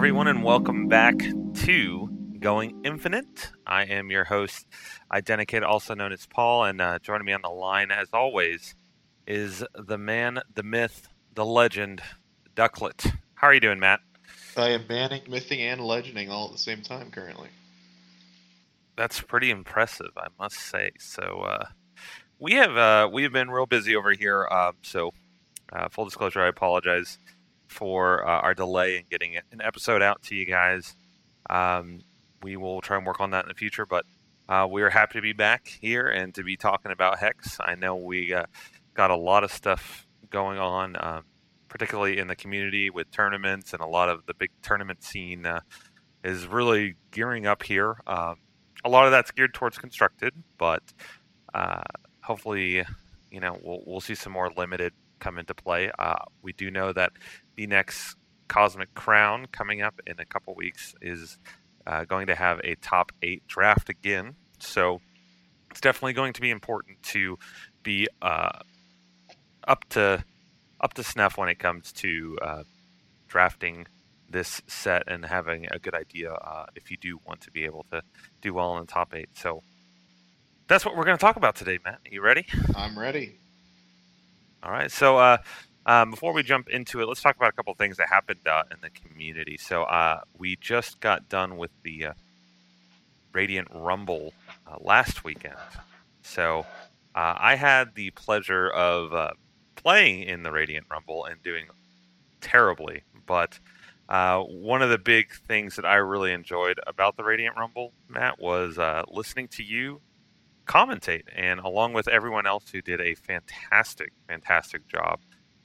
Everyone, and welcome back to Going Infinite. I am your host, Identikid, also known as Paul, and uh, joining me on the line, as always, is the man, the myth, the legend, Ducklet. How are you doing, Matt? I am manning, mything, and legending all at the same time currently. That's pretty impressive, I must say. So uh, we have uh, we have been real busy over here. Uh, so uh, full disclosure, I apologize for uh, our delay in getting an episode out to you guys. Um, we will try and work on that in the future, but uh, we are happy to be back here and to be talking about Hex. I know we uh, got a lot of stuff going on, uh, particularly in the community with tournaments, and a lot of the big tournament scene uh, is really gearing up here. Um, a lot of that's geared towards constructed, but uh, hopefully, you know, we'll, we'll see some more limited come into play. Uh, we do know that the next Cosmic Crown coming up in a couple weeks is uh, going to have a top eight draft again. So it's definitely going to be important to be uh, up to up to snuff when it comes to uh, drafting this set and having a good idea uh, if you do want to be able to do well in the top eight. So that's what we're going to talk about today, Matt. Are you ready? I'm ready. All right. So uh, um, before we jump into it, let's talk about a couple things that happened uh, in the community. So uh, we just got done with the uh, Radiant Rumble uh, last weekend. So uh, I had the pleasure of uh, playing in the Radiant Rumble and doing terribly. But one of the big things that I really enjoyed about the Radiant Rumble, Matt, was listening to you commentate, and along with everyone else who did a fantastic, fantastic job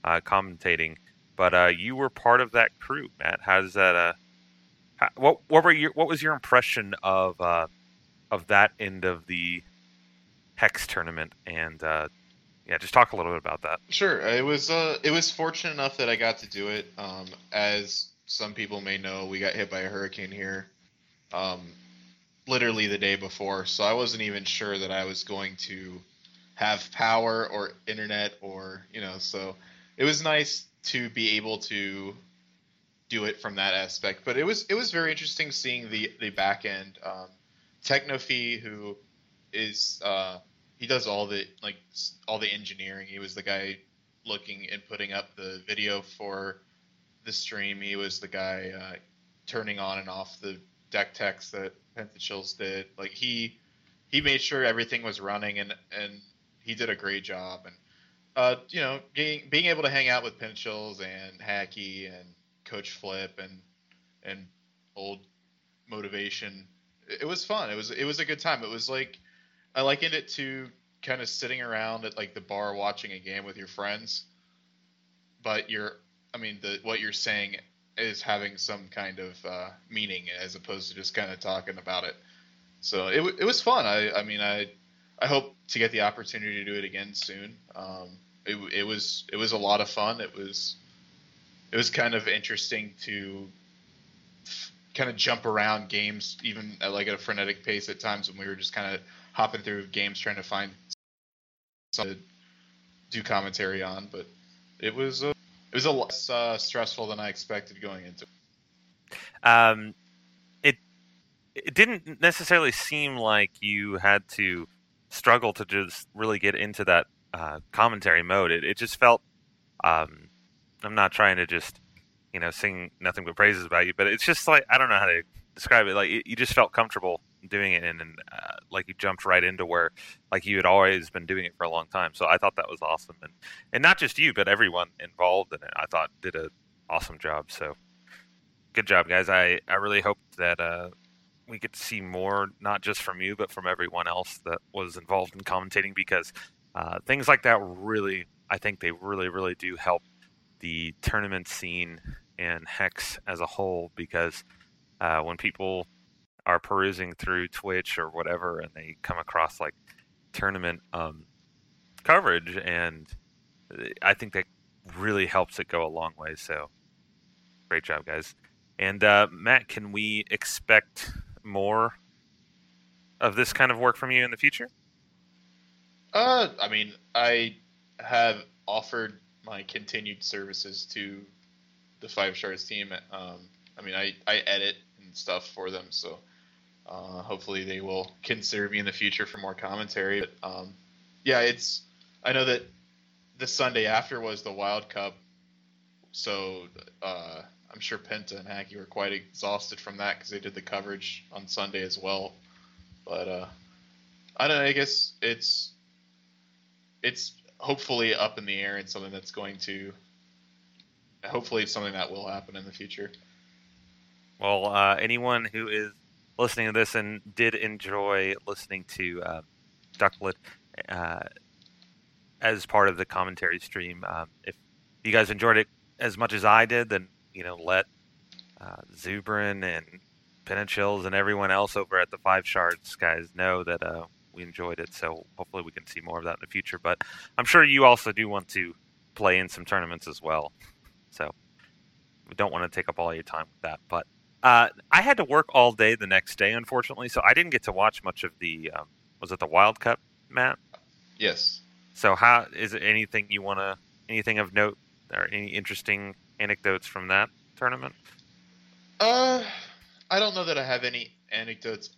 uh, commentating. But uh, you were part of that crew, Matt. How does that? Uh, how, what what were your what was your impression of uh, of that end of the hex tournament? And yeah, just talk a little bit about that. Sure. It was uh, it was fortunate enough that I got to do it. Um, as some people may know, we got hit by a hurricane here. Um, literally the day before, so I wasn't even sure that I was going to have power or internet or you know. So it was nice to be able to do it from that aspect. But it was it was very interesting seeing the the back end. Um, Technophy, who is uh, he does all the like all the engineering. He was the guy looking and putting up the video for the stream. He was the guy uh, turning on and off the deck techs that Pentachills did. Like he he made sure everything was running and and he did a great job and uh, you know being being able to hang out with Pentachills and Hacky and Coach Flip and and old motivation it was fun it was it was a good time it was like I likened it to kind of sitting around at like the bar watching a game with your friends but you're I mean the what you're saying is having some kind of uh, meaning as opposed to just kind of talking about it. So it, it was fun. I, I mean, I, I hope to get the opportunity to do it again soon. Um, it, it was, it was a lot of fun. It was, it was kind of interesting to kind of jump around games, even at like at a frenetic pace at times when we were just kind of hopping through games trying to find something to do commentary on. But it was, it was a less uh, stressful than I expected going into. Um, it it didn't necessarily seem like you had to struggle to just really get into that uh, commentary mode. It it just felt. Um, I'm not trying to just you know sing nothing but praises about you, but it's just like I don't know how to describe it. Like it, you just felt comfortable doing it and, and uh, like you jumped right into where like you had always been doing it for a long time so i thought that was awesome and and not just you but everyone involved in it i thought did a awesome job so good job guys i i really hope that uh we get to see more not just from you but from everyone else that was involved in commentating because uh, things like that really i think they really really do help the tournament scene and hex as a whole because uh, when people are perusing through Twitch or whatever, and they come across like tournament um, coverage, and I think that really helps it go a long way. So, great job, guys. And uh, Matt, can we expect more of this kind of work from you in the future? Uh, I mean, I have offered my continued services to the Five Shards team um, I mean, I I edit and stuff for them, so uh, hopefully they will consider me in the future for more commentary. But um, yeah, it's I know that the Sunday after was the Wild Cup, so uh, I'm sure Penta and Hacky were quite exhausted from that because they did the coverage on Sunday as well. But uh, I don't know. I guess it's it's hopefully up in the air and something that's going to hopefully it's something that will happen in the future. Well, uh, anyone who is listening to this and did enjoy listening to uh, Ducklet uh, as part of the commentary stream, um, if you guys enjoyed it as much as I did, then you know let uh, Zubrin and Pentachills and everyone else over at the Five Shards guys know that uh, we enjoyed it. So hopefully we can see more of that in the future. But I'm sure you also do want to play in some tournaments as well. So we don't want to take up all your time with that. But uh, I had to work all day the next day, unfortunately, so I didn't get to watch much of the. Um, was it the Wild Cup, Matt? Yes. So how is it anything you want to anything of note or any interesting anecdotes from that tournament? Uh, I don't know that I have any anecdotes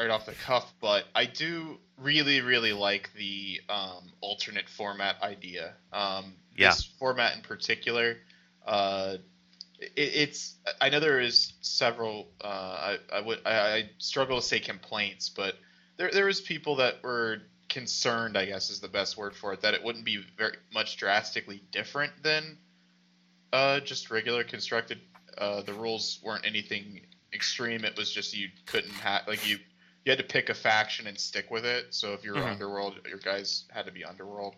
right off the cuff, but I do really, really like the um, alternate format idea. Um, yeah. This format in particular, uh, it, it's I know there is several. Uh, I I would I, I struggle to say complaints, but there there was people that were concerned. I guess is the best word for it. That it wouldn't be very much drastically different than uh, just regular constructed. Uh, the rules weren't anything extreme. It was just you couldn't have like you you had to pick a faction and stick with it. So if you were Mhm. underworld, your guys had to be underworld,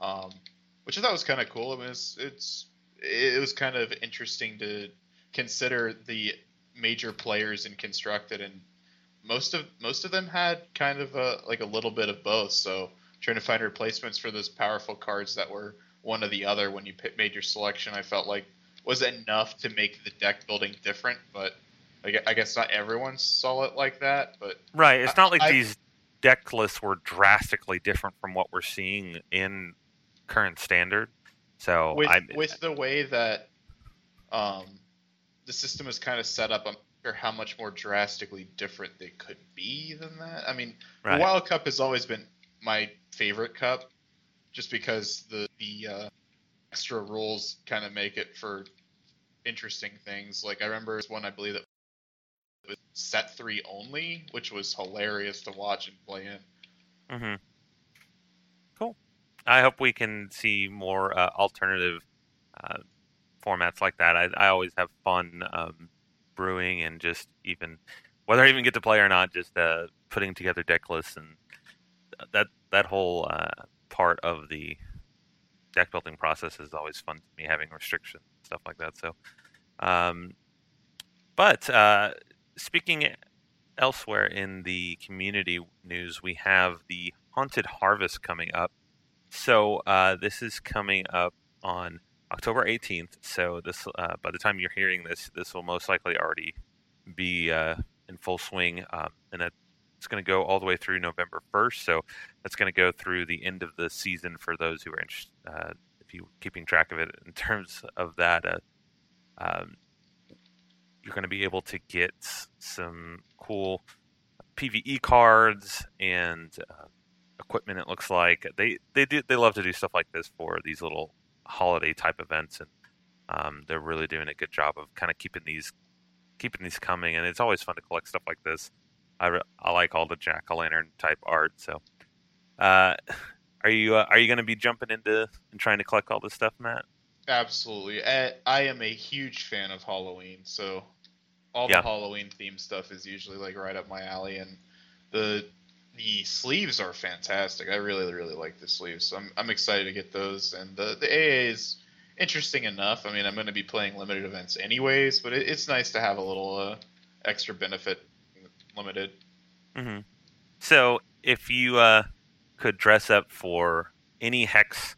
um, which I thought was kind of cool. I mean, it's, it's it was kind of interesting to consider the major players in constructed, and most of most of them had kind of a like a little bit of both. So trying to find replacements for those powerful cards that were one or the other when you made your selection, I felt like was enough to make the deck building different, but. I guess not everyone saw it like that, but Right. It's not like I- these deck lists were drastically different from what we're seeing in current standard. So with I with the way that um, the system is kind of set up, I'm not sure how much more drastically different they could be than that. I mean, right. the Wild Cup has always been my favorite cup, just because the the uh, extra rules kind of make it for interesting things. Like I remember one I believe that was set three only, which was hilarious to watch and play in. hmm Cool. I hope we can see more uh, alternative uh, formats like that. I, I always have fun um, brewing and just even whether I even get to play or not, just uh, putting together deck lists and that that whole uh, part of the deck building process is always fun to me. Having restrictions and stuff like that. So, um, but uh, speaking elsewhere in the community news, we have the Haunted Harvest coming up. So uh, this is coming up on October 18th. So this, uh, by the time you're hearing this, this will most likely already be uh, in full swing, um, and it's going to go all the way through November 1st. So that's going to go through the end of the season for those who are interested. Uh, if you keeping track of it in terms of that, uh, um, you're going to be able to get some cool PVE cards and uh, equipment. It looks like they they do they love to do stuff like this for these little holiday type events, and um, they're really doing a good job of kind of keeping these keeping these coming. And it's always fun to collect stuff like this. I, re- I like all the jack o' lantern type art. So, uh, are you uh, are you going to be jumping into and trying to collect all this stuff, Matt? Absolutely. I, I am a huge fan of Halloween, so all Yeah. the Halloween themed stuff is usually like right up my alley and the the sleeves are fantastic. I really really like the sleeves. So I'm I'm excited to get those and the the AA is interesting enough. I mean, I'm going to be playing limited events anyways, but it, it's nice to have a little uh, extra benefit limited. hmm So, if you uh, could dress up for any hex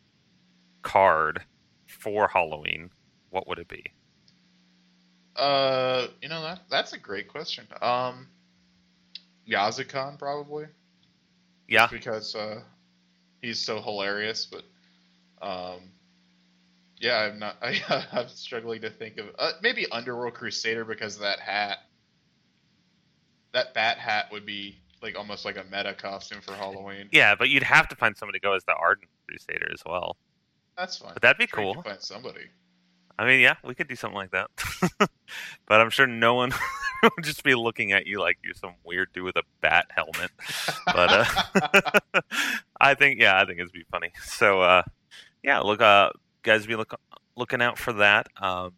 card for Halloween, what would it be? Uh, you know that that's a great question. Um, Yazakon probably. Yeah. because uh, he's so hilarious. But um, Yeah, I'm not. I, I'm struggling to think of uh, maybe Underworld Crusader because of that hat. That bat hat would be like almost like a meta costume for Halloween. Yeah, but you'd have to find somebody to go as the Ardent Crusader as well. That's fine. But that'd be you cool. Find somebody. I mean, yeah, we could do something like that. but I'm sure no one would just be looking at you like you're some weird dude with a bat helmet. But uh, I think, yeah, I think it'd be funny. So, uh, yeah, look, uh, guys, be look, looking out for that. Um,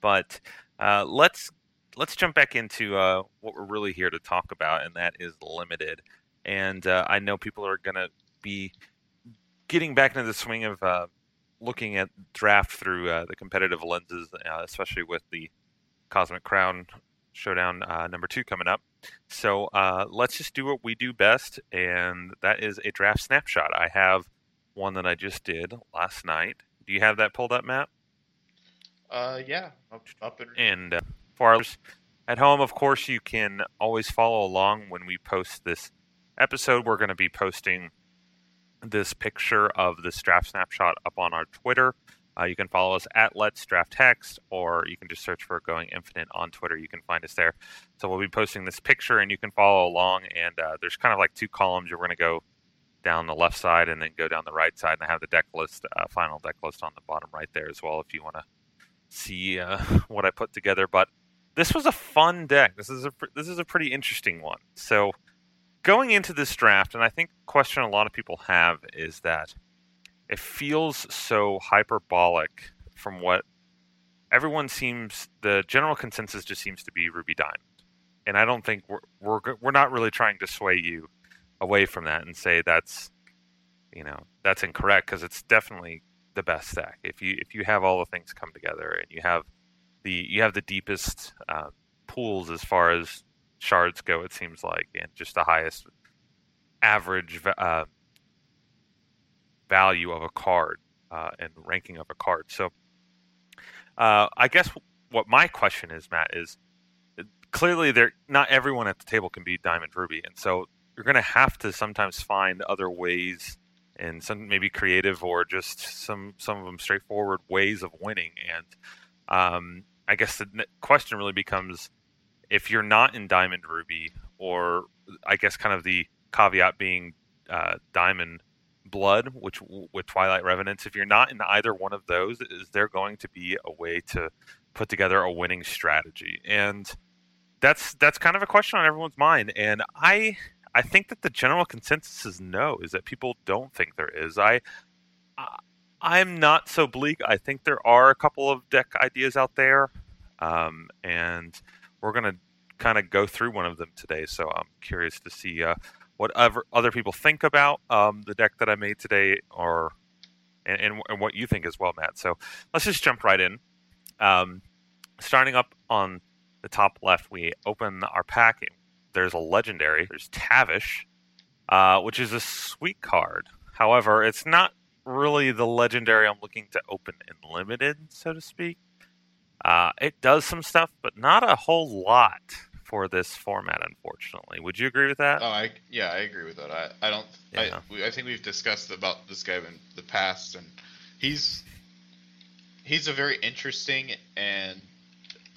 but uh, let's let's jump back into uh, what we're really here to talk about, and that is limited. And uh, I know people are going to be getting back into the swing of uh, looking at draft through uh, the competitive lenses, uh, especially with the Cosmic Crown Showdown uh, number two coming up. So uh, let's just do what we do best, and that is a draft snapshot. I have one that I just did last night. Do you have that pulled up, Matt? Uh, yeah, up, up and And uh, for our at home, of course, you can always follow along when we post this episode. We're going to be posting this picture of this draft snapshot up on our Twitter. Uh, you can follow us at Let's Draft Hex, or you can just search for Going Infinite on Twitter. You can find us there. So we'll be posting this picture, and you can follow along. And uh, there's kind of like two columns. You're going to go down the left side and then go down the right side, and I have the deck list, uh, final deck list on the bottom right there as well, if you want to see uh, what I put together. But this was a fun deck. This is a this is a pretty interesting one. So going into this draft, and I think question a lot of people have is that it feels so hyperbolic from what everyone seems. The general consensus just seems to be Ruby Diamond, and I don't think we're we're we're not really trying to sway you away from that and say that's you know that's incorrect because it's definitely the best stack if you if you have all the things come together and you have the you have the deepest uh, pools as far as shards go it seems like and just the highest average uh, value of a card uh, and ranking of a card. So uh, i guess what my question is matt is clearly there not everyone at the table can be diamond ruby and so you're going to have to sometimes find other ways and some maybe creative or just some some of them straightforward ways of winning. And um, i guess the question really becomes if you're not in diamond ruby or i guess kind of the caveat being uh, diamond blood which with twilight revenants if you're not in either one of those is there going to be a way to put together a winning strategy and that's that's kind of a question on everyone's mind and i I think that the general consensus is no, is that people don't think there is. I, I I'm not so bleak. I think there are a couple of deck ideas out there, um, and we're gonna kind of go through one of them today. So I'm curious to see uh, what other other people think about um, the deck that I made today, or and, and, and what you think as well, Matt. So let's just jump right in. Um, starting up on the top left, we open our pack there's a legendary. There's Tavish, uh, which is a sweet card. However, it's not really the legendary I'm looking to open in limited, so to speak. Uh, it does some stuff, but not a whole lot for this format, unfortunately. Would you agree with that? Oh, I yeah, I agree with that. I, I don't. Yeah. I I think we've discussed about this guy in the past, and he's he's a very interesting and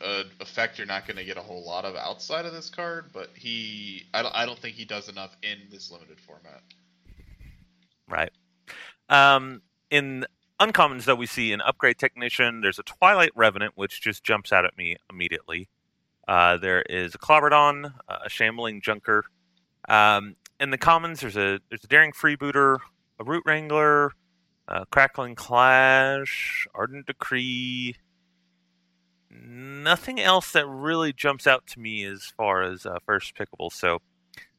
uh, effect you're not going to get a whole lot of outside of this card. But he, I don't, I don't think he does enough in this limited format. Right. Um, in uncommons that we see in Upgrade Technician, there's a Twilight Revenant, which just jumps out at me immediately. Uh, there is a Clobberdon, uh, a Shambling Junker. Um, in the commons, there's a there's a Daring Freebooter, a Root Wrangler, a Crackling Clash, Ardent Decree. Nothing else that really jumps out to me as far as uh, first pickable. So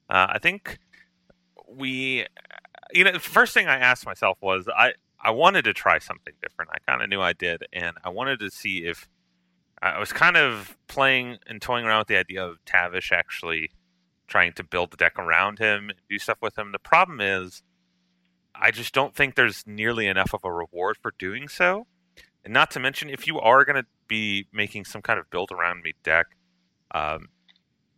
uh, I think we you know, the first thing I asked myself was I I wanted to try something different. I kind of knew I did, and I wanted to see if I was kind of playing and toying around with the idea of Tavish actually trying to build the deck around him do stuff with him. The problem is, I just don't think there's nearly enough of a reward for doing so. And not to mention, if you are going to be making some kind of build around me deck, um,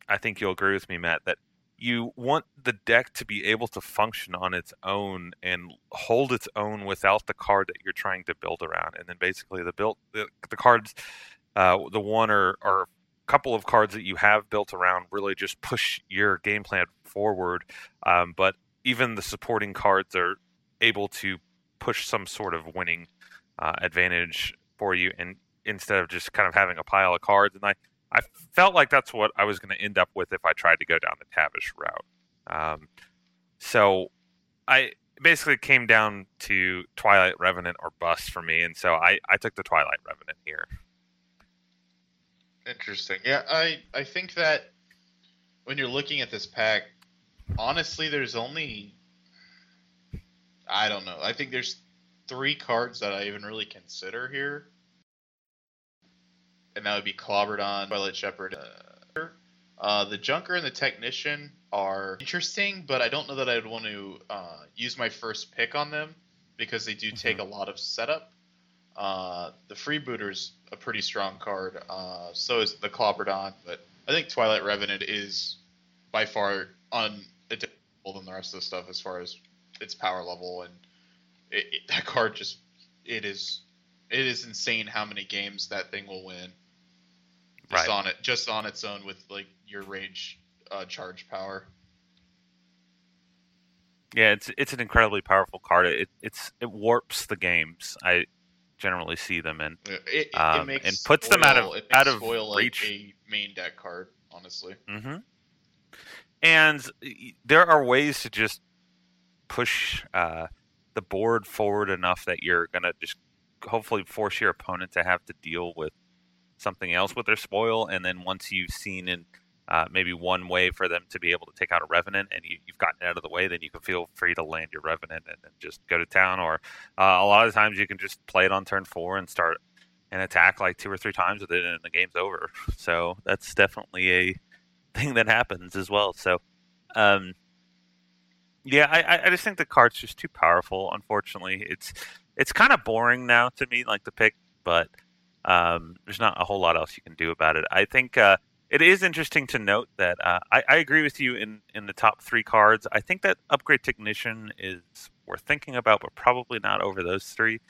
I think you'll agree with me, Matt, that you want the deck to be able to function on its own and hold its own without the card that you're trying to build around. And then basically the built the, the cards, uh, the one or or couple of cards that you have built around really just push your game plan forward. Um, but even the supporting cards are able to push some sort of winning uh, advantage for you, and instead of just kind of having a pile of cards. And I I felt like that's what I was going to end up with if I tried to go down the Tavish route. Um, so I basically came down to Twilight Revenant or bust for me, and so I, I took the Twilight Revenant here. Interesting. Yeah, I I think that when you're looking at this pack, honestly, there's only I don't know. I think there's three cards that I even really consider here and that would be Clobberdon, Twilight Shepherd. Uh, the Junker and the Technician are interesting, but I don't know that I'd want to uh, use my first pick on them because they do mm-hmm. take a lot of setup. Uh, the Freebooter's a pretty strong card. Uh, so is the Clobberdon, but I think Twilight Revenant is by far unadaptable than the rest of the stuff as far as its power level and it, it, that card just it is it is insane how many games that thing will win just right. on it, just on its own with like your rage uh, charge power. Yeah, it's it's an incredibly powerful card. It it's it warps the games. I generally see them in, it, it, um, it and puts them out of out of reach. Like a main deck card, honestly. Mm-hmm. And there are ways to just push uh, the board forward enough that you're gonna just hopefully force your opponent to have to deal with something else with their spoil, and then once you've seen in uh, maybe one way for them to be able to take out a revenant, and you, have gotten out of the way, then you can feel free to land your revenant and then just go to town. Or uh, a lot of times you can just play it on turn four and start an attack like two or three times with it, and the game's over. So that's definitely a thing that happens as well. So. Um, yeah, I, I just think the card's just too powerful. Unfortunately, it's it's kind of boring now to me, like the pick. But um, there's not a whole lot else you can do about it. I think uh, it is interesting to note that uh, I, I, agree with you in, in the top three cards. I think that Upgrade Technician is worth thinking about, but probably not over those three.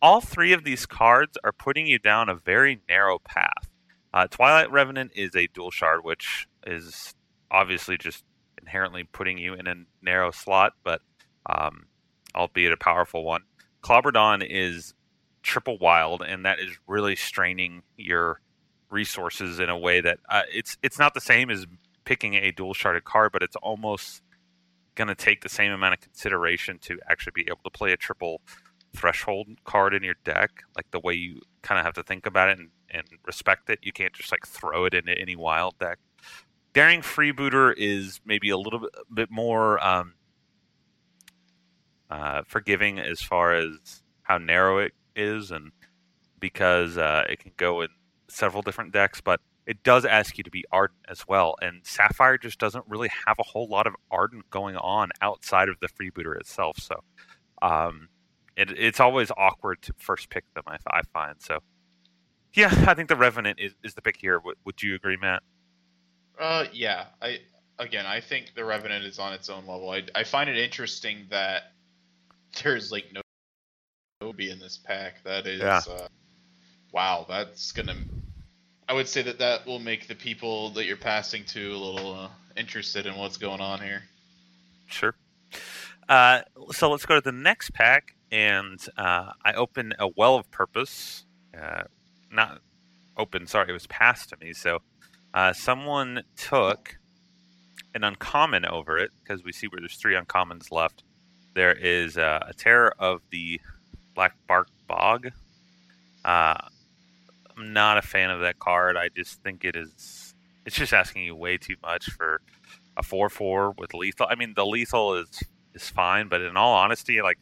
All three of these cards are putting you down a very narrow path. Uh, Twilight Revenant is a dual shard, which is obviously just inherently putting you in a narrow slot, but um, albeit a powerful one. Clobberdon is triple wild, and that is really straining your resources in a way that uh, it's it's not the same as picking a dual sharded card, but it's almost going to take the same amount of consideration to actually be able to play a triple threshold card in your deck, like the way you kind of have to think about it and, and respect it. You can't just like throw it into any wild deck. Daring Freebooter is maybe a little bit, bit more um, uh, forgiving as far as how narrow it is, and because uh, it can go in several different decks, but it does ask you to be ardent as well. And Sapphire just doesn't really have a whole lot of ardent going on outside of the freebooter itself. So um, it, it's always awkward to first pick them. I, I, find so. Yeah, I think the Revenant is, is the pick here. Would, would you agree, Matt? Uh, yeah. I again, I think the Revenant is on its own level. I, I find it interesting that there's like no be in this pack. That is, yeah. uh, wow. That's gonna. I would say that that will make the people that you're passing to a little uh, interested in what's going on here. Sure. Uh, so let's go to the next pack, and uh, I open a well of purpose. Uh, not open. Sorry, it was passed to me. So uh, someone took an uncommon over it because we see where there's three uncommons left. There is uh, a terror of the Black Bark Bog. Uh, I'm not a fan of that card. I just think it is. It's just asking you way too much for a four-four with lethal. I mean, the lethal is is fine, but in all honesty, like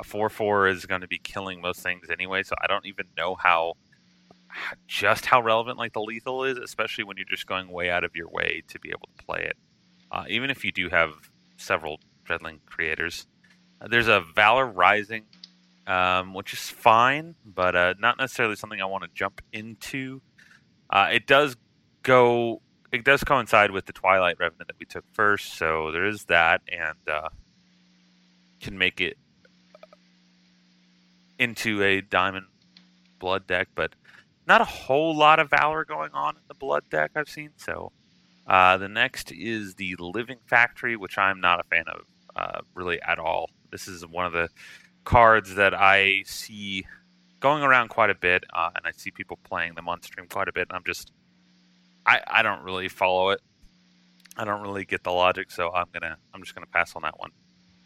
a four-four is going to be killing most things anyway. So I don't even know how just how relevant like the lethal is, especially when you're just going way out of your way to be able to play it. Uh, even if you do have several Dreadling creators, uh, there's a Valor Rising um, which is fine, but uh, not necessarily something I want to jump into. Uh, it does go it does coincide with the Twilight Revenant that we took first, so there is that, and uh, can make it into a Diamond Blood deck, but not a whole lot of Valor going on in the Blood deck I've seen. So uh, the next is the Living Factory, which I'm not a fan of uh, really at all. This is one of the cards that I see going around quite a bit, uh, and I see people playing them on stream quite a bit. And I'm just, I, I don't really follow it. I don't really get the logic, so I'm gonna, I'm just gonna pass on that one.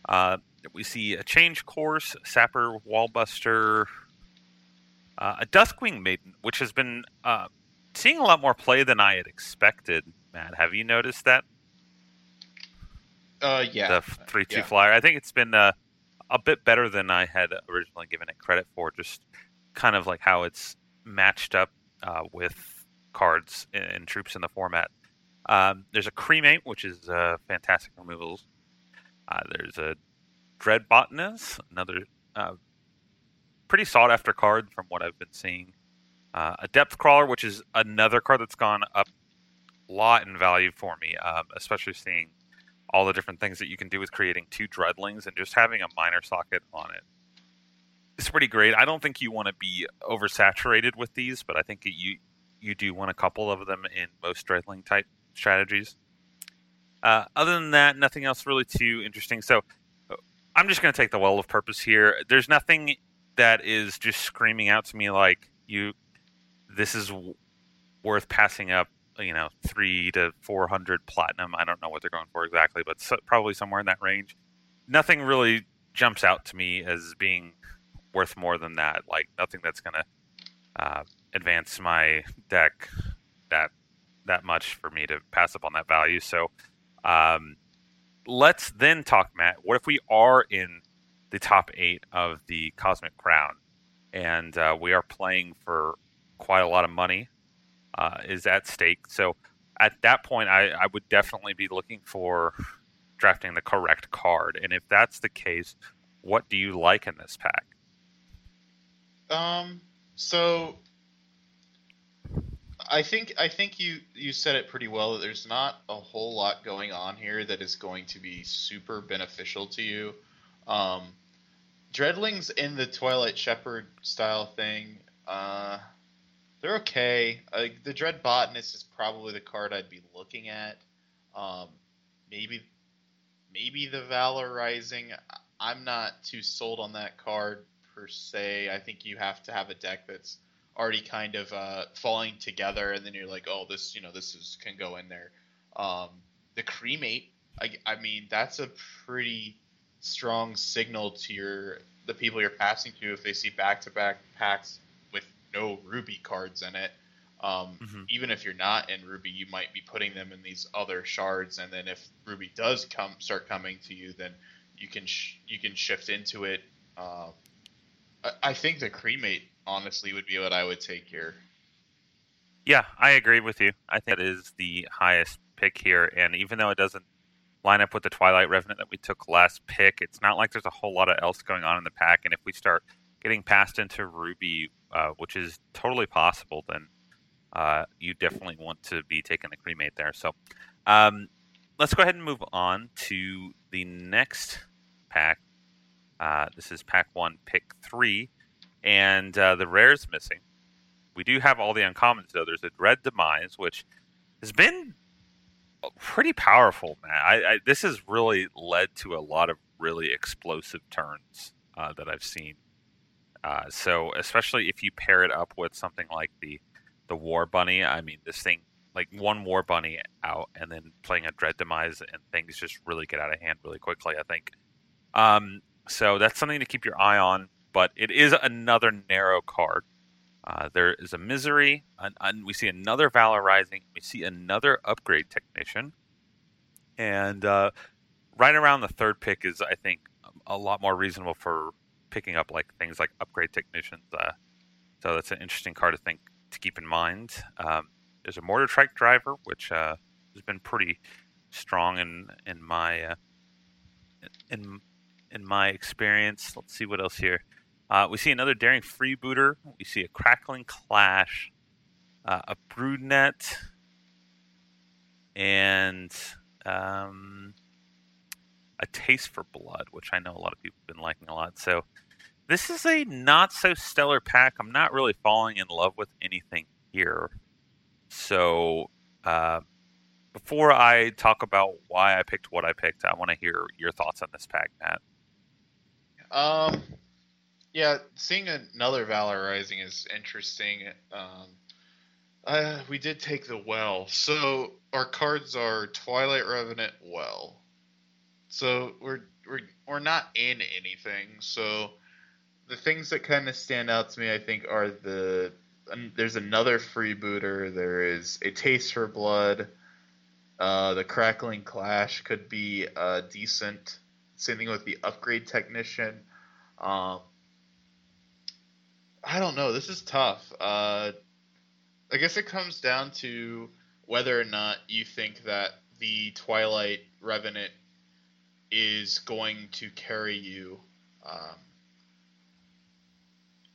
Uh, we see a change course, Sapper, Wallbuster, uh, a Duskwing Maiden, which has been uh, seeing a lot more play than I had expected. Matt, have you noticed that? Uh, yeah. The three two yeah. flyer. I think it's been uh, a bit better than I had originally given it credit for. Just kind of like how it's matched up uh, with cards and troops in the format. Um, there's a cremate, which is uh, fantastic removals. Uh, there's a dread botanist, another uh, pretty sought after card from what I've been seeing. Uh, a depth crawler, which is another card that's gone up a lot in value for me, um, especially seeing all the different things that you can do with creating two dreadlings and just having a minor socket on it. It's pretty great. I don't think you want to be oversaturated with these, but I think you you do want a couple of them in most dreadling type strategies. Uh, other than that, nothing else really too interesting. So I'm just going to take the well of purpose here. There's nothing that is just screaming out to me like you this is worth passing up you know three to four hundred platinum. I don't know what they're going for exactly but so, probably somewhere in that range. Nothing really jumps out to me as being worth more than that. Like nothing that's going to uh, advance my deck that that much for me to pass up on that value. So um, let's then talk matt what if we are in the top eight of the Cosmic Crown, and uh, we are playing for quite a lot of money uh, is at stake. So at that point, I, I would definitely be looking for drafting the correct card. And if that's the case, what do you like in this pack? Um. So I think I think you you said it pretty well that there's not a whole lot going on here that is going to be super beneficial to you. Um, Dreadlings in the Twilight Shepherd style thing, uh, they're okay. Uh, the Dread Botanist is probably the card I'd be looking at. Um, maybe, maybe the Valor Rising. I'm not too sold on that card per se. I think you have to have a deck that's already kind of uh, falling together, and then you're like, oh, this, you know, this is can go in there. Um, the Cremate, I, I mean, that's a pretty strong signal to your the people you're passing to if they see back to back packs no Ruby cards in it. Um, mm-hmm. Even if you're not in Ruby, you might be putting them in these other shards, and then if Ruby does come start coming to you, then you can sh- you can shift into it. Uh, I-, I think the cremate honestly would be what I would take here. Yeah, I agree with you. I think that is the highest pick here, and even though it doesn't line up with the Twilight Revenant that we took last pick. It's not like there's a whole lot of else going on in the pack, and if we start getting passed into Ruby, uh, which is totally possible, then uh, you definitely want to be taking the cremate there. So um, let's go ahead and move on to the next pack. Uh, this is pack one, pick three, and uh, the rare's missing. We do have all the uncommons though. There's a Dread Demise, which has been pretty powerful, man. I, I, this has really led to a lot of really explosive turns uh, that I've seen. Uh, so especially if you pair it up with something like the the War Bunny, I mean, this thing like one War Bunny out and then playing a Dread Demise and things just really get out of hand really quickly. I think. Um, so that's something to keep your eye on. But it is another narrow card. Uh, there is a misery, and, we see another Valor Rising. We see another upgrade technician, and uh, right around the third pick is, I think, a lot more reasonable for picking up like things like upgrade technicians. Uh, so that's an interesting card to think to keep in mind. Um, there's a mortar trike driver, which uh, has been pretty strong in in my uh, in in my experience. Let's see what else here. Uh, we see another daring freebooter. We see a crackling clash, uh, a broodnet, and um, a taste for blood, which I know a lot of people have been liking a lot. So this is a not so stellar pack. I'm not really falling in love with anything here. So uh, before I talk about why I picked what I picked, I want to hear your thoughts on this pack, Matt. Um, yeah, seeing another Valor Rising is interesting. Um, uh, we did take the well, so our cards are Twilight Revenant, Well. So we're we're we're not in anything. So the things that kind of stand out to me, I think, are the there's another freebooter. There is a taste for blood. Uh, the crackling clash could be uh, decent. Same thing with the upgrade technician. Um, I don't know. This is tough. Uh, I guess it comes down to whether or not you think that the Twilight Revenant is going to carry you um,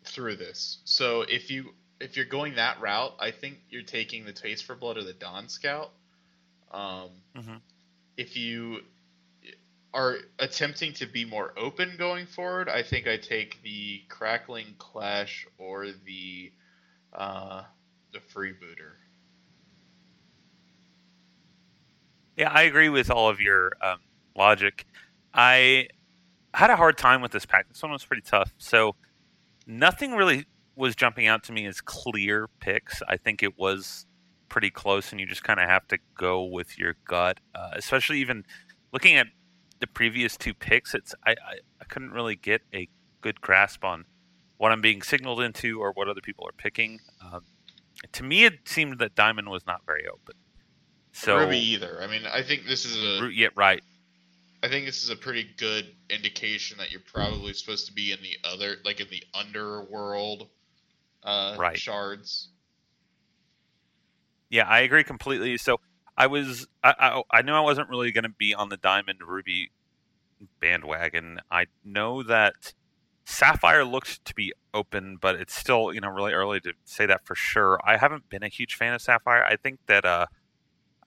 through this. So if you if you're going that route, I think you're taking the Taste for Blood or the Dawn Scout. Um, mm-hmm. If you are attempting to be more open going forward, I think I take the Crackling Clash or the uh, the Freebooter. Yeah, I agree with all of your um, logic. I had a hard time with this pack. This one was pretty tough. So nothing really was jumping out to me as clear picks. I think it was pretty close, and you just kind of have to go with your gut. Uh, especially even looking at the previous two picks, it's I, I, I couldn't really get a good grasp on what I'm being signaled into or what other people are picking. Um, to me, it seemed that Diamond was not very open. So Ruby either. I mean, I think this is a root yeah right. I think this is a pretty good indication that you're probably supposed to be in the other, like in the underworld uh, right. shards. Yeah, I agree completely. So I was, I, I, I knew I wasn't really going to be on the Diamond Ruby bandwagon. I know that Sapphire looked to be open, but it's still, you know, really early to say that for sure. I haven't been a huge fan of Sapphire. I think that uh,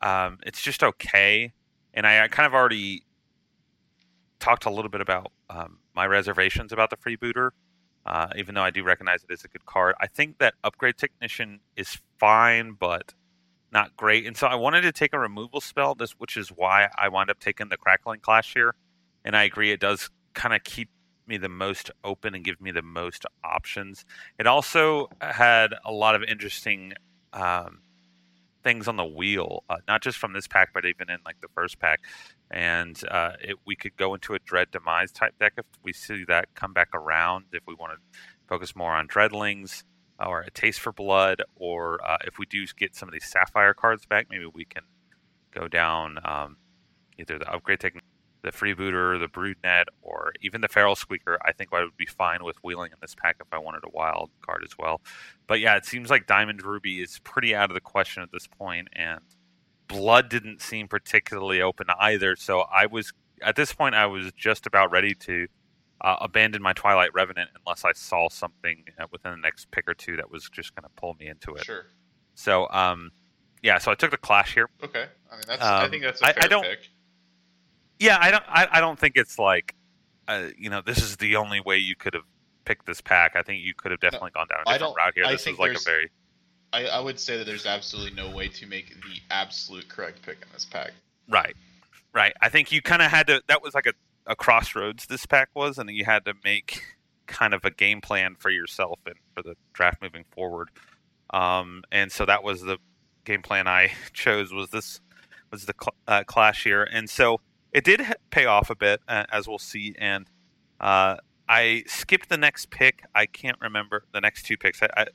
um, it's just okay, and I, I kind of already talked a little bit about um, my reservations about the freebooter, uh, even though I do recognize it is a good card. I think that Upgrade Technician is fine, but not great. And so I wanted to take a removal spell, this which is why I wound up taking the Crackling Clash here. And I agree, it does kind of keep me the most open and give me the most options. It also had a lot of interesting um, things on the wheel, uh, not just from this pack, but even in like the first pack. And uh, it, we could go into a Dread Demise type deck if we see that come back around. If we want to focus more on Dreadlings or a Taste for Blood, or uh, if we do get some of these Sapphire cards back, maybe we can go down um, either the upgrade technique the Freebooter, the Broodnet, or even the Feral Squeaker, I think I would be fine with wheeling in this pack if I wanted a wild card as well. But yeah, it seems like Diamond Ruby is pretty out of the question at this point, and Blood didn't seem particularly open either. So I was at this point, I was just about ready to uh, abandon my Twilight Revenant unless I saw something within the next pick or two that was just going to pull me into it. Sure. So, um, yeah, so I took the Clash here. Okay, I mean that's um, I think that's a fair I, I don't, pick. Yeah, I don't. I, I don't think it's like, uh, you know, this is the only way you could have picked this pack. I think you could have definitely no, gone down a different route here. I this is like a very. I, I would say that there's absolutely no way to make the absolute correct pick in this pack. Right, right. I think you kind of had to. That was like a, a crossroads. This pack was, and you had to make kind of a game plan for yourself and for the draft moving forward. Um, and so that was the game plan I chose. Was this was the cl- uh, clash here, and so it did pay off a bit, uh, as we'll see. And uh, I skipped the next pick. I can't remember the next two picks. I, I,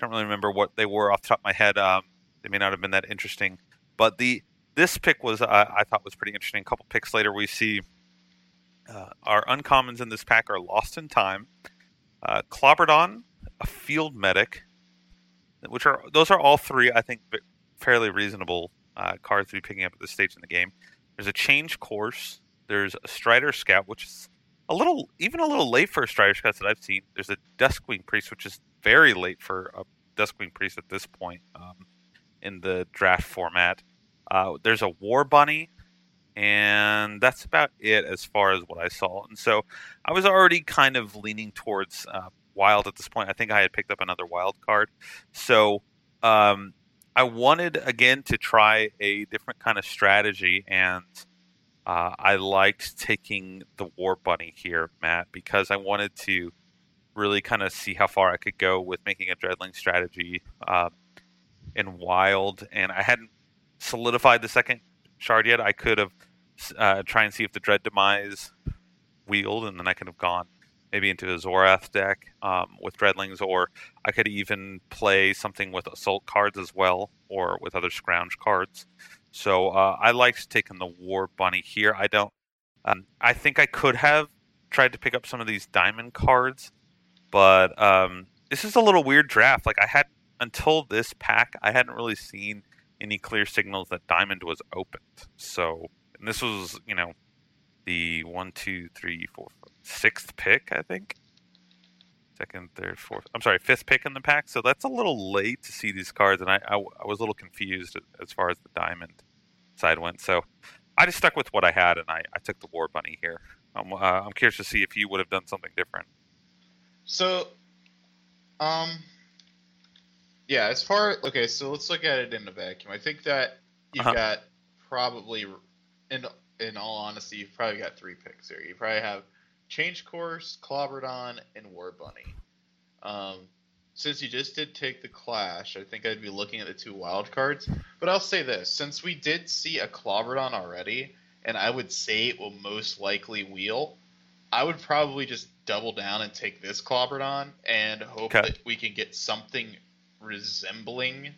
don't really remember what they were off the top of my head. Um, they may not have been that interesting, but the this pick was uh, I thought was pretty interesting. A couple picks later, we see uh, our uncommons in this pack are Lost in Time, uh, Clobberdon, a Field Medic, which are those are all three I think fairly reasonable uh, cards to be picking up at this stage in the game. There's a change course. There's a Strider Scout, which is a little, even a little late for a Strider Scout that I've seen. There's a Duskwing Priest, which is very late for a Duskwing Priest at this point um, in the draft format. Uh, there's a War Bunny, and that's about it as far as what I saw. And so I was already kind of leaning towards uh, Wild at this point. I think I had picked up another Wild card, so um, I wanted again to try a different kind of strategy, and uh, I liked taking the War Bunny here, Matt, because I wanted to really kind of see how far I could go with making a Dreadling strategy uh, in Wild, and I hadn't solidified the second shard yet. I could have uh, try and see if the Dread Demise wheeled, and then I could have gone maybe into a Zorath deck um, with Dreadlings, or I could even play something with Assault cards as well, or with other Scrounge cards. So uh, I liked taking the War Bunny here. I don't. Um, I think I could have tried to pick up some of these Diamond cards, but um, this is a little weird draft. Like I had until this pack, I hadn't really seen any clear signals that Diamond was opened. So, this was, you know, the one, two, three, four, five, sixth pick, I think. Second, third, fourth. I'm sorry, fifth pick in the pack. So that's a little late to see these cards, and I, I, I was a little confused as far as the Diamond side went. So I just stuck with what I had, and I, I took the War Bunny here. I'm, uh, I'm curious to see if you would have done something different. So, um, yeah, as far okay, so let's look at it in a vacuum. I think that you've uh-huh. got probably, in in all honesty, you've probably got three picks here. You probably have Change Course, Clobberdon, and War Bunny. Um, since you just did take the Clash, I think I'd be looking at the two wild cards. But I'll say this: since we did see a Clobberdon already, and I would say it will most likely wheel, I would probably just double down and take this Clobberdon and hope okay. that we can get something resembling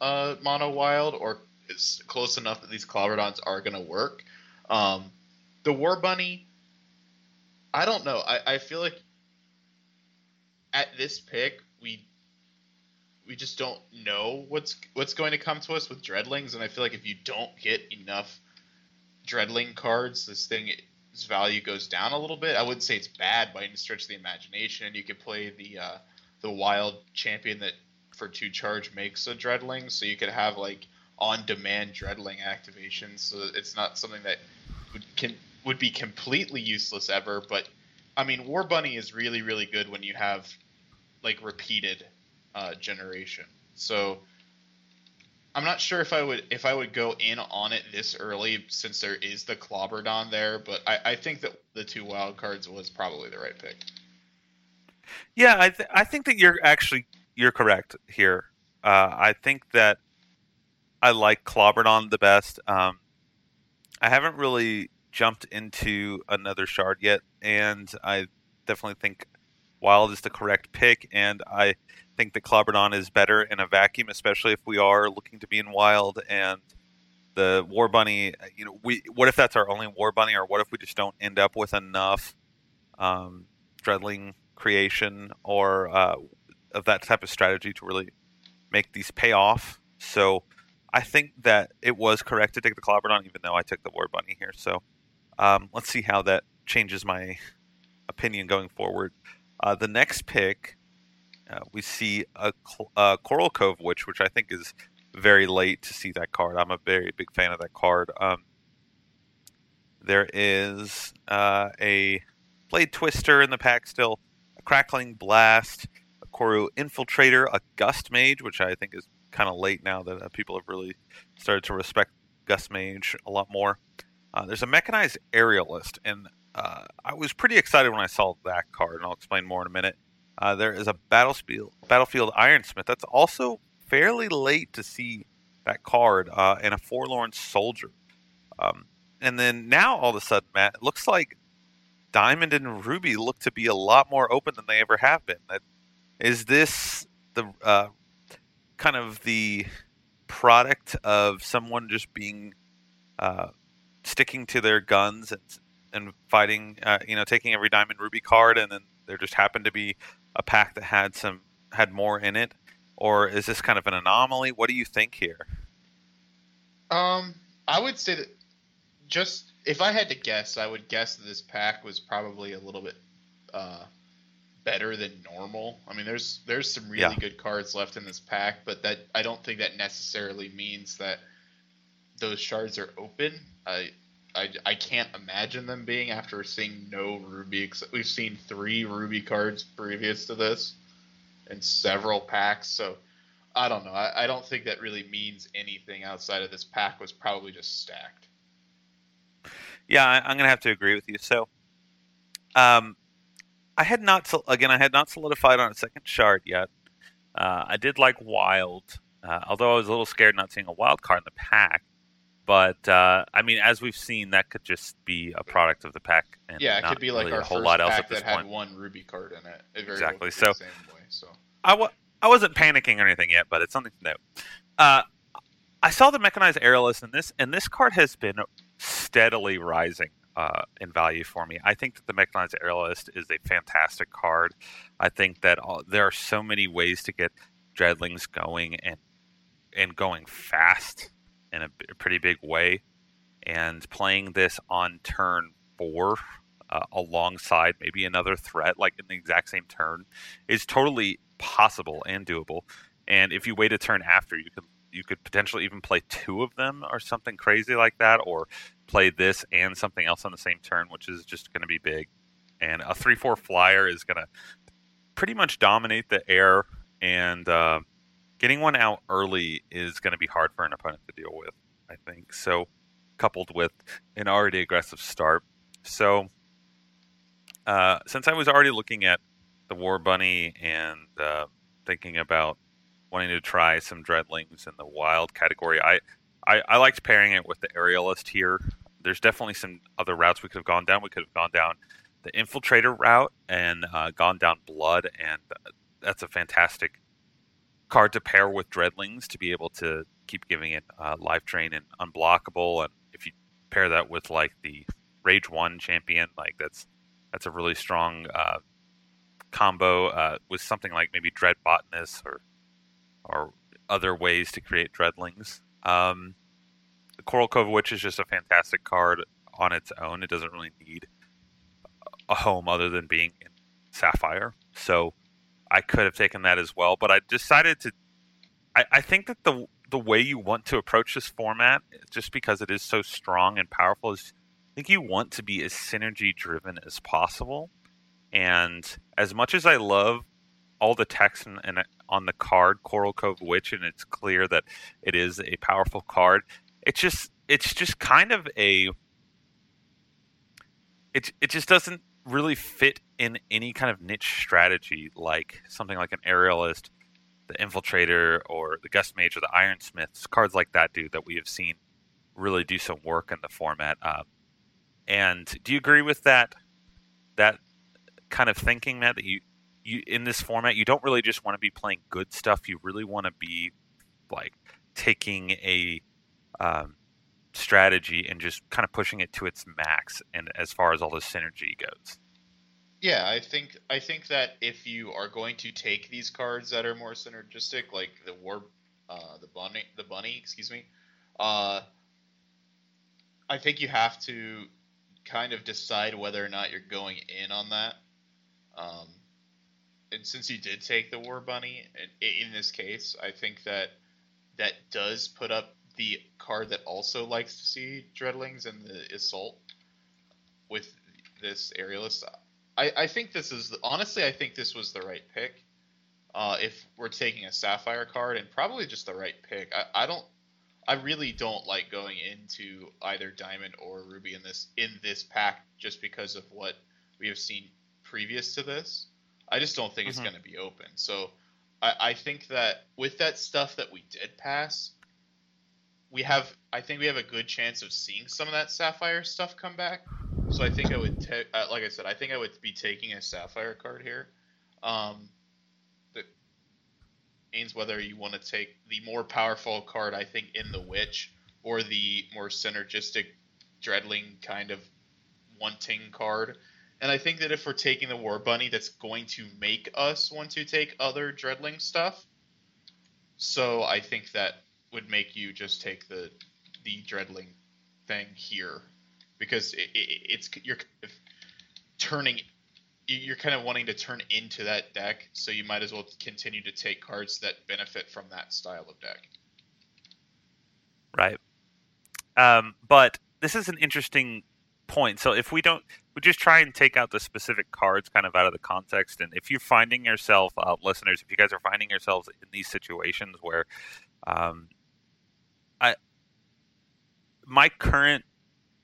uh, mono wild or is close enough that these clobberdons are going to work. Um, the war bunny, I don't know. I, I feel like at this pick we we just don't know what's what's going to come to us with dreadlings, and I feel like if you don't get enough dreadling cards, this thing thing's value goes down a little bit. I wouldn't say it's bad by any stretch of the imagination. You could play the uh, the wild champion that for two charge makes a dreadling, so you could have like on demand dreadling activations. So it's not something that would can would be completely useless ever. But I mean, War Bunny is really really good when you have like repeated uh, generation. So I'm not sure if I would if I would go in on it this early since there is the Clobberdon there, but I, I think that the two wild cards was probably the right pick. Yeah, I th- I think that you're actually you're correct here. Uh, I think that I like Clobberdon the best. Um, I haven't really jumped into another shard yet, and I definitely think Wild is the correct pick, and I think that Clobberdon is better in a vacuum, especially if we are looking to be in Wild and the War Bunny. You know, we what if that's our only War Bunny, or what if we just don't end up with enough um, Dreadling creation, or uh, of that type of strategy to really make these pay off. So I think that it was correct to take the Clobberdon, even though I took the War Bunny here. So um, let's see how that changes my opinion going forward. Uh, the next pick, uh, we see a, a, Coral Cove Witch, which I think is very late to see that card. I'm a very big fan of that card. Um, there is uh, a Blade Twister in the pack still, a Crackling Blast, a Koru Infiltrator, a Gust Mage, which I think is kind of late now that uh, people have really started to respect Gust Mage a lot more. Uh, there's a Mechanized Aerialist, and uh, I was pretty excited when I saw that card, and I'll explain more in a minute. Uh, there is a Battlefield, Battlefield Ironsmith. That's also fairly late to see that card, uh, and a Forlorn Soldier. Um, and then now, all of a sudden, Matt, it looks like Diamond and Ruby look to be a lot more open than they ever have been. That is this the uh, kind of the product of someone just being uh, sticking to their guns and and fighting, uh, you know, taking every diamond ruby card, and then there just happened to be a pack that had some had more in it, or is this kind of an anomaly? What do you think here? Um, I would say that just if I had to guess, I would guess that this pack was probably a little bit uh, better than normal. I mean, there's there's some really yeah. good cards left in this pack, but that I don't think that necessarily means that those shards are open. I I, I can't imagine them being after seeing no ruby. We've seen three ruby cards previous to this, and several packs. So I don't know. I, I don't think that really means anything outside of this pack was probably just stacked. Yeah, I, am gonna have to agree with you. So, um, I had not again. I had not solidified on a second shard yet. Uh, I did like wild, uh, although I was a little scared not seeing a wild card in the pack. But uh, I mean, as we've seen, that could just be a product of the pack. yeah, it could be like really our whole first lot pack else at this that point. had one ruby card in it. it Exactly. Well So, way, so. I w- I wasn't panicking or anything yet, but it's something to note. Uh, I saw the mechanized aerialist in this, and this card has been steadily rising uh, in value for me. I think that the mechanized aerialist is a fantastic card. I think that all, there are so many ways to get dreadlings going and and going fast in a, pretty big way and playing this on turn four uh, alongside maybe another threat, like in the exact same turn, is totally possible and doable. And if you wait a turn after, you could you could potentially even play two of them or something crazy like that, or play this and something else on the same turn, which is just going to be big. And a three four flyer is going to pretty much dominate the air, and uh, getting one out early is going to be hard for an opponent to deal with. I think so coupled with an already aggressive start. So, uh, since I was already looking at the War Bunny and uh, thinking about wanting to try some Dreadlings in the wild category, I, I, I liked pairing it with the Aerialist here. There's definitely some other routes we could have gone down. We could have gone down the Infiltrator route and uh, gone down Blood, and that's a fantastic card to pair with Dreadlings to be able to keep giving it uh, lifedrain and unblockable and if you pair that with like the Rage One champion, like that's that's a really strong uh, combo uh, with something like maybe Dread Botanist or or other ways to create Dreadlings. Um, the Coral Cove Witch is just a fantastic card on its own. It doesn't really need a home other than being in Sapphire. So I could have taken that as well, but I decided to. I, I think that the the way you want to approach this format, just because it is so strong and powerful, is I think you want to be as synergy driven as possible. And as much as I love all the text and, and on the card Coral Cove Witch, and it's clear that it is a powerful card, it's just it's just kind of a it it just doesn't really fit in any kind of niche strategy like something like an aerialist the Infiltrator or the Gust Mage or the Ironsmiths, cards like that do that we have seen really do some work in the format. Um, and do you agree with that? That kind of thinking, Matt, that you you in this format you don't really just want to be playing good stuff. You really want to be like taking a um, strategy and just kind of pushing it to its max, and as far as all the synergy goes. Yeah, I think I think that if you are going to take these cards that are more synergistic, like the war, uh, the bunny, the bunny, excuse me, uh, I think you have to kind of decide whether or not you're going in on that. Um, and since you did take the war bunny, in, in this case, I think that that does put up the card that also likes to see dreadlings and the assault with this aerialist I, I think this is honestly I think this was the right pick. Uh, if we're taking a sapphire card and probably just the right pick. I, I don't I really don't like going into either diamond or ruby in this in this pack just because of what we have seen previous to this. I just don't think mm-hmm. it's going to be open. So I, I think that with that stuff that we did pass, we have I think we have a good chance of seeing some of that sapphire stuff come back. So I think I would, ta- uh, like I said, I think I would be taking a sapphire card here. Um, that means whether you want to take the more powerful card, I think, in the witch, or the more synergistic dreadling kind of wanting card. And I think that if we're taking the war bunny, that's going to make us want to take other dreadling stuff. So I think that would make you just take the the dreadling thing here because it, it, it's you're turning you're kind of wanting to turn into that deck, so you might as well continue to take cards that benefit from that style of deck. Right. Um, but this is an interesting point. So if we don't, we just try and take out the specific cards kind of out of the context. And if you're finding yourself, uh, listeners, if you guys are finding yourselves in these situations where, um, my current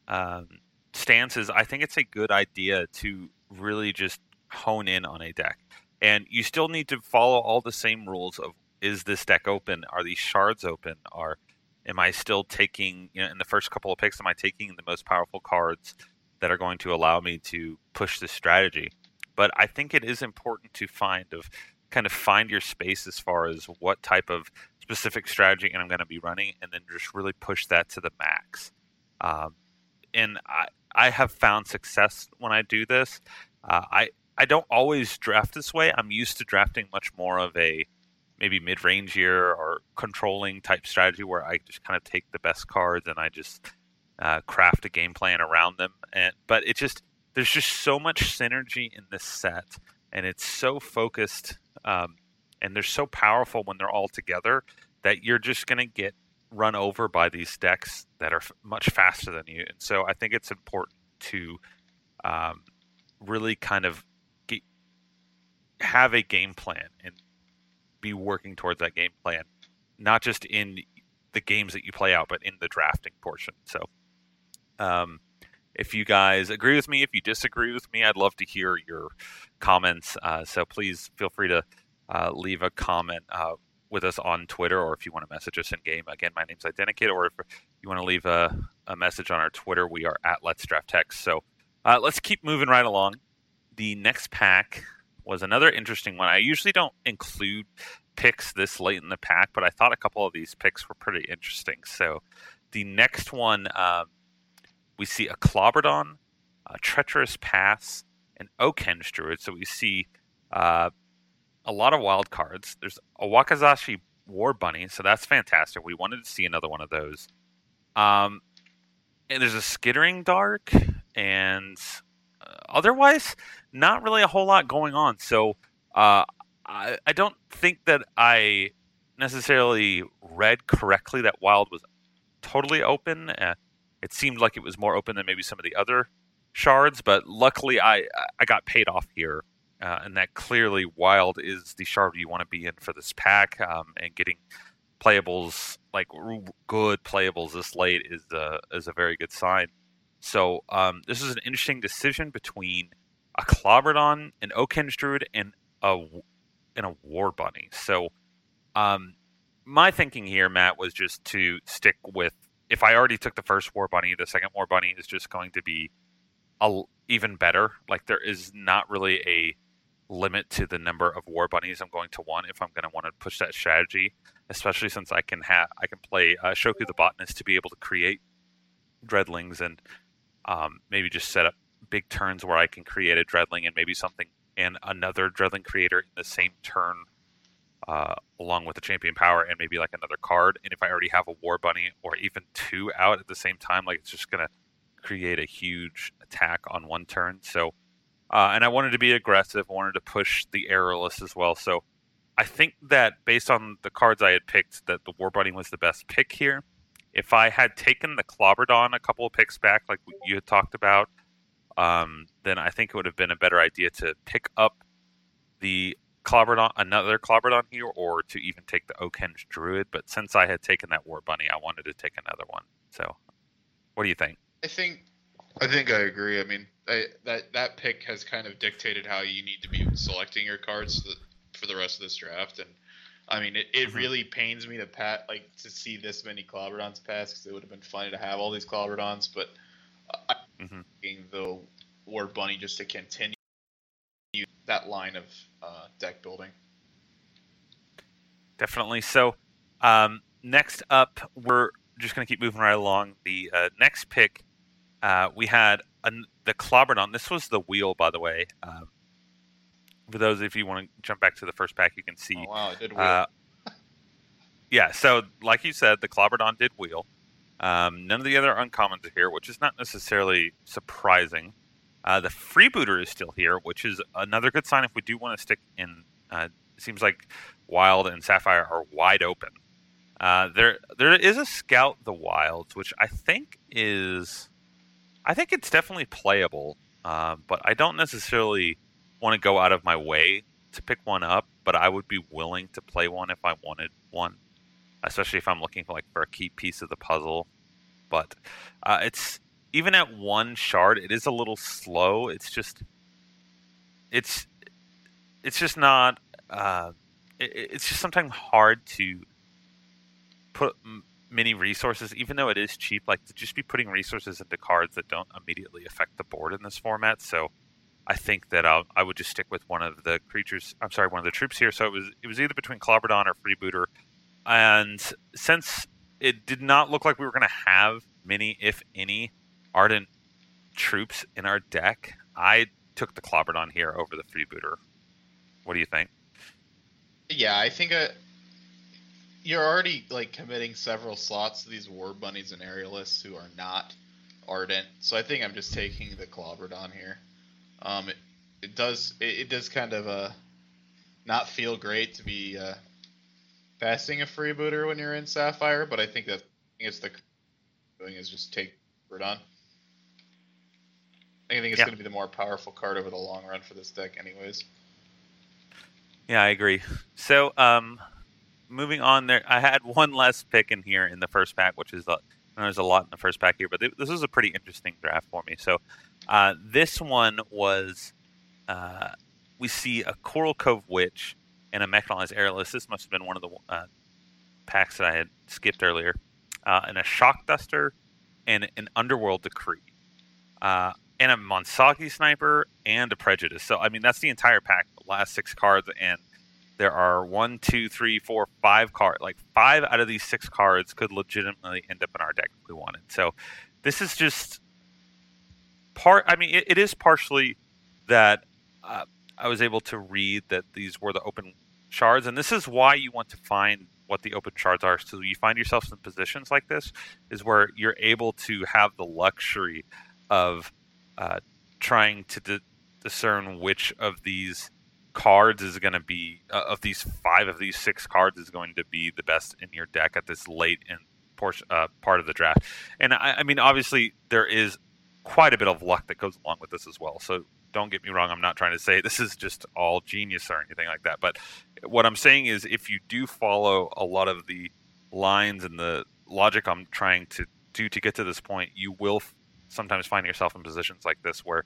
um, stance is, I think it's a good idea to really just hone in on a deck. And you still need to follow all the same rules of is this deck open? Are these shards open? Are am I still taking you know in the first couple of picks? Am I taking the most powerful cards that are going to allow me to push this strategy? But I think it is important to find of kind of find your space as far as what type of specific strategy and I'm going to be running, and then just really push that to the max. Um, and I I have found success when I do this. Uh, I I don't always draft this way. I'm used to drafting much more of a maybe mid range here or controlling type strategy where I just kind of take the best cards and I just uh, craft a game plan around them. And but it just there's just so much synergy in this set, and it's so focused, um, and they're so powerful when they're all together that you're just going to get run over by these decks that are f- much faster than you. And so I think it's important to um, really kind of get, have a game plan and be working towards that game plan, not just in the games that you play out, but in the drafting portion. So, um, if you guys agree with me, if you disagree with me, I'd love to hear your comments. Uh, so please feel free to uh, leave a comment uh, with us on Twitter, or if you want to message us in game. Again, my name's Identikit, or if you want to leave a, a, message on our Twitter, we are at Let's Draft Hex. So uh, let's keep moving right along. The next pack was another interesting one. I usually don't include picks this late in the pack, but I thought a couple of these picks were pretty interesting. So the next one, um, we see a Clobberdon, a Treacherous Pass, and Oakhenge Druid. So we see uh, a lot of wild cards. There's a Wakizashi War Bunny, so that's fantastic. We wanted to see another one of those. Um, and there's a Skittering Dark, and uh, otherwise, not really a whole lot going on. So uh, I, I don't think that I necessarily read correctly that Wild was totally open. Uh, it seemed like it was more open than maybe some of the other shards, but luckily I I got paid off here, uh, and that clearly Wild is the shard you want to be in for this pack, um, and getting playables like good playables this late is a is a very good sign. So um, this is an interesting decision between a Clobberdon, an Oakhenge Druid, and a and a War Bunny. So, um, my thinking here, Matt, was just to stick with. If I already took the first War Bunny, the second War Bunny is just going to be a, even better. Like there is not really a limit to the number of War Bunnies I'm going to want if I'm going to want to push that strategy. Especially since I can have I can play uh, Shoku the Botanist to be able to create Dreadlings and um, maybe just set up big turns where I can create a Dreadling and maybe something and another Dreadling creator in the same turn, uh, along with the champion power and maybe like another card. And if I already have a War Bunny or even two out at the same time, like it's just gonna create a huge attack on one turn. So, uh, and I wanted to be aggressive. Wanted to push the aerialist as well. So, I think that based on the cards I had picked, that the War Bunny was the best pick here. If I had taken the Clobberdon a couple of picks back, like you had talked about, um, then I think it would have been a better idea to pick up the Clobberdon, another Clobberdon here, or to even take the Oakhenge Druid. But since I had taken that War Bunny, I wanted to take another one. So, what do you think? I think, I think I agree. I mean, I, that that pick has kind of dictated how you need to be selecting your cards for the rest of this draft, and I mean, it, it mm-hmm. really pains me to pat like to see this many Clobberdons pass because it would have been funny to have all these Clobberdons, but I mm-hmm. the War Bunny just to continue that line of uh, deck building. Definitely. So, um, next up, we're just going to keep moving right along. The uh, next pick, uh, we had an, the Clobberdon. This was the wheel, by the way. Um, for those, if you want to jump back to the first pack, you can see. Oh, wow, it did wheel. Uh, yeah, so like you said, the Clobberdon did wheel. Um, none of the other uncommons are here, which is not necessarily surprising. Uh, the freebooter is still here, which is another good sign if we do want to stick in. Uh, it seems like Wild and Sapphire are wide open. Uh, there there is a Scout the Wilds, which I think is, I think it's definitely playable, uh, but I don't necessarily want to go out of my way to pick one up. But I would be willing to play one if I wanted one, especially if I'm looking for like for a key piece of the puzzle. But uh, it's even at one shard, it is a little slow. It's just, it's, it's just not. Uh, it, it's just sometimes hard to put many resources, even though it is cheap, like to just be putting resources into cards that don't immediately affect the board in this format. So I think that I'll, I would just stick with one of the creatures. I'm sorry, one of the troops here. So it was it was either between Clobberdon or Freebooter, and since it did not look like we were going to have many, if any, ardent troops in our deck, I took the Clobberdon here over the Freebooter. What do you think? Yeah, I think a, you're already like committing several slots to these war bunnies and aerialists who are not ardent. So I think I'm just taking the Clobberdon here. Um, it, it does it, it, does kind of uh not feel great to be uh, passing a freebooter when you're in Sapphire, but I think that it's the doing is just take Verdun. I think it's yeah. going to be the more powerful card over the long run for this deck, anyways. Yeah, I agree. So, um, moving on there, I had one less pick in here in the first pack, which is the, there's a lot in the first pack here, but this was a pretty interesting draft for me. So uh, this one was uh, we see a Coral Cove Witch and a mechanized aerialist. This must have been one of the uh, packs that I had skipped earlier, uh, and a Shock Duster and an Underworld Decree. Uh, and a Monsaki sniper and a prejudice. So I mean that's the entire pack, last six cards, and there are one, two, three, four, five cards. Like five out of these six cards could legitimately end up in our deck if we wanted. So this is just part. I mean, it, it is partially that uh, I was able to read that these were the open shards, and this is why you want to find what the open shards are. So you find yourself in positions like this, is where you're able to have the luxury of uh, trying to di- discern which of these cards is going to be uh, of these five of these six cards is going to be the best in your deck at this late in portion uh, part of the draft. And I, I, mean, obviously, there is quite a bit of luck that goes along with this as well. So don't get me wrong; I'm not trying to say this is just all genius or anything like that. But what I'm saying is, if you do follow a lot of the lines and the logic I'm trying to do to get to this point, you will sometimes find yourself in positions like this where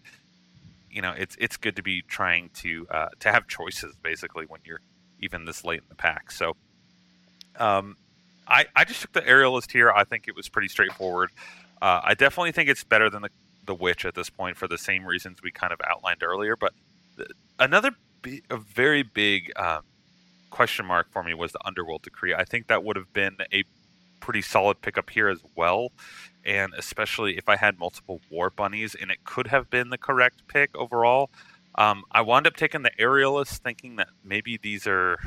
you know it's it's good to be trying to uh, to have choices basically when you're even this late in the pack. So, um, I I just took the aerialist here. I think it was pretty straightforward. Uh, I definitely think it's better than the the witch at this point for the same reasons we kind of outlined earlier. But the, another b- a very big um, question mark for me was the underworld decree. I think that would have been a pretty solid pickup here as well. And especially if I had multiple war bunnies and it could have been the correct pick overall. Um, I wound up taking the aerialist thinking that maybe these are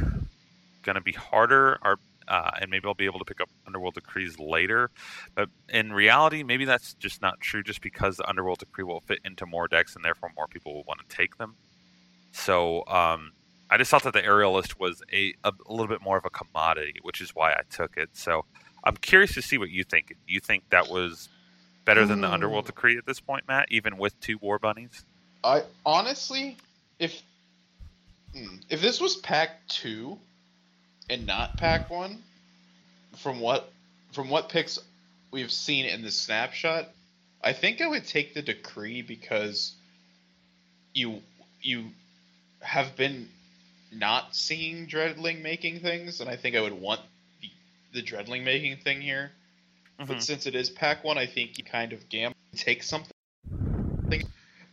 going to be harder or uh, and maybe I'll be able to pick up Underworld Decrees later. But in reality, maybe that's just not true just because the Underworld Decree will fit into more decks and therefore more people will want to take them. So um, I just thought that the aerialist was a, a, a, little bit more of a commodity, which is why I took it. So I'm curious to see what you think. You think that was better than the Underworld Decree at this point, Matt, even with two War Bunnies? I honestly, if hmm, if this was Pack Two and not Pack One, from what from what picks we've seen in the snapshot, I think I would take the Decree because you you have been not seeing Dreadling making things, and I think I would want the dreadling making thing here. Mm-hmm. But since it is pack one, I think you kind of gamble take something.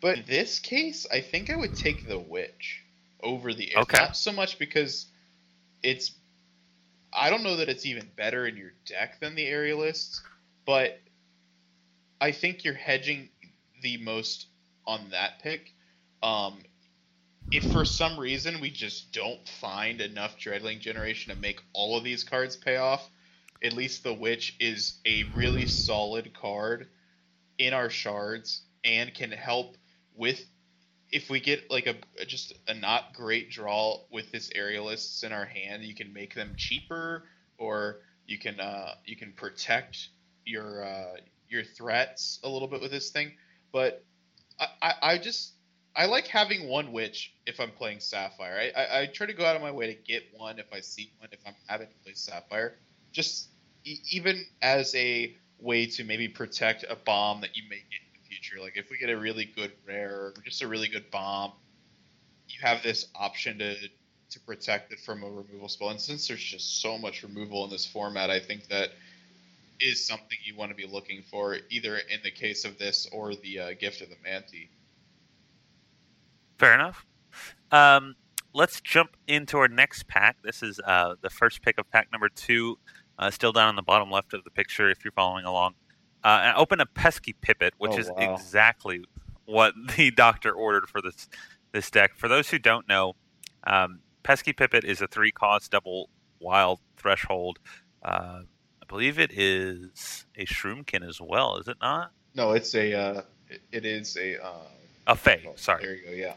But in this case, I think I would take the witch over the okay. not so much because it's I don't know that it's even better in your deck than the aerialists, but I think you're hedging the most on that pick. Um, if for some reason we just don't find enough Dreadling generation to make all of these cards pay off, at least the Witch is a really solid card in our shards and can help with if we get like a just a not great draw with this aerialists in our hand, you can make them cheaper or You can uh, you can protect your uh, your threats a little bit with this thing, but I, I, I just I like having one witch if I'm playing Sapphire. I, I, I, try to go out of my way to get one if I see one if I'm having to play Sapphire. Just e- even as a way to maybe protect a bomb that you may get in the future. Like if we get a really good rare or just a really good bomb, you have this option to to protect it from a removal spell. And since there's just so much removal in this format, I think that is something you want to be looking for, either in the case of this or the uh, Gift of the Manti. Fair enough. Um, let's jump into our next pack. This is uh, the first pick of pack number two, uh, still down on the bottom left of the picture if you're following along. Uh, open a pesky pipit, which oh, is wow. exactly what the doctor ordered for this this deck. For those who don't know, um, pesky pipit is a three cost double wild threshold. Uh, I believe it is a shroomkin as well, is it not? No, it's a uh, it is a uh, a fey. Oh, sorry, there you go. Yeah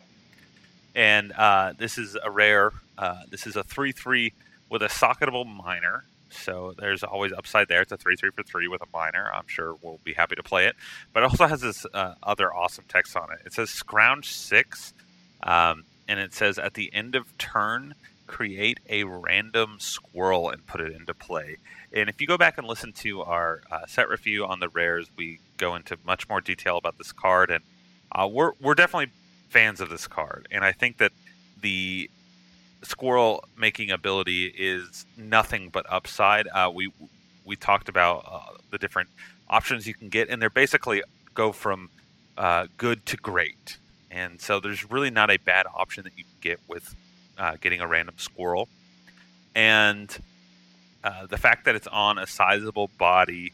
and uh, this is a rare. Uh, this is a three-three with a socketable minor. So there's always upside there. It's a three-three for three with a minor. I'm sure we'll be happy to play it. But it also has this uh, other awesome text on it. It says scrounge six, um, and it says at the end of turn, create a random squirrel and put it into play. And if you go back and listen to our uh, set review on the rares, we go into much more detail about this card, and uh, we're we're definitely fans of this card, and I think that the squirrel making ability is nothing but upside. Uh, we we talked about uh, the different options you can get, and they're basically go from uh, good to great. And so there's really not a bad option that you can get with uh, getting a random squirrel. And uh, the fact that it's on a sizable body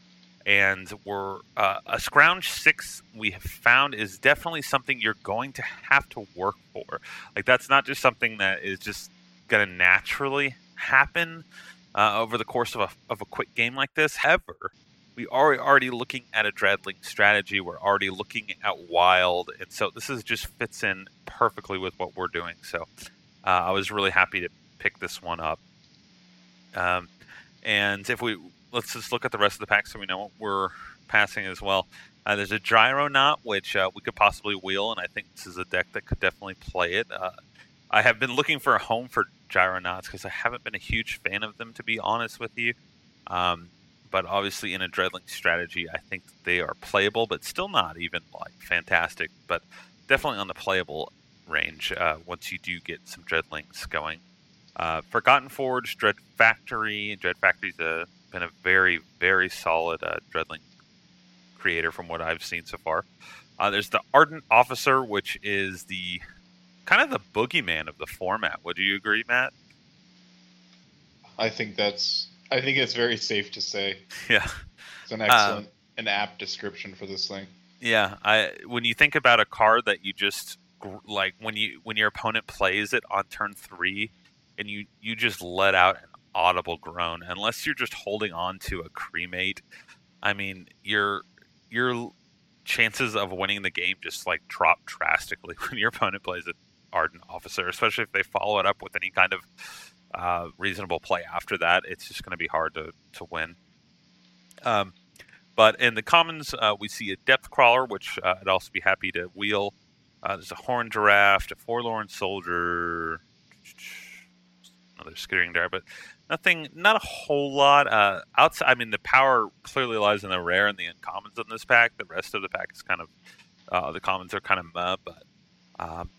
and we're uh, a scrounge six we have found is definitely something you're going to have to work for. Like that's not just something that is just going to naturally happen uh, over the course of a, of a quick game like this. However we are already looking at a dreadling strategy. We're already looking at wild and so this is just fits in perfectly with what we're doing. So uh, i was really happy to pick this one up. Um, and if we let's just look at the rest of the pack so we know what we're passing as well. Uh, there's a Gyronaut, which uh, we could possibly wheel, and I think this is a deck that could definitely play it. Uh, I have been looking for a home for gyro Gyronauts because I haven't been a huge fan of them, to be honest with you. Um, but obviously, in a Dreadling strategy, I think they are playable, but still not even like fantastic. But definitely on the playable range uh, once you do get some Dreadlings going. Uh, Forgotten Forge, Dread Factory. Dread Factory is a been a very, very solid uh, Dreadling creator from what I've seen so far. Uh, there's the Ardent Officer, which is the kind of the boogeyman of the format. Would you agree, Matt? I think that's. I think it's very safe to say. Yeah, it's an excellent, um, an apt description for this thing. Yeah, I when you think about a card that you just like when you when your opponent plays it on turn three, and you you just let out an audible groan unless you're just holding on to a cremate. I mean, your your chances of winning the game just like drop drastically when your opponent plays an ardent officer, especially if they follow it up with any kind of uh, reasonable play after that. It's just going to be hard to to win. Um, but in the commons, uh, we see a depth crawler, which uh, I'd also be happy to wheel. Uh, there's a horn giraffe, a forlorn soldier, another skittering there, but nothing, not a whole lot. Uh, outside, I mean, the power clearly lies in the rare and the uncommons in this pack. The rest of the pack is kind of, uh, the commons are kind of meh, but um,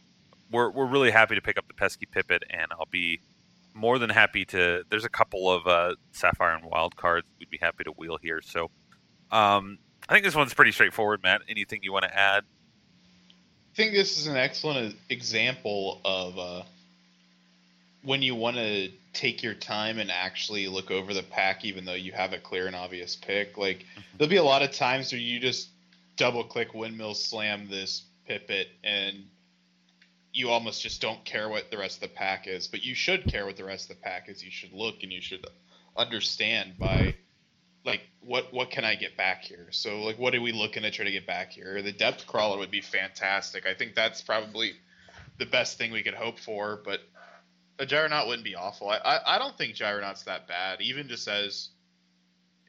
we're we're really happy to pick up the pesky pipit, and I'll be more than happy to. There's a couple of uh, sapphire and wild cards we'd be happy to wheel here. So, um, I think this one's pretty straightforward, Matt. Anything you want to add? I think this is an excellent example of uh, when you want to take your time and actually look over the pack, even though you have a clear and obvious pick. Like there'll be a lot of times where you just double click windmill slam this pipit and you almost just don't care what the rest of the pack is, but you should care what the rest of the pack is. You should look and you should understand by like what what can I get back here? So like what are we looking to try to get back here? The depth crawler would be fantastic. I think that's probably the best thing we could hope for, but a Gyronaut wouldn't be awful. I, I, I don't think Gyronaut's that bad, even just as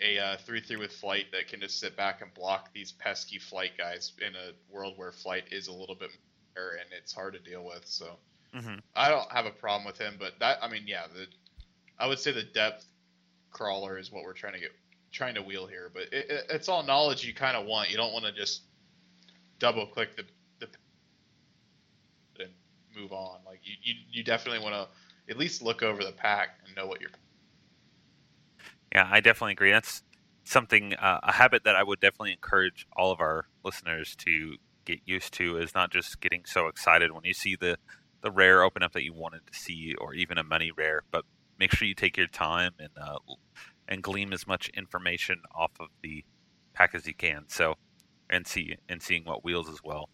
a uh, three three with flight that can just sit back and block these pesky flight guys in a world where flight is a little bit better and it's hard to deal with. So hmm I don't have a problem with him, but that I mean, yeah, the I would say the depth crawler is what we're trying to get trying to wheel here, but it, it, it's all knowledge you kind of want. You don't want to just double click the the and move on. Like you you, you definitely want to at least look over the pack and know what you're. Yeah, I definitely agree. That's something uh, a habit that I would definitely encourage all of our listeners to get used to is not just getting so excited when you see the the rare open up that you wanted to see or even a money rare, but make sure you take your time and uh, and glean as much information off of the pack as you can. So and see and seeing what wheels as well.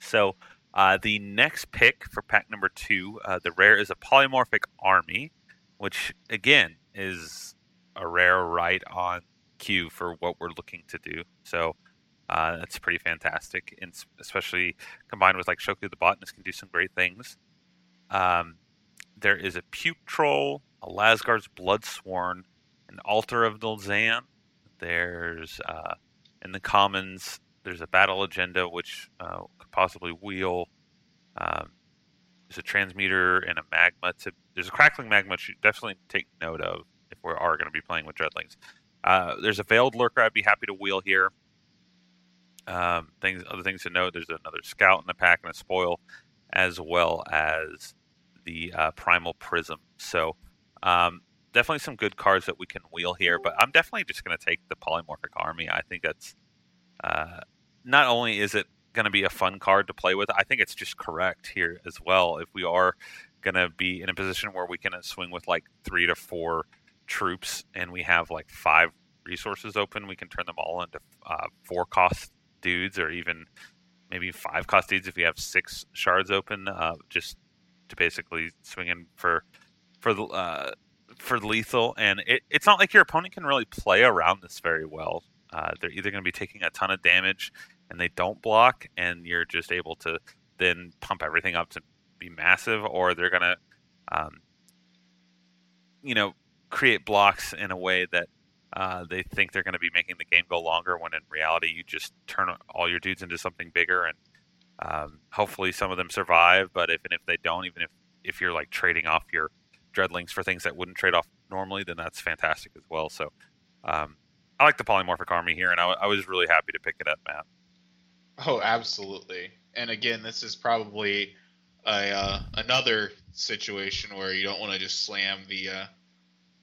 So uh, the next pick for pack number two, uh, the rare is a polymorphic army, which again is a rare right on cue for what we're looking to do. So uh, that's pretty fantastic, and especially combined with like Shoku the botanist can do some great things. Um, there is a puke troll, a Lasgar's bloodsworn, an altar of Nulzan. There's uh, in the commons. There's a battle agenda which uh, could possibly wheel. Um, there's a transmuter and a magma. To there's a crackling magma. which definitely take note of if we are going to be playing with dreadlings. Uh, there's a veiled lurker. I'd be happy to wheel here. Um, things, other things to note. There's another scout in the pack and a spoil, as well as the uh, primal prism. So um, definitely some good cards that we can wheel here. But I'm definitely just going to take the polymorphic army. I think that's uh, not only is it going to be a fun card to play with, I think it's just correct here as well. If we are going to be in a position where we can swing with like three to four troops and we have like five resources open, we can turn them all into uh, four cost dudes or even maybe five cost dudes if we have six shards open, uh, just to basically swing in for for the uh, for lethal. And it, it's not like your opponent can really play around this very well. Uh, they're either going to be taking a ton of damage and they don't block, and you're just able to then pump everything up to be massive, or they're going to, um, you know, create blocks in a way that uh, they think they're going to be making the game go longer when in reality you just turn all your dudes into something bigger and um, hopefully some of them survive but if and if they don't even if if you're like trading off your dreadlings for things that wouldn't trade off normally then that's fantastic as well. So um, i like the polymorphic army here and I, I was really happy to pick it up matt Oh, absolutely. And again, this is probably a uh, another situation where you don't want to just slam the uh,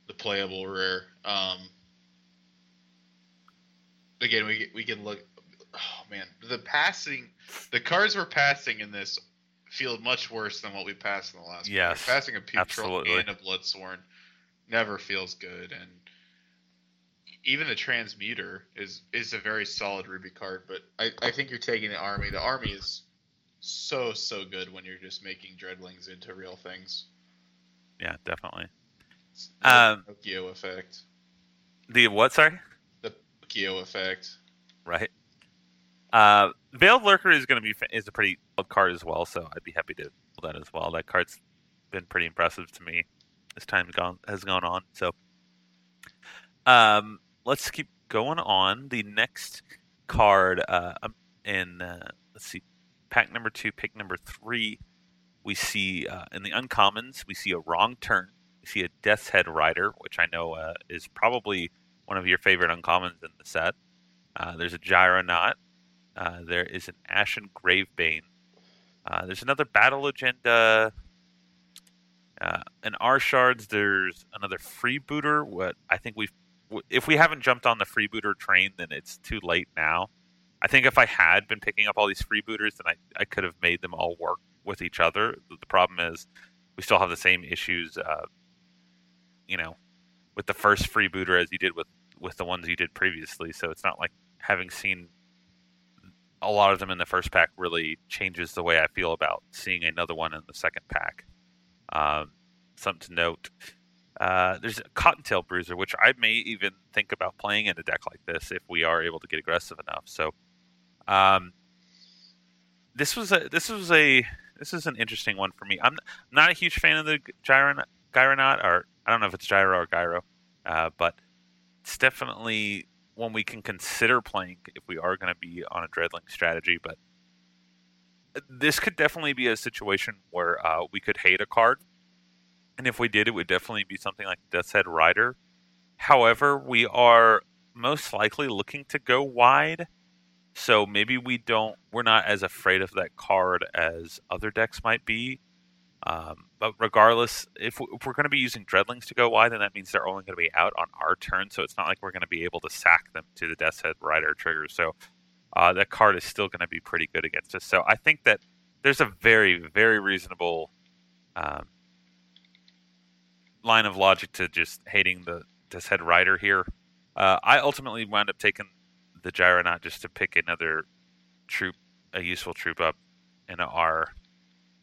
the playable rare. Um, again, we we can look. Oh man, the passing, the cards we're passing in this feel much worse than what we passed in the last. one. Yes, passing a puke troll and a bloodsworn never feels good, and even the transmuter is is a very solid ruby card. But I I think you're taking the army. The army is so so good when you're just making dreadlings into real things. yeah definitely the Um, Pinocchio effect. the what sorry The Pinocchio effect. right uh, veiled lurker is going to be is a pretty good card as well so i'd be happy to pull that as well that card's been pretty impressive to me as time gone has gone on so um let's keep going on. The next card uh um, in uh, let's see pack number two pick number three we see uh, in the uncommons we see a wrong turn. We see a death's head rider which i know uh, is probably one of your favorite uncommons in the set. Uh, there's a gyronaut uh, there is an ashen gravebane uh, there's another battle agenda. Uh, in our shards there's another freebooter what i think we've if we haven't jumped on the freebooter train then it's too late now. I think if i had been picking up all these freebooters then i, I could have made them all work with each other. The problem is we still have the same issues uh, you know with the first freebooter as you did with with the ones you did previously. So it's not like having seen a lot of them in the first pack really changes the way i feel about seeing another one in the second pack. Um, something to note uh, there's a Cottontail Bruiser, which I may even think about playing in a deck like this if we are able to get aggressive enough. So, um, this was a this was a this is an interesting one for me. I'm not a huge fan of the Gyron Gyronaut, or I don't know if it's Gyro or Gyro, uh, but it's definitely one we can consider playing if we are going to be on a dreadling strategy. But this could definitely be a situation where uh, we could hate a card, and if we did, it would definitely be something like Death's Head Rider. However, we are most likely looking to go wide, so maybe we don't. We're not as afraid of that card as other decks might be. Um, but regardless, if, if we're going to be using Dreadlings to go wide, then that means they're only going to be out on our turn. So it's not like we're going to be able to sack them to the Death's Head Rider trigger. So uh, that card is still going to be pretty good against us. So I think that there's a very, very reasonable um, line of logic to just hating the Death's Head Rider here. Uh, I ultimately wound up taking the Gyronaut just to pick another troop, a useful troop up in our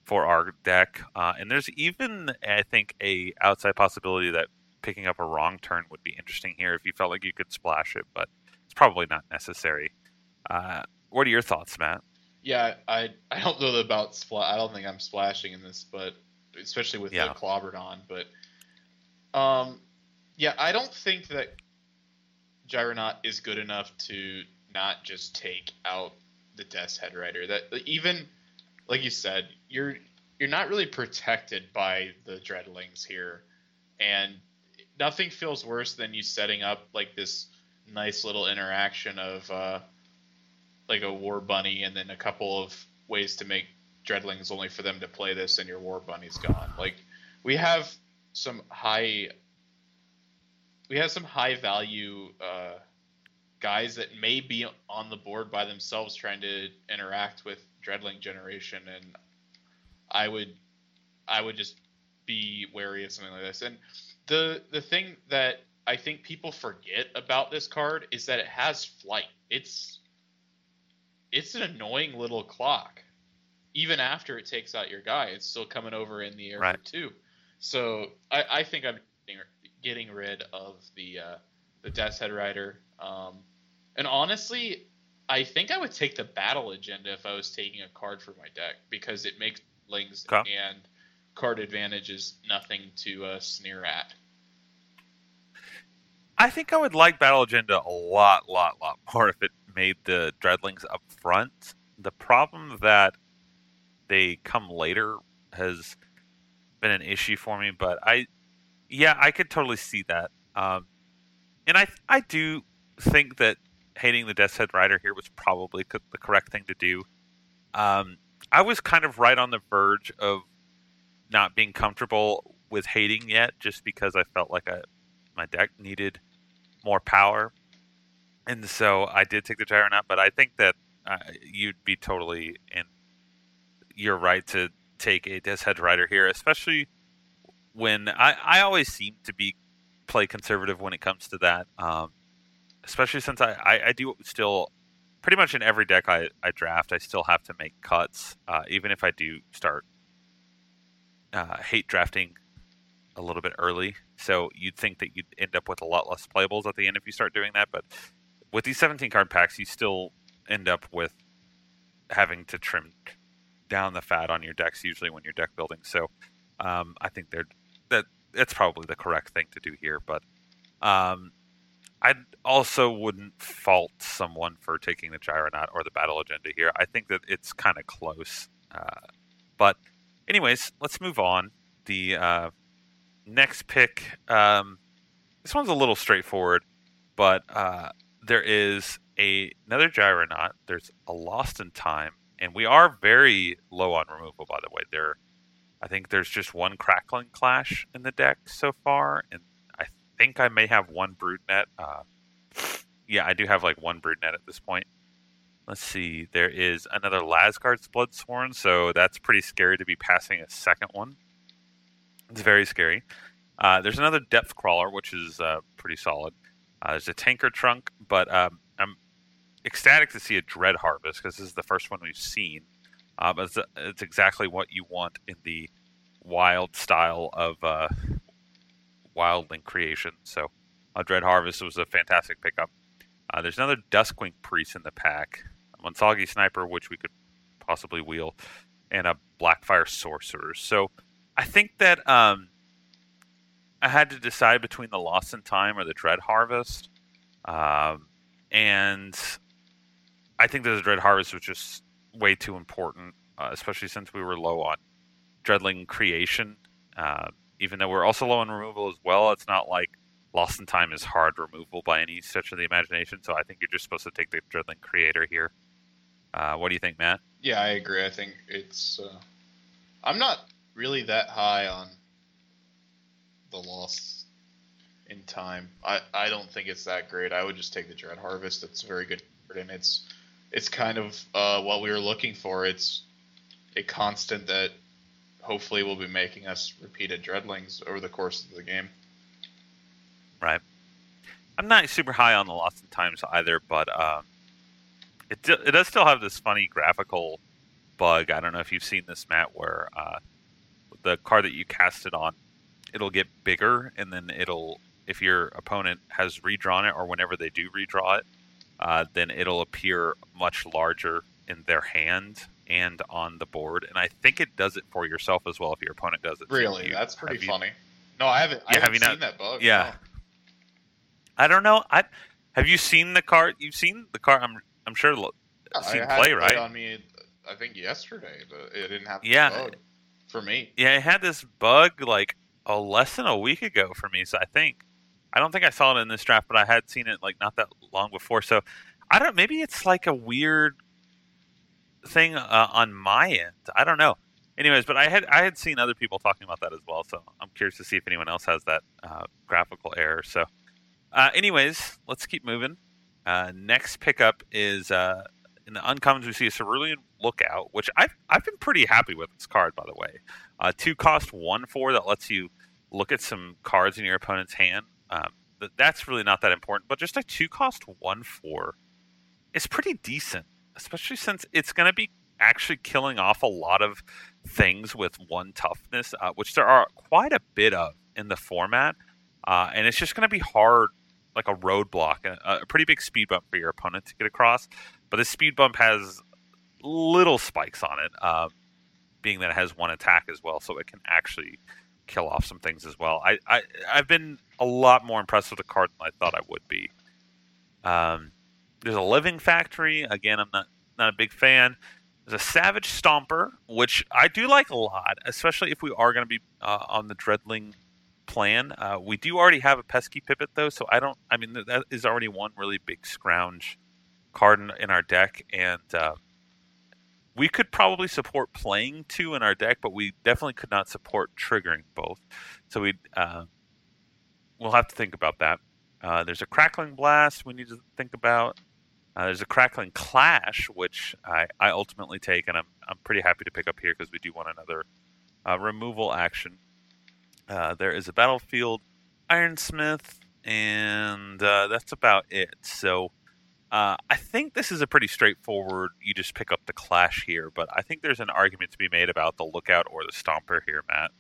for our deck. Uh, and there's even, I think, a outside possibility that picking up a wrong turn would be interesting here if you felt like you could splash it, but it's probably not necessary. Uh, what are your thoughts, Matt? Yeah, I I don't know about splash. I don't think I'm splashing in this, but especially with yeah. the Clobberdon. But um, yeah, I don't think that Gyronaut is good enough to not just take out the Death's Head Rider. That even like you said, you're you're not really protected by the dreadlings here, and nothing feels worse than you setting up like this nice little interaction of uh, like a war bunny and then a couple of ways to make dreadlings only for them to play this and your war bunny's gone. Like we have some high we have some high value uh, guys that may be on the board by themselves trying to interact with dreadling generation and i would i would just be wary of something like this. And the the thing that i think people forget about this card is that it has flight. It's it's an annoying little clock. Even after it takes out your guy it's still coming over in the air right. two so i i think i'm getting rid of the uh the death's head rider um and honestly, I think I would take the battle agenda if I was taking a card for my deck because it makes lings okay. and card advantage is nothing to uh, sneer at. I think I would like battle agenda a lot, lot, lot more if it made the dreadlings up front. The problem that they come later has been an issue for me, but I, yeah, I could totally see that. Um, and I, I do think that hating the Death's Head Rider here was probably the correct thing to do. Um, I was kind of right on the verge of not being comfortable with hating yet, just because I felt like I, my deck needed more power, and so I did take the Gyronaut. But I think that uh, you'd be totally in. You're right to take a Death's Head Rider here, especially when I, I always seem to be play conservative when it comes to that. Um, especially since I, I, I, do still pretty much in every deck I, I draft, I still have to make cuts, uh, even if I do start uh, hate drafting a little bit early. So you'd think that you'd end up with a lot less playables at the end if you start doing that. But with these 17 card packs, you still end up with having to trim down the fat on your decks usually when you're deck building. So um, I think they're that that's probably the correct thing to do here. But um, I also wouldn't fault someone for taking the Gyronaut or the Battle Agenda here. I think that it's kind of close. Uh, but, anyways, let's move on. The uh, next pick, um, this one's a little straightforward, but uh, there is a, another Gyronaut. There's a Lost in Time, and we are very low on removal, by the way. There, I think there's just one Crackling Clash in the deck so far, and I think I may have one broodnet. Uh, yeah, I do have like one broodnet at this point. Let's see. There is another Lasgard's Bloodsworn, so that's pretty scary to be passing a second one. It's very scary. Uh, there's another Depth Crawler, which is uh, pretty solid. Uh, there's a Tanker Trunk, but um, ecstatic to see a Dread Harvest because this is the first one we've seen. Uh, but it's, it's, exactly what you want in the wild style of uh, Wildling creation. So, uh, Dread Harvest was a fantastic pickup. Uh, there's another Duskwing Priest in the pack, a Monsagi Sniper, which we could possibly wheel, and a Blackfire Sorcerer. So, I think that um, I had to decide between the Lost in Time or the Dread Harvest. Um, and I think that the Dread Harvest was just way too important, uh, especially since we were low on Dreadling creation. Uh, even though we're also low on removal as well, it's not like Lost in Time is hard removal by any stretch of the imagination. So I think you're just supposed to take the Dreadling creator here. Uh, what do you think, Matt? Yeah, I agree. I think it's. Uh, I'm not really that high on the Lost in Time. I, I don't think it's that great. I would just take the Dread Harvest. It's very good and it's it's kind of uh, what we were looking for. It's a constant that hopefully will be making us repeated Dreadlings over the course of the game. Right. I'm not super high on the Lost in Times either, but uh, it it does still have this funny graphical bug. I don't know if you've seen this, Matt, where uh, the card that you cast it on, it'll get bigger, and then it'll if your opponent has redrawn it or whenever they do redraw it, uh, then it'll appear much larger in their hand and on the board. And I think it does it for yourself as well if your opponent does it. Really, you, that's pretty funny. You, no, I haven't. I haven't seen not, that bug. Yeah, no. I don't know. I have you seen the card? You've seen the card? I'm I'm sure. Seen play right on me. I think yesterday, but it didn't have. Yeah, for me. Yeah, it had this bug like a less than a week ago for me. So I think I don't think I saw it in this draft, but I had seen it like not that long before. So I don't. Maybe it's like a weird thing uh, on my end. I don't know. Anyways, but I had I had seen other people talking about that as well. So I'm curious to see if anyone else has that uh, graphical error. So, uh, anyways, let's keep moving. Uh, next pickup is uh, in the uncommons we see a Cerulean Lookout, which I've I've been pretty happy with this card by the way. Uh, two cost one four that lets you look at some cards in your opponent's hand. Um, that's really not that important, but just a two cost one four is pretty decent, especially since it's going to be actually killing off a lot of things with one toughness, uh, which there are quite a bit of in the format, uh, and it's just going to be hard, like a roadblock, a, a pretty big speed bump for your opponent to get across. But the speed bump has little spikes on it, uh, being that it has one attack as well, so it can actually kill off some things as well. I, I I've been a lot more impressed with the card than I thought I would be. Um, there's a living factory. Again, I'm not not a big fan. There's a savage stomper, which I do like a lot, especially if we are going to be uh, on the dreadling plan. Uh, we do already have a pesky pipit though, so I don't. I mean, that is already one really big scrounge card in, in our deck, and uh, we could probably support playing two in our deck, but we definitely could not support triggering both. So we uh, we'll have to think about that. Uh, there's a crackling blast we need to think about. Uh, there's a crackling clash, which I, I ultimately take, and I'm I'm pretty happy to pick up here because we do want another uh, removal action. Uh, there is a battlefield ironsmith, and uh, that's about it. So uh, I think this is a pretty straightforward. You just pick up the clash here, but I think there's an argument to be made about the lookout or the stomper here, Matt.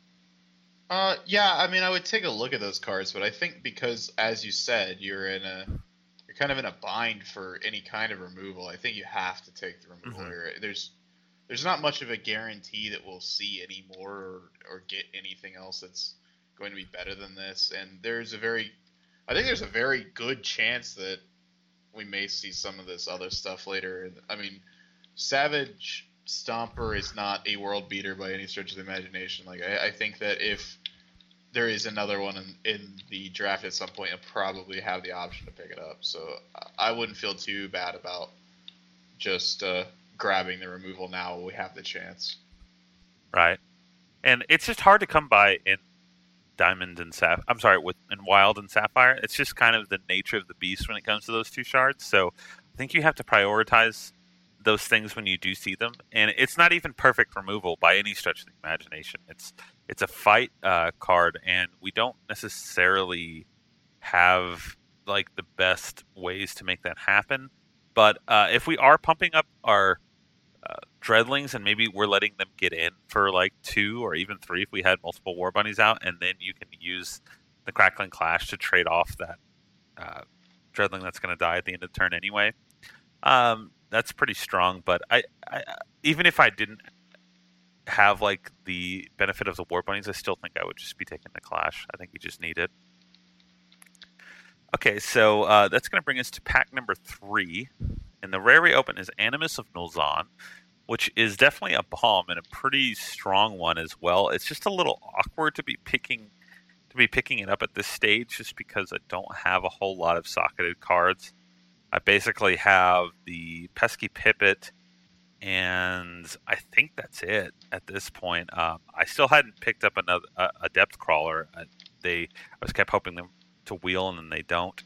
Uh, yeah, I mean, I would take a look at those cards, but I think because, as you said, you're in a you're kind of in a bind for any kind of removal. I think you have to take the removal mm-hmm. here. There's there's not much of a guarantee that we'll see any more or, or get anything else that's going to be better than this. And there's a very, I think there's a very good chance that we may see some of this other stuff later. I mean, Savage Stomper is not a world beater by any stretch of the imagination. Like I, I think that if there is another one in, in the draft at some point, you'll probably have the option to pick it up. So I wouldn't feel too bad about just uh, grabbing the removal now we have the chance. Right, and it's just hard to come by in Diamond and Sapphire. I'm sorry, with and Wild and Sapphire. It's just kind of the nature of the beast when it comes to those two shards. So I think you have to prioritize those things when you do see them, and it's not even perfect removal by any stretch of the imagination. It's it's a fight uh, card, and we don't necessarily have like the best ways to make that happen. But uh, if we are pumping up our uh, dreadlings and maybe we're letting them get in for like two or even three if we had multiple war bunnies out, and then you can use the crackling clash to trade off that uh, dreadling that's going to die at the end of the turn anyway. Um, that's pretty strong. But I, I, even if I didn't have like the benefit of the war bunnies, I still think I would just be taking the clash. I think you just need it. Okay, so uh, that's going to bring us to pack number three. And the rare we open is Animus of Nulzon, which is definitely a bomb and a pretty strong one as well. It's just a little awkward to be picking to be picking it up at this stage just because I don't have a whole lot of socketed cards. I basically have the pesky Pipit, and I think that's it at this point. Um, I still hadn't picked up another a, depth crawler. I, they I was kept hoping them to wheel, and then they don't.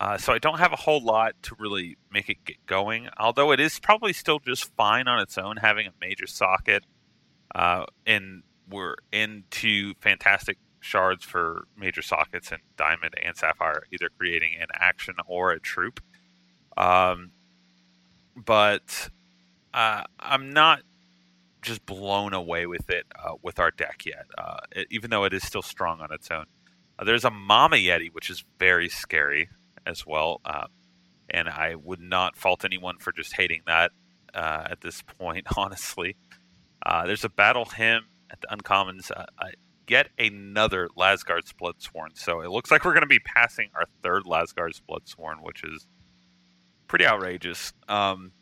Uh, so I don't have a whole lot to really make it get going. Although it is probably still just fine on its own, having a major socket, uh, and we're into fantastic shards for major sockets and diamond and sapphire, either creating an action or a troop. Um, but uh, I'm not just blown away with it uh, with our deck yet, uh, it, even though it is still strong on its own. Uh, there's a Mama Yeti, which is very scary as well, uh, and I would not fault anyone for just hating that uh, at this point, honestly. there's a Battle Hymn at the Uncommons yet another Lasgard's Bloodsworn. So it looks like we're going to be passing our third Lasgard's Bloodsworn, which is pretty outrageous. Um,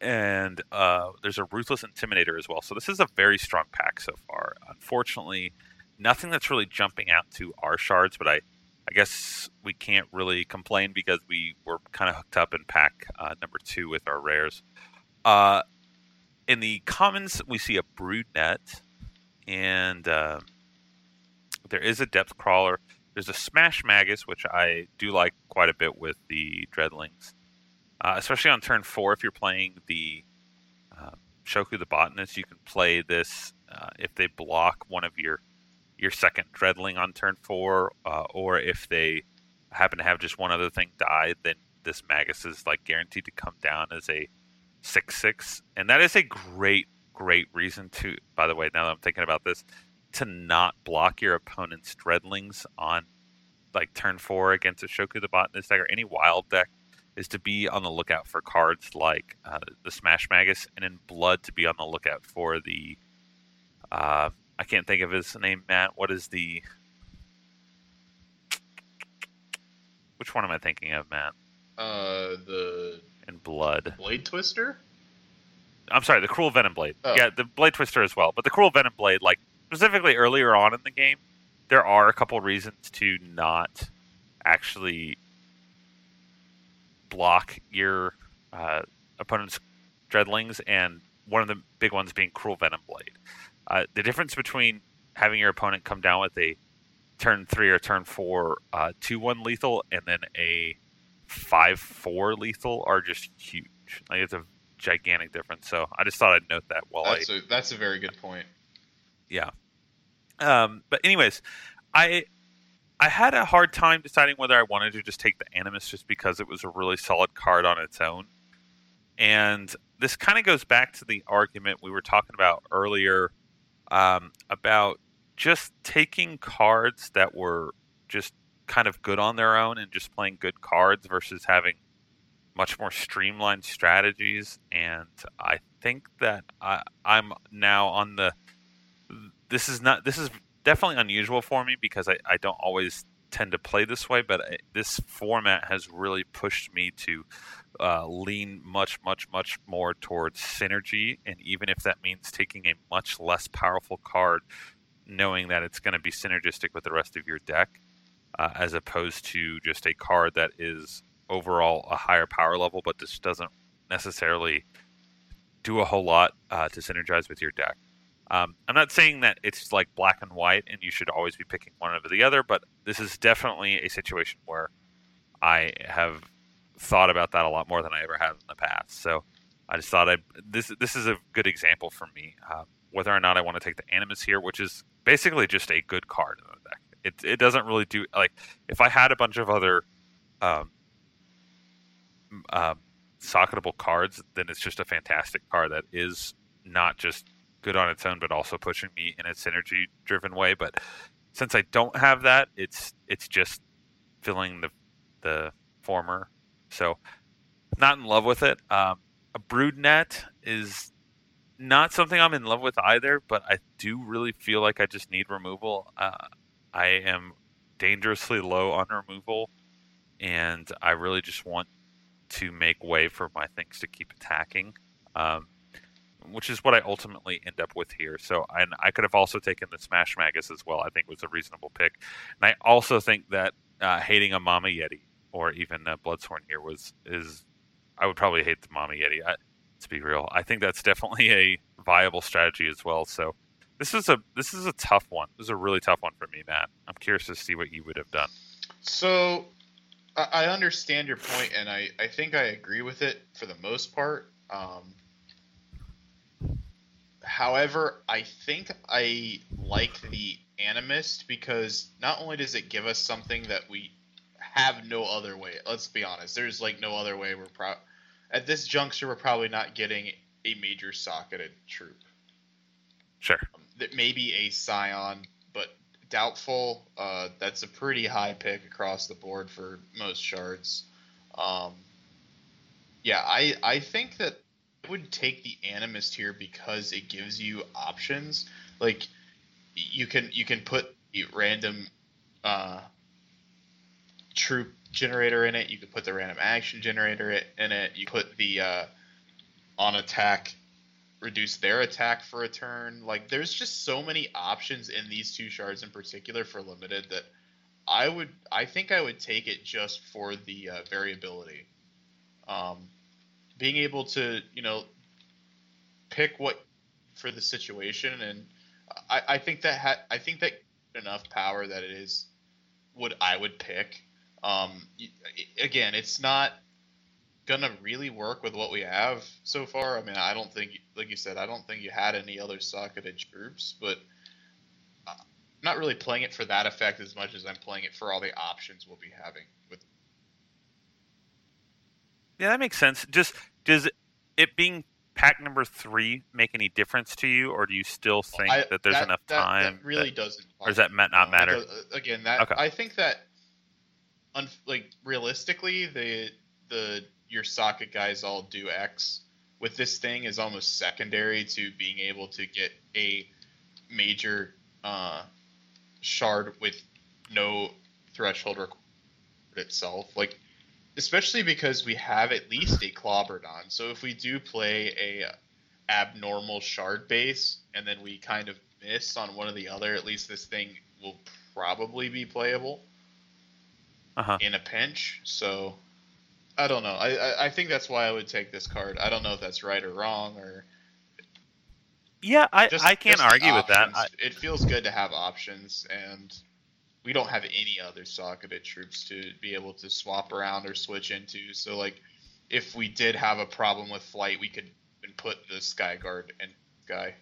and uh, there's a Ruthless Intimidator as well. So this is a very strong pack so far. Unfortunately, nothing that's really jumping out to our shards, but I, I guess we can't really complain because we were kind of hooked up in pack uh, number two with our rares. Uh, in the commons, we see a Brood Net and uh, there is a depth crawler. There's a Smash Magus, which I do like quite a bit with the Dreadlings, uh, especially on turn four. If you're playing the uh, Shoku the Botanist, you can play this uh, if they block one of your your second Dreadling on turn four, uh, or if they happen to have just one other thing die, then this Magus is like guaranteed to come down as a six six, and that is a great great reason to, by the way, now that I'm thinking about this, to not block your opponent's Dreadlings on like turn four against a Shoku the Botanist deck or any wild deck is to be on the lookout for cards like uh, the Smash Magus, and in Blood to be on the lookout for the. Uh, I can't think of his name, Matt. What is the. Which one am I thinking of, Matt? Uh, the. In Blood. Blade Twister? I'm sorry, the Cruel Venom Blade. Oh. Yeah, the Blade Twister as well. But the Cruel Venom Blade, like specifically earlier on in the game, there are a couple reasons to not actually block your uh, opponent's dreadlings, and one of the big ones being Cruel Venom Blade. Uh, the difference between having your opponent come down with a turn three or turn four uh, two one lethal and then a five four lethal are just huge. Like it's a gigantic difference. So I just thought I'd note that while that's I. A, that's a very good point. Yeah. Um, but anyways, I I had a hard time deciding whether I wanted to just take the Animus just because it was a really solid card on its own. And this kind of goes back to the argument we were talking about earlier um, about just taking cards that were just kind of good on their own and just playing good cards versus having much more streamlined strategies. And I think that I, I'm now on the. This is not. This is definitely unusual for me because I, I don't always tend to play this way, but I, this format has really pushed me to uh, lean much, much, much more towards synergy. And even if that means taking a much less powerful card, knowing that it's going to be synergistic with the rest of your deck, uh, as opposed to just a card that is overall a higher power level, but just doesn't necessarily do a whole lot uh, to synergize with your deck. Um, I'm not saying that it's like black and white and you should always be picking one over the other, but this is definitely a situation where I have thought about that a lot more than I ever have in the past. So I just thought I this this is a good example for me. Uh, whether or not I want to take the Animus here, which is basically just a good card in the deck. It it doesn't really do like if I had a bunch of other um, uh, socketable cards, then it's just a fantastic card that is not just good on its own, but also pushing me in a synergy driven way. But since I don't have that, it's it's just filling the the former. So not in love with it. Um, a brood net is not something I'm in love with either, but I do really feel like I just need removal. Uh, I am dangerously low on removal, and I really just want to make way for my things to keep attacking, um, which is what I ultimately end up with here. So, and I could have also taken the Smash Magus as well. I think was a reasonable pick, and I also think that uh, hating a Mama Yeti or even a Bloodsworn here was is I would probably hate the Mama Yeti. I, to be real, I think that's definitely a viable strategy as well. So. This is a this is a tough one. This is a really tough one for me, Matt. I'm curious to see what you would have done. So I understand your point, and I, I think I agree with it for the most part. Um, however, I think I like the Animus because not only does it give us something that we have no other way. Let's be honest. There's like no other way. We're pro- at this juncture. We're probably not getting a major socketed troop. Sure. Um, that maybe a Scion, but doubtful. Uh, that's a pretty high pick across the board for most shards. Um, yeah, I I think that would take the Animus here because it gives you options. Like you can you can put the random uh, troop generator in it. You can put the random action generator in it. You put the uh, on attack reduce their attack for a turn. Like there's just so many options in these two shards in particular for limited that I would I think I would take it just for the uh, variability. Um, being able to you know pick what for the situation and I, I think that ha- I think that enough power that it is what I would pick. Um, again, it's not gonna really work with what we have so far. I mean, I don't think, like you said, I don't think you had any other socketed groups, but I'm not really playing it for that effect as much as I'm playing it for all the options we'll be having with. Yeah, that makes sense. Just does it being pack number three make any difference to you, or do you still think I, that there's that, enough time? That, that really doesn't. Or does that not matter? again, that okay. I think that, un, like realistically, the the your socket guys all do X with this thing is almost secondary to being able to get a major uh, shard with no threshold required itself. Like, especially because we have at least a Clobberdon. So if we do play a abnormal shard base and then we kind of miss on one or the other, at least this thing will probably be playable uh-huh. in a pinch. So I don't know. I, I, I think that's why I would take this card. I don't know if that's right or wrong or. Yeah, I just, I can't argue with that. I... It feels good to have options, and we don't have any other socketed troops to be able to swap around or switch into. So like, if we did have a problem with flight, we could put the Sky Guard and Sky.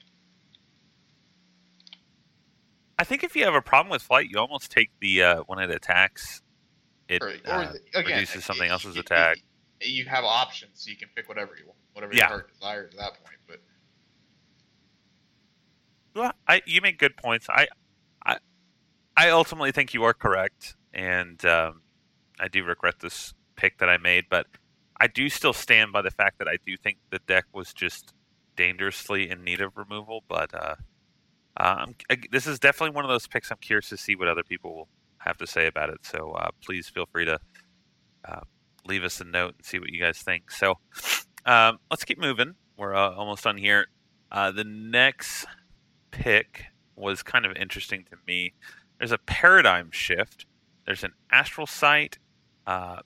I think if you have a problem with flight, you almost take the uh, when it attacks it or, or uh, again, reduces something it, else's it, attack. You have options, so you can pick whatever you want, whatever yeah. your heart desires at that point. But well, I you make good points. I I I ultimately think you are correct, and um, I do regret this pick that I made, but I do still stand by the fact that I do think the deck was just dangerously in need of removal. But uh, uh, this is definitely one of those picks. I'm curious to see what other people will have to say about it. So uh, please feel free to uh, leave us a note and see what you guys think. So um, let's keep moving. We're uh, almost done here. Uh, the next pick was kind of interesting to me. There's a paradigm shift. There's an astral sight. Uh,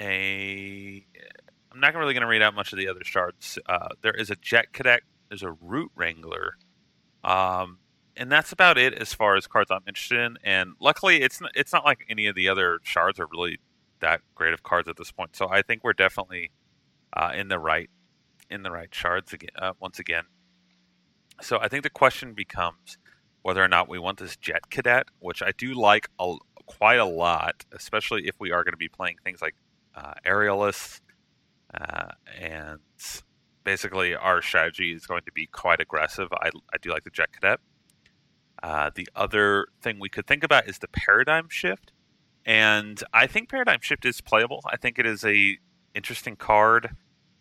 a I'm not really going to read out much of the other shards. Uh, there is a jet cadet. There's a root wrangler. Um, and that's about it as far as cards I'm interested in. And luckily, it's not, it's not like any of the other shards are really that great of cards at this point. So I think we're definitely uh, in the right in the right shards again. Uh, once again, so I think the question becomes whether or not we want this Jet Cadet, which I do like a, quite a lot, especially if we are going to be playing things like uh, Aerialists uh, and basically our strategy is going to be quite aggressive. I, I do like the Jet Cadet. Uh, the other thing we could think about is the paradigm shift, and I think paradigm shift is playable. I think it is a interesting card.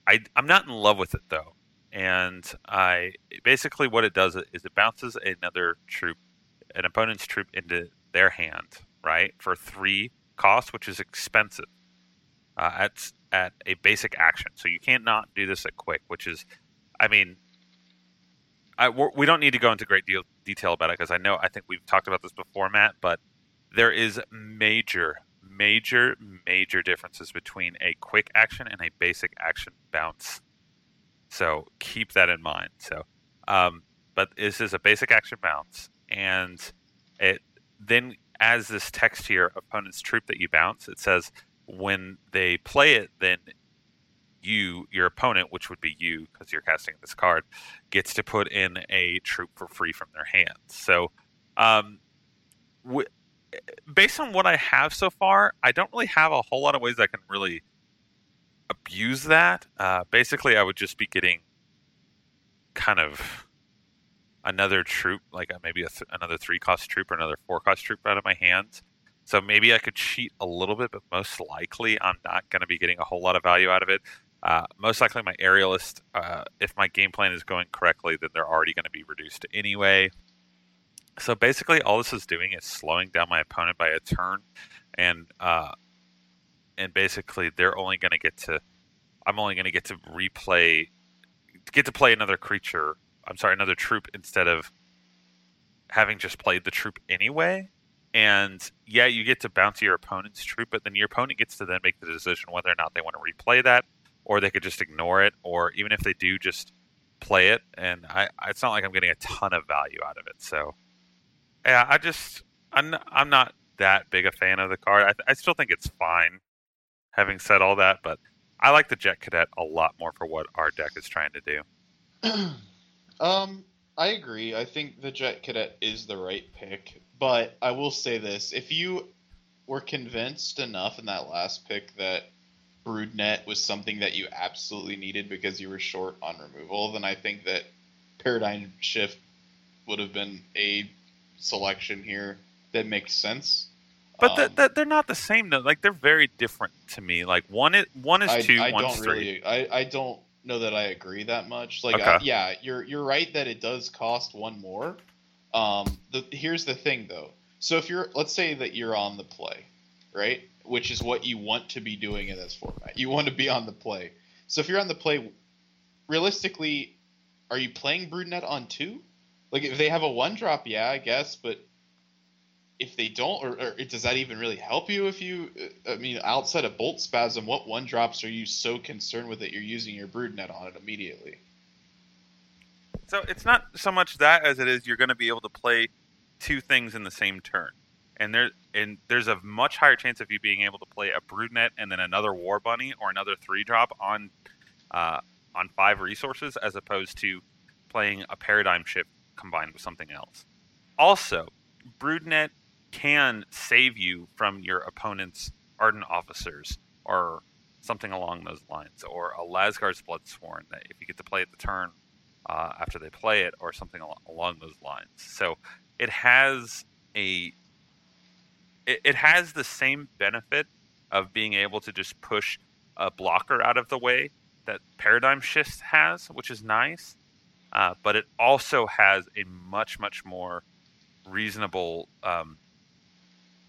I, I'm not in love with it though, and I basically what it does is it bounces another troop, an opponent's troop into their hand, right, for three cost, which is expensive uh, at at a basic action. So you can't not do this at quick, which is, I mean, I, we don't need to go into great deal, detail about it because I know I think we've talked about this before, Matt. But there is major, major, major differences between a quick action and a basic action bounce. So keep that in mind. So, um, but this is a basic action bounce, and it then as this text your opponent's troop that you bounce, it says when they play it, then you, your opponent, which would be you because you're casting this card, gets to put in a troop for free from their hands. So, um, w- based on what I have so far, I don't really have a whole lot of ways I can really abuse that. Uh, basically, I would just be getting kind of another troop, like maybe a th- another three cost troop or another four cost troop out of my hands. So maybe I could cheat a little bit, but most likely I'm not going to be getting a whole lot of value out of it. Uh, most likely, my aerialist, uh, if my game plan is going correctly, then they're already going to be reduced anyway. So basically, all this is doing is slowing down my opponent by a turn, and uh, and basically they're only going to get to, I'm only going to get to replay, get to play another creature. I'm sorry, another troop instead of having just played the troop anyway. And yeah, you get to bounce your opponent's troop, but then your opponent gets to then make the decision whether or not they want to replay that, or they could just ignore it, or even if they do, just play it. And I, it's not like I'm getting a ton of value out of it. So yeah, I just I'm I'm not that big a fan of the card. I, I still think it's fine. Having said all that, but I like the Jet Cadet a lot more for what our deck is trying to do. um, I agree. I think the Jet Cadet is the right pick. But I will say this: if you were convinced enough in that last pick that Broodnet was something that you absolutely needed because you were short on removal, then I think that Paradigm Shift would have been a selection here that makes sense. But um, they're not the same though. Like they're very different to me. Like one is one is I, two, I one's don't three. Really, I, I don't know that I agree that much. Like okay. I, yeah, you're you're right that it does cost one more, um, the, here's the thing though. So if you're, let's say that you're on the play, right? Which is what you want to be doing in this format. You want to be on the play. So if you're on the play, realistically, are you playing Broodnet on two? Like if they have a one drop, yeah, I guess, but if they don't, or, or, does that even really help you? If you, I mean, outside of Bolt Spasm, what one drops are you so concerned with that you're using your Broodnet on it immediately? So it's not so much that as it is you're going to be able to play two things in the same turn, and there and there's a much higher chance of you being able to play a broodnet and then another war bunny or another three drop on uh, on five resources as opposed to playing a paradigm shift combined with something else. Also, broodnet can save you from your opponent's ardent officers or something along those lines, or a Lasgar's Bloodsworn that if you get to play at the turn uh, after they play it or something along those lines. So it has a it, it has the same benefit of being able to just push a blocker out of the way that Paradigm Shift has, which is nice. Uh, but it also has a much much more reasonable um,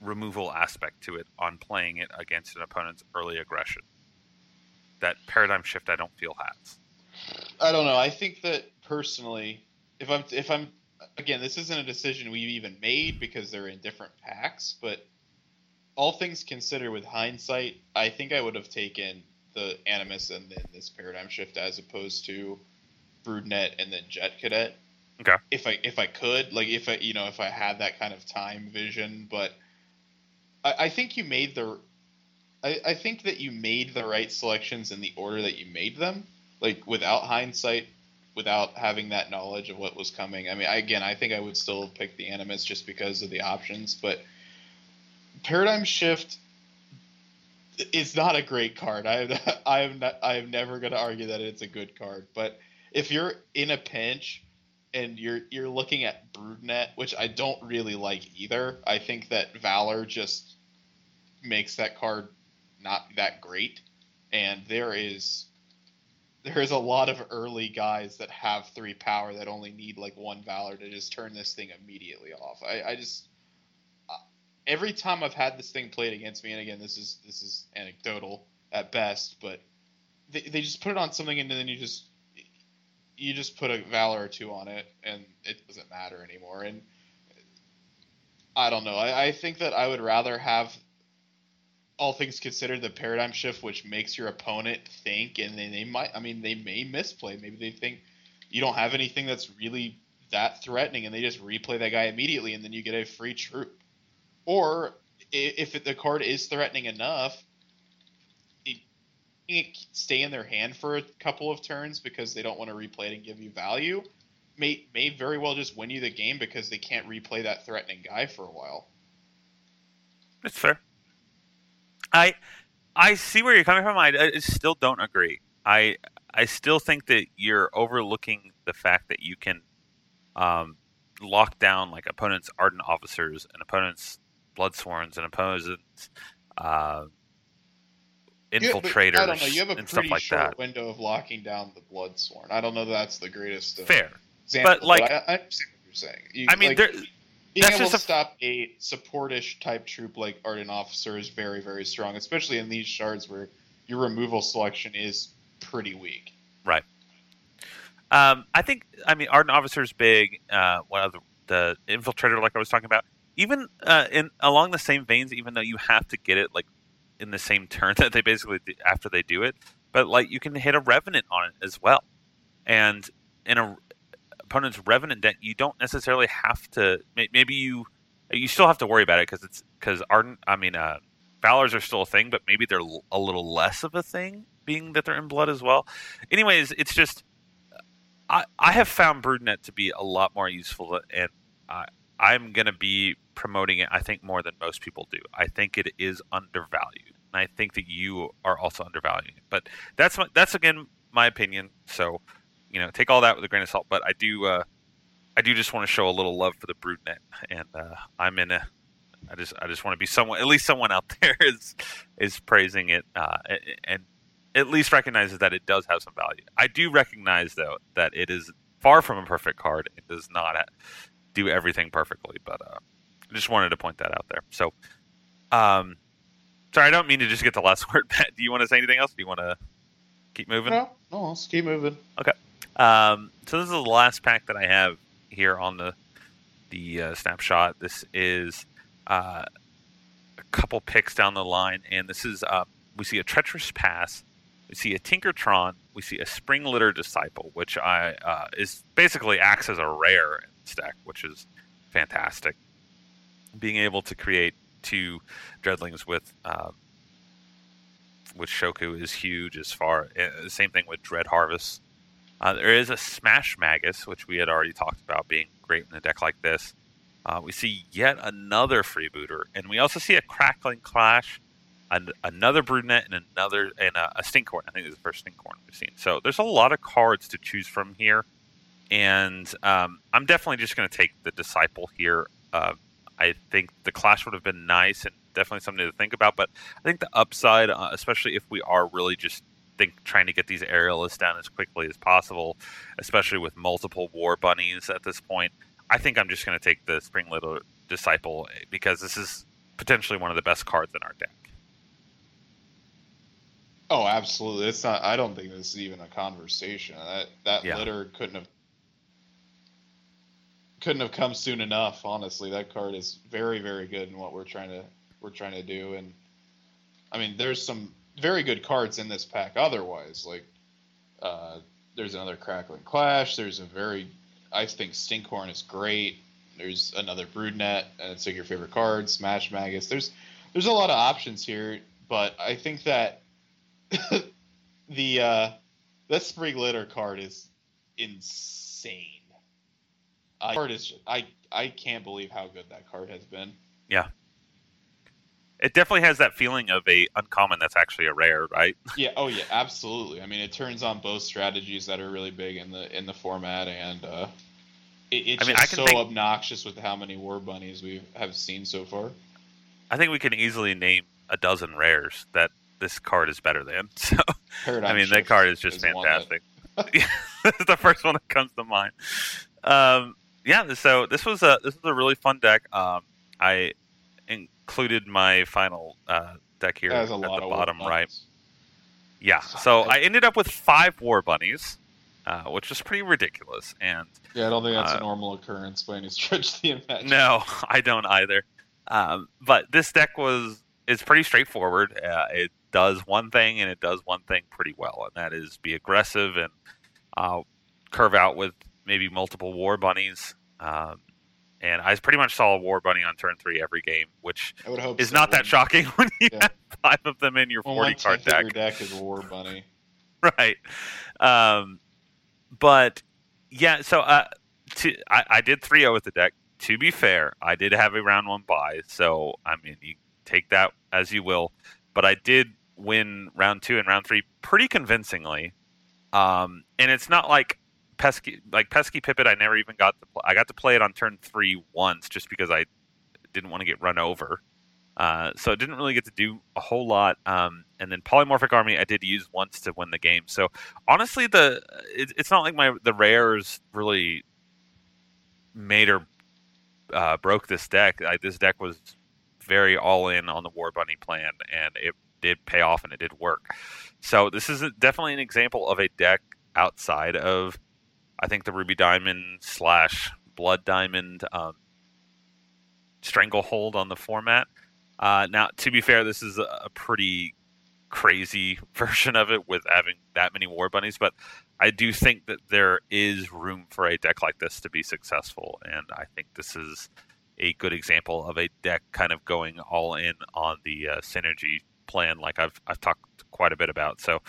removal aspect to it on playing it against an opponent's early aggression that paradigm shift I don't feel has. I don't know. I think that personally, if I'm if I'm again, this isn't a decision we've even made because they're in different packs, but all things considered with hindsight, I think I would have taken the Animus and then this paradigm shift as opposed to Broodnet and then Jet Cadet. Okay. If I if I could, like if I you know, if I had that kind of time vision, but I, I think you made the I, I think that you made the right selections in the order that you made them like without hindsight, without having that knowledge of what was coming. I mean, again, I think I would still pick the Animus just because of the options, but Paradigm Shift is not a great card. I I am not, I am never going to argue that it's a good card, but if you're in a pinch and you're you're looking at Broodnet, which I don't really like either. I think that Valor just makes that card not that great, and there is there's a lot of early guys that have three power that only need like one valor to just turn this thing immediately off. I, I just uh, every time I've had this thing played against me, and again, this is this is anecdotal at best, but they, they just put it on something and then you just you just put a valor or two on it and it doesn't matter anymore. And I don't know. I, I think that I would rather have all things considered the paradigm shift which makes your opponent think and then they might I mean they may misplay. Maybe they think you don't have anything that's really that threatening and they just replay that guy immediately and then you get a free troop. Or if the card is threatening enough, it stay in their hand for a couple of turns because they don't want to replay it and give you value may may very well just win you the game because they can't replay that threatening guy for a while. It's fair. I I see where you're coming from. I, I still don't agree. I I still think that you're overlooking the fact that you can um, lock down like opponents' ardent officers and opponents' bloodsworns and opponents' uh, infiltrators. Yeah, I don't know. You have a pretty like short that. window of locking down the bloodsworn. I don't know that that's the greatest. Uh, Fair, example, but like but I, I, understand what you're saying. You, I mean, like, there, being that's able to a- stop a supportish type troop like ardent officer is very very strong, especially in these shards where your removal selection is pretty weak. Right. Um, I think. I mean, Ardent is big. Uh, one of the, the infiltrator, like I was talking about, even uh, in along the same veins. Even though you have to get it like in the same turn that they basically do after they do it, but like you can hit a Revenant on it as well, and in a opponent's Revenant deck, you don't necessarily have to. Maybe you you still have to worry about it because it's because Ardent. I mean, uh, Valors are still a thing, but maybe they're a little less of a thing, being that they're in blood as well. Anyways, it's just I, I have found BroodNet to be a lot more useful, and I, I'm going to be promoting it. I think more than most people do. I think it is undervalued, and I think that you are also undervaluing it. But that's my, that's again my opinion. So you know, take all that with a grain of salt. But I do uh, I do just want to show a little love for the BroodNet, and uh, I'm in a. I just I just want to be someone at least someone out there is is praising it uh, and at least recognizes that it does have some value. I do recognize though that it is far from a perfect card. It does not do everything perfectly, but uh, I just wanted to point that out there. So, um, sorry, I don't mean to just get the last word. Matt, do you want to say anything else? Do you want to keep moving? No, no, let's keep moving. Um, so this is the last pack that I have here on the the uh, snapshot. This is uh, a couple picks down the line, and this is uh, we see a treacherous pass, we see a Tinkertron, we see a Spring Litter Disciple, which I uh, is basically acts as a rare in this deck, which is fantastic. Being able to create two Dreadlings with uh, with Shoku is huge. As far uh, same thing with Dread Harvest. Uh, there is a Smash Magus, which we had already talked about being great in a deck like this. Uh, we see yet another freebooter, and we also see a Crackling Clash, an, another Broodnet, and another and a, a Stinkhorn. I think this is the first Stinkhorn we've seen. So there's a lot of cards to choose from here, and um, I'm definitely just going to take the Disciple here. Uh, I think the Clash would have been nice and definitely something to think about, but I think the upside, uh, especially if we are really just think trying to get these aerialists down as quickly as possible, especially with multiple war bunnies at this point. I think I'm just going to take the Spring Litter Disciple eh, because this is potentially one of the best cards in our deck. Oh, absolutely. It's not. I don't think this is even a conversation. That that Yeah. litter couldn't have couldn't have come soon enough. Honestly, that card is very very good in what we're trying to we're trying to do. And I mean, there's some very good cards in this pack. Otherwise, like uh, there's another Crackling Clash. There's a very I think Stinkhorn is great. There's another Broodnet, and it's like your favorite card, Smash Magus. There's there's a lot of options here, but I think that the uh, that Spring Litter card is insane. Uh, card is I I can't believe how good that card has been. It definitely has that feeling of a uncommon that's actually a rare, right? Yeah. Oh yeah. Absolutely. I mean, it turns on both strategies that are really big in the in the format, and uh, it, it's I mean, just I so think- obnoxious with how many war bunnies we have seen so far. I think we can easily name a dozen rares that this card is better than. So Paradigm I mean, that card is just that- fantastic. Yeah, That's the first one that comes to mind. Um, yeah, so this was a this was a really fun deck. Um, I included my final uh, deck here at the bottom right. Yeah, so I ended up with five war bunnies, uh, which was pretty ridiculous. And Yeah, I don't think that's Uh, a normal occurrence by any stretch of the imagination. no, I don't either. Um, but this deck was is pretty straightforward. Uh, it does one thing and it does one thing pretty well, and that is be aggressive and uh, curve out with maybe multiple war bunnies. Um, and I pretty much saw a war bunny on turn three every game, which I would hope is so. not that shocking when you Yeah. have five of them in your When forty card deck. your deck is war bunny. right um but yeah so uh to, I, I did 3-0 with the deck to be fair i did have a round one buy so i mean you take that as you will but i did win round two and round three pretty convincingly um and it's not like pesky like pesky pippet i never even got to play i got to play it on turn three once just because i didn't want to get run over uh, so it didn't really get to do a whole lot. Um, and then polymorphic army I did use once to win the game. So honestly, the it, it's not like my the rares really made or uh, broke this deck. I, this deck was very all in on the War Bunny plan, and it did pay off and it did work. So this is definitely an example of a deck outside of I think the Ruby Diamond slash Blood Diamond um, stranglehold on the format. Uh, now, to be fair, this is a, pretty crazy version of it with having that many war bunnies, but I do think that there is room for a deck like this to be successful, and I think this is a good example of a deck kind of going all in on the uh, synergy plan, like I've I've talked quite a bit about. So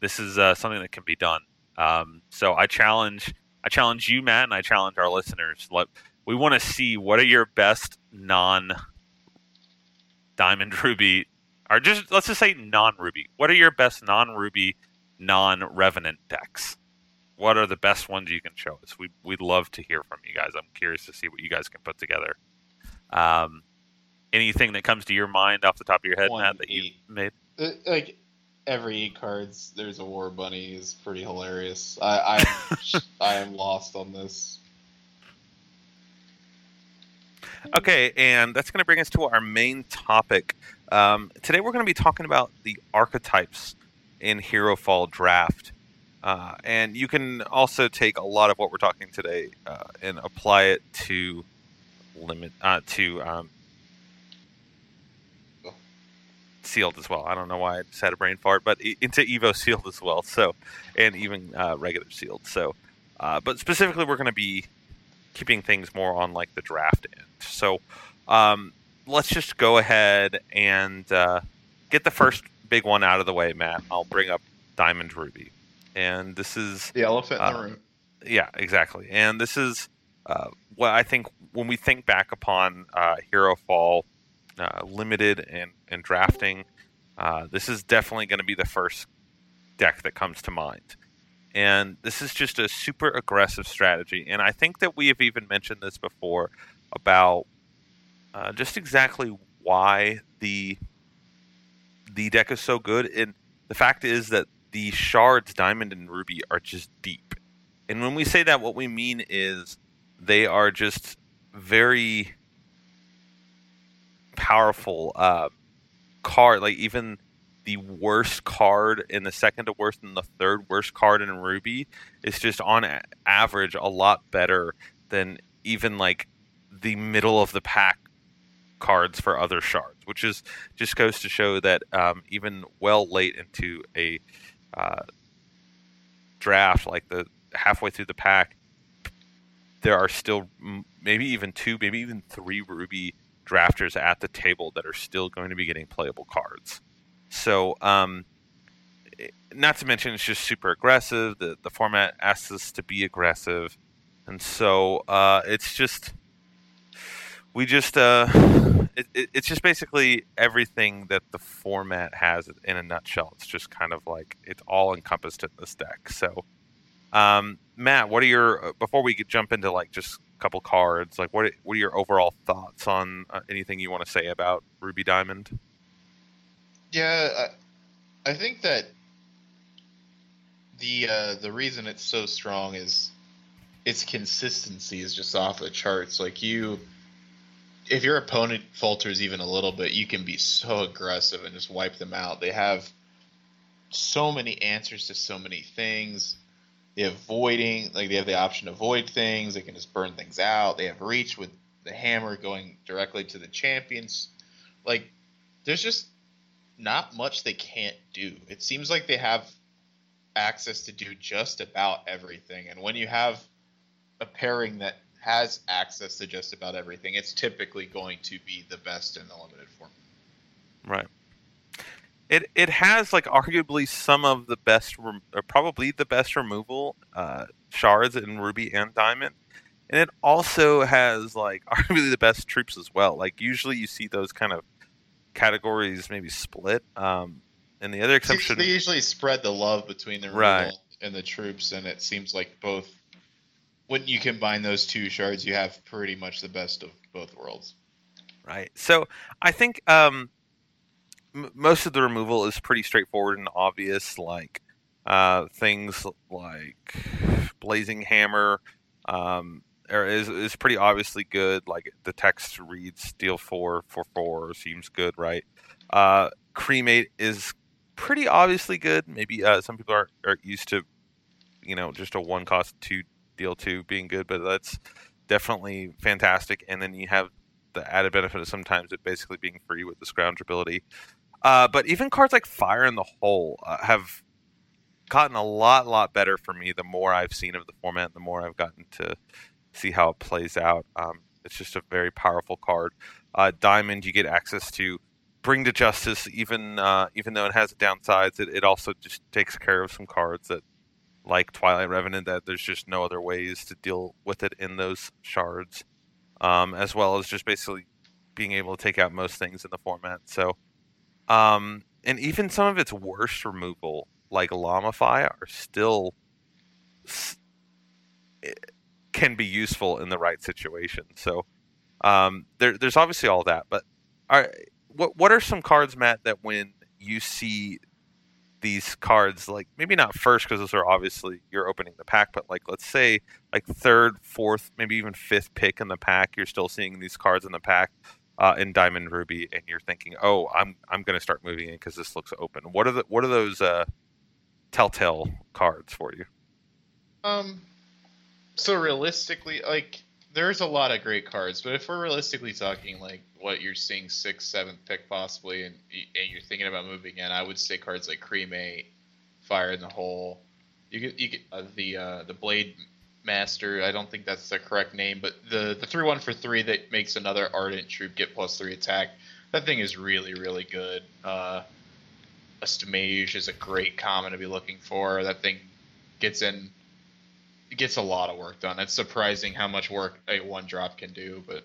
this is uh, something that can be done. Um, so I challenge I challenge you, Matt, and I challenge our listeners. Let we want to see what are your best non Diamond Ruby, or just let's just say non Ruby. What are your best non Ruby, non Revenant decks? What are the best ones you can show us? We we'd love to hear from you guys. I'm curious to see what you guys can put together. Um, anything that comes to your mind off the top of your head, One Matt, that you made? Uh, like every eight cards, there's a war bunny is pretty hilarious. I I, I am lost on this. Okay, and that's going to bring us to our main topic. Um, today, we're going to be talking about the archetypes in Herofall Draft. Uh, and you can also take a lot of what we're talking today uh, and apply it to limit uh, to um, sealed as well. I don't know why I just had a brain fart, but into Evo sealed as well. So, and even uh, regular sealed. So, uh, but specifically, we're going to be keeping things more on like the draft end. So, um, let's just go ahead and uh, get the first big one out of the way, Matt. I'll bring up Diamond Ruby, and this is The elephant in Uh, the room. yeah, exactly. And this is uh, what I think when we think back upon uh, Hero Fall uh, limited and, and drafting, uh, this is definitely going to be the first deck that comes to mind. And this is just a super aggressive strategy. And I think that we have even mentioned this before about uh, just exactly why the the deck is so good. And the fact is that the shards, Diamond and Ruby, are just deep. And when we say that, what we mean is they are just very powerful uh, card. Like even the worst card in the second to worst and the third worst card in Ruby is just on a- average a lot better than even like the middle of the pack cards for other shards, which is just goes to show that um, even well late into a uh, draft, like the halfway through the pack, there are still maybe even two, maybe even three Ruby drafters at the table that are still going to be getting playable cards. So, um, not to mention, it's just super aggressive. The the format asks us to be aggressive, and so uh, it's just we just uh, it, it, it's just basically everything that the format has in a nutshell. It's just kind of like it's all encompassed in this deck. So, um, Matt, what are your uh, before we jump into like just couple cards? Like, what what are your overall thoughts on uh, anything you want to say about Ruby Diamond? Yeah, I, I think that the uh, the reason it's so strong is its consistency is just off the charts. Like you, if your opponent falters even a little bit, you can be so aggressive and just wipe them out. They have so many answers to so many things. They have voiding, like they have the option to avoid things. They can just burn things out. They have reach with the hammer going directly to the champions. Like, there's just not much they can't do. It seems like they have access to do just about everything. And when you have a pairing that has access to just about everything, it's typically going to be the best in the limited form. Right. It it has like arguably some of the best, rem- or probably the best removal uh, shards in Ruby and Diamond, and it also has like arguably the best troops as well. Like usually you see those kind of categories maybe split. Um, and the other exception, they usually spread the love between the right. and the troops, and it seems like both. When you combine those two shards, you have pretty much the best of both worlds. Right. So I think um, most of the removal is pretty straightforward and obvious, like uh, things like Blazing Hammer. Um, is is pretty obviously good. Like the text reads Steel four four four seems good, right? Uh, Cremate is pretty obviously good. Maybe uh, some people are are used to, you know, just a one cost two deal two being good, but that's definitely fantastic. And then you have the added benefit of sometimes it basically being free with the scrounge ability. Uh, but even cards like Fire in the Hole uh, have gotten a lot, lot better for me the more I've seen of the format, the more I've gotten to see how it plays out. Um, it's just a very powerful card. Uh, Diamond, you get access to bring to justice, even uh, even though it has downsides. It, it also just takes care of some cards that, like Twilight Revenant, that there's just no other ways to deal with it in those shards, um, as well as just basically being able to take out most things in the format. So, um, and even some of its worst removal, like Lamify, are still can be useful in the right situation. So um, there, there's obviously all that, but are, what what are some cards, Matt, that when you see these cards, like maybe not first because those are obviously you're opening the pack, but like let's say like third, fourth, maybe even fifth pick in the pack, you're still seeing these cards in the pack uh, in Diamond Ruby, and you're thinking, oh, I'm I'm going to start moving in because this looks open. What are the what are those uh, telltale cards for you? Um, so realistically, like there's a lot of great cards, but if we're realistically talking like what you're seeing sixth, seventh pick possibly, and and you're thinking about moving in, I would say cards like Cremate, Fire in the Hole. You get you get uh, the uh, the Blade Master. I don't think that's the correct name, but the the three one for three that makes another Ardent troop get plus three attack. That thing is really really good. Uh, Estimage is a great common to be looking for. That thing gets in gets a lot of work done. It's surprising how much work a one drop can do. But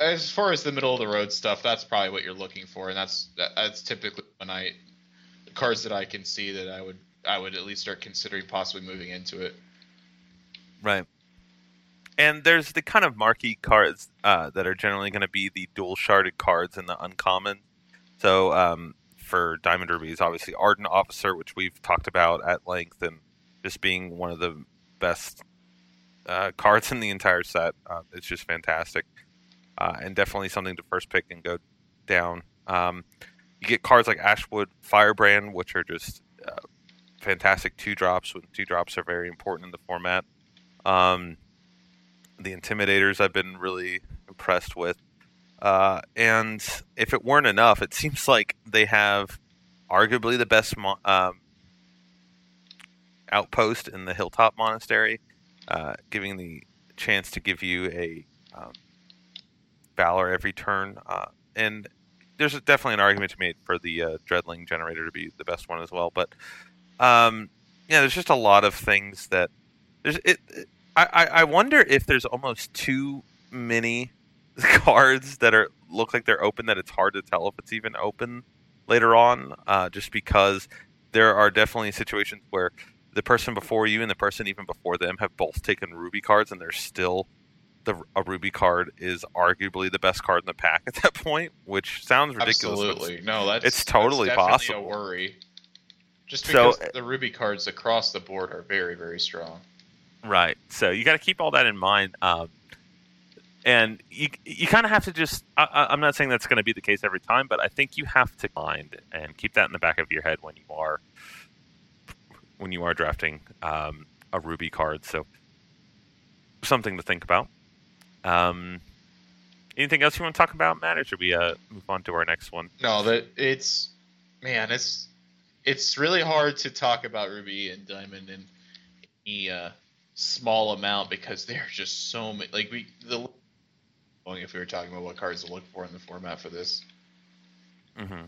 as far as the middle of the road stuff, that's probably what you're looking for, and that's that's typically when I the cards that I can see that I would I would at least start considering possibly moving into it. Right. And there's the kind of marquee cards uh, that are generally going to be the dual sharded cards in the uncommon. So um, for Diamond Ruby is obviously Ardent Officer, which we've talked about at length, and just being one of the best uh, cards in the entire set. Uh, it's just fantastic, uh, and definitely something to first pick and go down. Um, you get cards like Ashwood Firebrand, which are just uh, fantastic two drops. When two drops are very important in the format. Um, the Intimidators I've been really impressed with. Uh, and if it weren't enough, it seems like they have arguably the best mo- um, outpost in the hilltop monastery, uh, giving the chance to give you a um, valor every turn. Uh, and there's definitely an argument to be made for the uh, dreadling generator to be the best one as well. But um, yeah, there's just a lot of things that there's. It, it I, I wonder if there's almost too many cards that are look like they're open that it's hard to tell if it's even open later on. Uh, just because there are definitely situations where the person before you and the person even before them have both taken ruby cards and they're still the a ruby card is arguably the best card in the pack at that point which sounds ridiculous absolutely no that's it's totally that's possible a worry just because So- the ruby cards across the board are very very strong right so you got to keep all that in mind um, and you you kind of have to just. I, I'm not saying that's going to be the case every time, but I think you have to mind and keep that in the back of your head when you are when you are drafting um, a Ruby card. So something to think about. Um, anything else you want to talk about, Matt, or should we uh, move on to our next one? No, that it's man, it's it's really hard to talk about Ruby and Diamond and. any uh, small amount because they're just so many. Like we the if we were talking about what cards to look for in the format for this. Mm-hmm.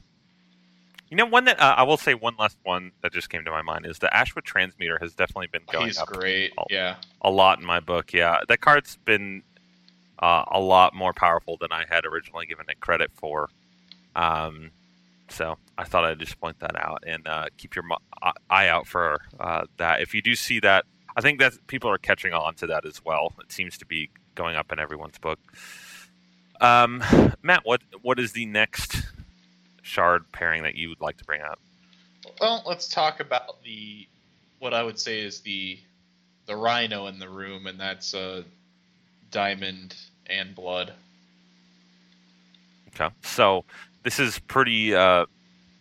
You know, one that uh, I will say one last one that just came to my mind is the Ashwood Transmuter has definitely been going He's up great, a, yeah, a lot in my book. Yeah, that card's been uh, a lot more powerful than I had originally given it credit for. Um, so I thought I'd just point that out and uh, keep your mo- eye out for uh, that. If you do see that, I think that people are catching on to that as well. It seems to be going up in everyone's book. Um, Matt, what what is the next shard pairing that you would like to bring up? Well, let's talk about the what I would say is the the rhino in the room, and that's uh, diamond and blood. Okay, so this is pretty uh,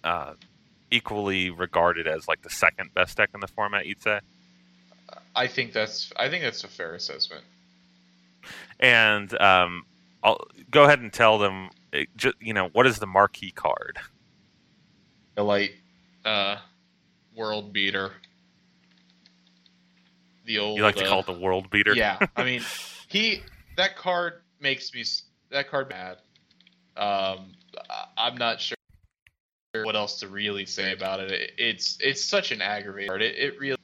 uh, equally regarded as like the second best deck in the format. You'd say. I think that's I think that's a fair assessment. And um, I'll go ahead and tell them you know, what is the marquee card? The light uh, world beater. The old. You like to uh, call it the world beater? Yeah, I mean, he that card makes me that card mad. Um, I'm not sure what else to really say about it. it it's it's such an aggravator. card. It, it really,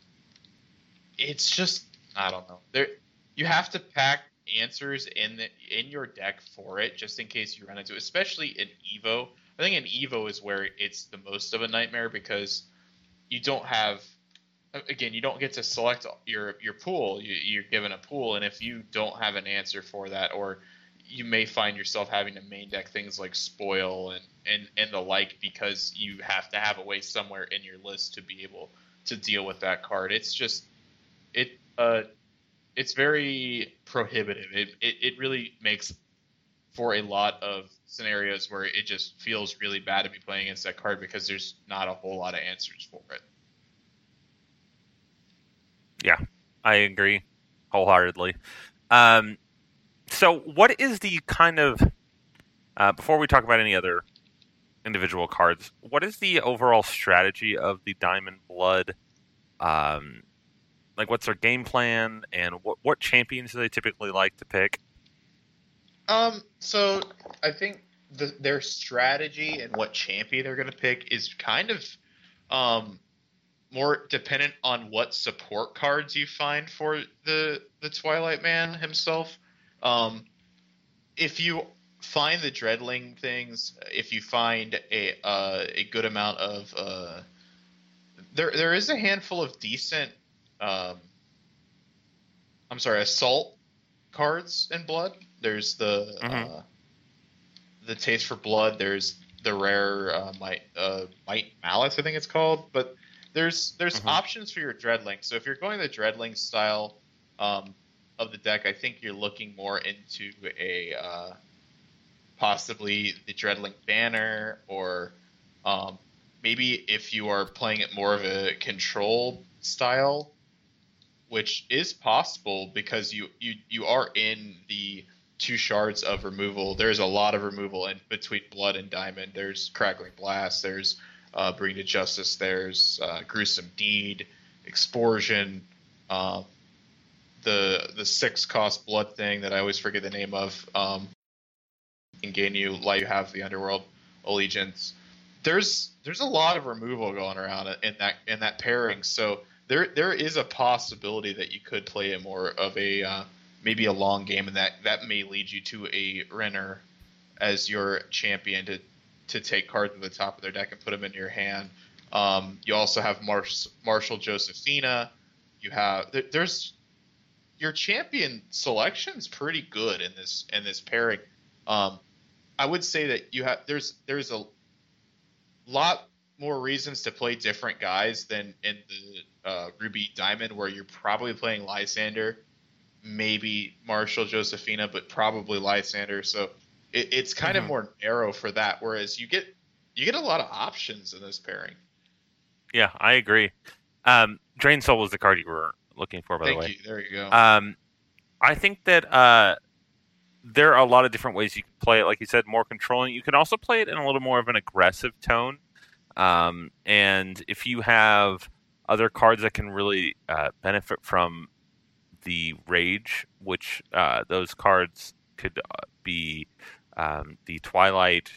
it's just I don't know. There, you have to pack answers in the in your deck for it, just in case you run into, it. especially in Evo. I think in Evo is where it's the most of a nightmare because you don't have, again, you don't get to select your your pool. You, you're given a pool, and if you don't have an answer for that, or you may find yourself having to main deck things like spoil and, and, and the like because you have to have a way somewhere in your list to be able to deal with that card. It's just it uh it's very prohibitive. It, it, it really makes for a lot of scenarios where it just feels really bad to be playing against that card because there's not a whole lot of answers for it. Yeah, I agree wholeheartedly. Um, so, what is the kind of uh, before we talk about any other individual cards, what is the overall strategy of the Diamond Blood um, like what's their game plan and what what champions do they typically like to pick? Um, so I think the, their strategy and what champion they're going to pick is kind of um, more dependent on what support cards you find for the the Twilight Man himself. Um, if you find the Dreadling things, if you find a uh, a good amount of uh, there there is a handful of decent um, I'm sorry, assault cards in blood. There's the Mhm. uh, the taste for blood. There's the rare uh, might uh, might malice, I think it's called. But there's there's Mhm. options for your dreadling. So if you're going the dreadling style um, of the deck, I think you're looking more into a uh, possibly the dreadling banner or um, maybe if you are playing it more of a control style which is possible because you you you are in the two shards of removal. There's a lot of removal in between blood and diamond. There's crackling blast. There's uh, bring to justice. There's uh, gruesome deed, explosion, uh, the the six cost blood thing that I always forget the name of. Um, gain you like you have the underworld allegiance. There's there's a lot of removal going around in that in that pairing. So there there is a possibility that you could play a more of a uh, maybe a long game, and that that may lead you to a Renner as your champion to to take cards at the top of their deck and put them in your hand. Um, you also have Mars, Marshal Josephina. You have there, there's your champion selection's pretty good in this in this pairing. Um, I would say that you have there's there's a lot more reasons to play different guys than in the uh, Ruby Diamond, where you're probably playing Lysander maybe Marshal Josephina, but probably Lysander. So it, it's kind mm-hmm. of more narrow for that. Whereas you get you get a lot of options in this pairing. Yeah, I agree. Um, Drain Soul was the card you were looking for, by Thank the way. You. There you go. Um, I think that uh, there are a lot of different ways you can play it. Like you said, more controlling. You can also play it in a little more of an aggressive tone. Um, and if you have other cards that can really uh, benefit from the rage, which uh, those cards could uh, be um, the Twilight.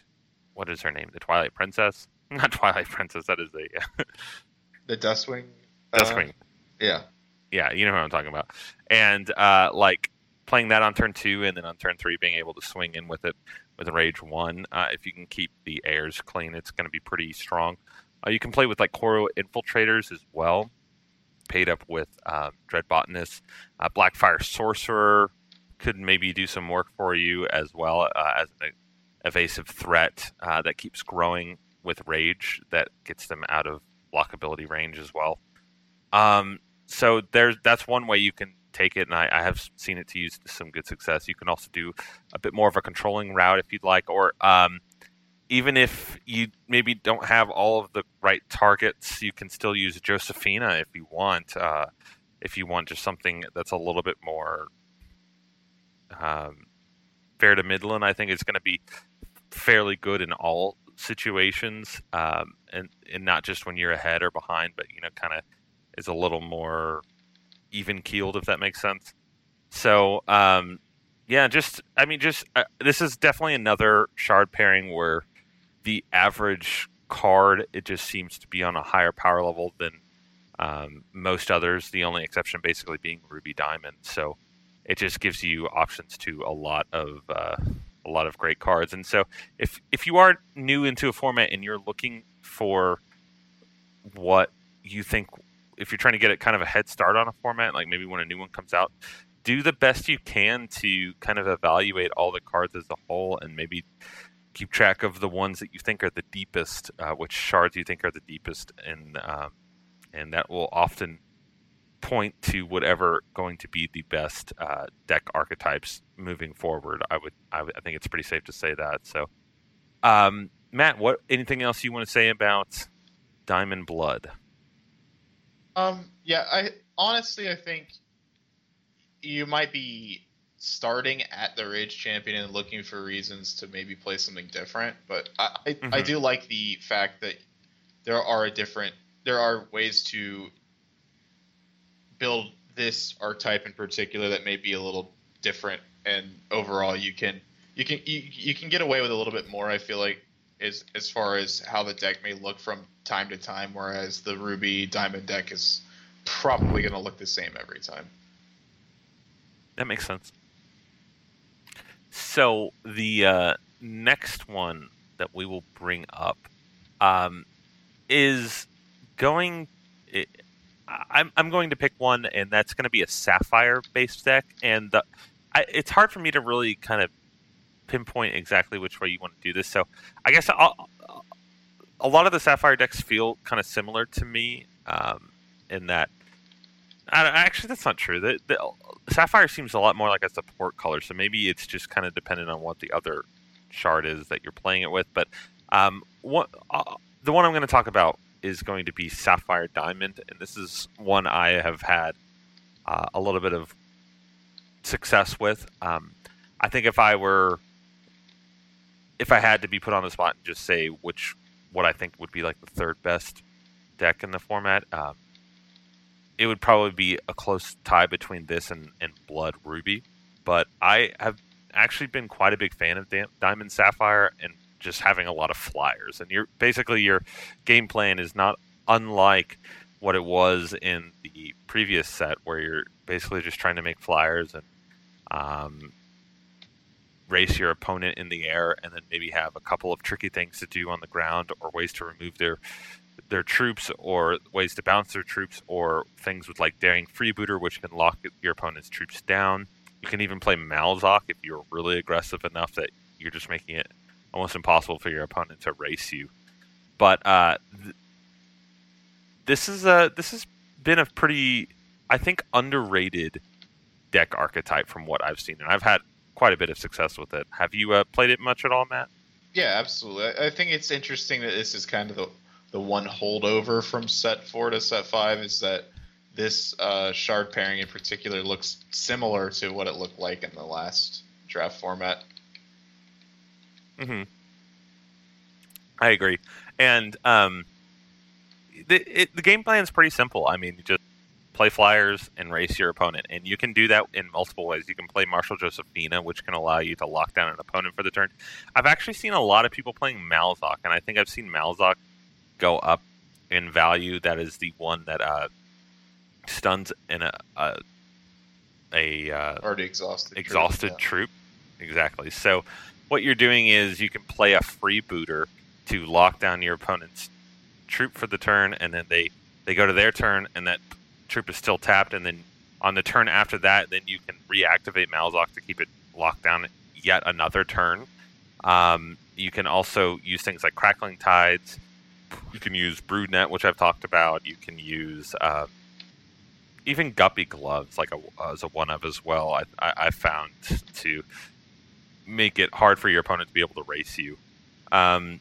What is her name? The Twilight Princess? Not Twilight Princess. That is a the Dustwing. Dustwing. Uh, yeah. Yeah, you know what I'm talking about. And uh, like playing that on turn two, and then on turn three, being able to swing in with it with Rage One. Uh, if you can keep the airs clean, it's going to be pretty strong. Uh, you can play with like Coro Infiltrators as well, paid up with um, Dread Botanist. Uh, Blackfire Sorcerer could maybe do some work for you as well uh, as an evasive threat uh, that keeps growing with Rage that gets them out of blockability range as well. Um, so there's that's one way you can take it, and I, I, have seen it to use some good success. You can also do a bit more of a controlling route if you'd like, or um, even if you maybe don't have all of the right targets, you can still use Josephina if you want. Uh, if you want just something that's a little bit more um, fair to Midland, I think it's going to be fairly good in all situations, um, and and not just when you're ahead or behind, but you know, kind of is a little more even keeled, if that makes sense. So, um, yeah, just I mean, just uh, this is definitely another shard pairing where the average card it just seems to be on a higher power level than um, most others. The only exception basically being Ruby Diamond. So it just gives you options to a lot of uh, a lot of great cards. And so if if you are new into a format and you're looking for what you think if you're trying to get it kind of a head start on a format, like maybe when a new one comes out, do the best you can to kind of evaluate all the cards as a whole and maybe keep track of the ones that you think are the deepest, uh, which shards you think are the deepest, and um, and that will often point to whatever going to be the best uh, deck archetypes moving forward. I would, I think it's pretty safe to say that. So, um, Matt, what anything else you want to say about Diamond Blood? Um, yeah, I honestly I think you might be starting at the Rage Champion and looking for reasons to maybe play something different. But I, I, mm-hmm. I do like the fact that there are a different there are ways to build this archetype in particular that may be a little different and overall you can you can you, you can get away with a little bit more i feel like as as far as how the deck may look from time to time, whereas the Ruby Diamond deck is probably going to look the same every time. That makes sense. So the uh, next one that we will bring up um, is going. It, I'm I'm going to pick one, and that's going to be a sapphire based deck, and the, I, it's hard for me to really kind of pinpoint exactly which way you want to do this. So I guess I'll, a lot of the Sapphire decks feel kind of similar to me um, in that. Actually, that's not true. The, the, Sapphire seems a lot more like a support color, so maybe it's just kind of dependent on what the other shard is that you're playing it with. But um, what, uh, the one I'm going to talk about is going to be Sapphire Diamond, and this is one I have had uh, a little bit of success with. Um, I think if I were if I had to be put on the spot and just say which what I think would be like the third best deck in the format, um, it would probably be a close tie between this and, and Blood Ruby. But I have actually been quite a big fan of Diamond Sapphire and just having a lot of flyers. And you're basically your game plan is not unlike what it was in the previous set, where you're basically just trying to make flyers and um, race your opponent in the air and then maybe have a couple of tricky things to do on the ground or ways to remove their their troops or ways to bounce their troops or things with like daring freebooter which can lock your opponent's troops down. You can even play malzok if you're really aggressive enough that you're just making it almost impossible for your opponent to race you. But uh, th- this is a this has been a pretty i think underrated deck archetype from what I've seen, and I've had quite a bit of success with it. Have you uh, played it much at all, Matt? Yeah, absolutely. I, think it's interesting that this is kind of the the one holdover from set four to set five is that this uh, shard pairing in particular looks similar to what it looked like in the last draft format. hmm I agree, and um, the it, the game plan is pretty simple. I mean, just play flyers and race your opponent, and you can do that in multiple ways. You can play Marshal Josephina, which can allow you to lock down an opponent for the turn. I've actually seen a lot of people playing Malzok, and I think I've seen Malzok go up in value. That is the one that uh, stuns in a a, a uh, Already exhausted. exhausted troop, troop. Exactly. So what you're doing is you can play a freebooter to lock down your opponent's troop for the turn, and then they they go to their turn, and that troop is still tapped, and then on the turn after that, then you can reactivate Malzok to keep it locked down yet another turn. Um, you can also use things like Crackling Tides. You can use Broodnet, which I've talked about. You can use uh, even Guppy Gloves, like a, as a one of as well. I, I, I found to make it hard for your opponent to be able to race you. Um,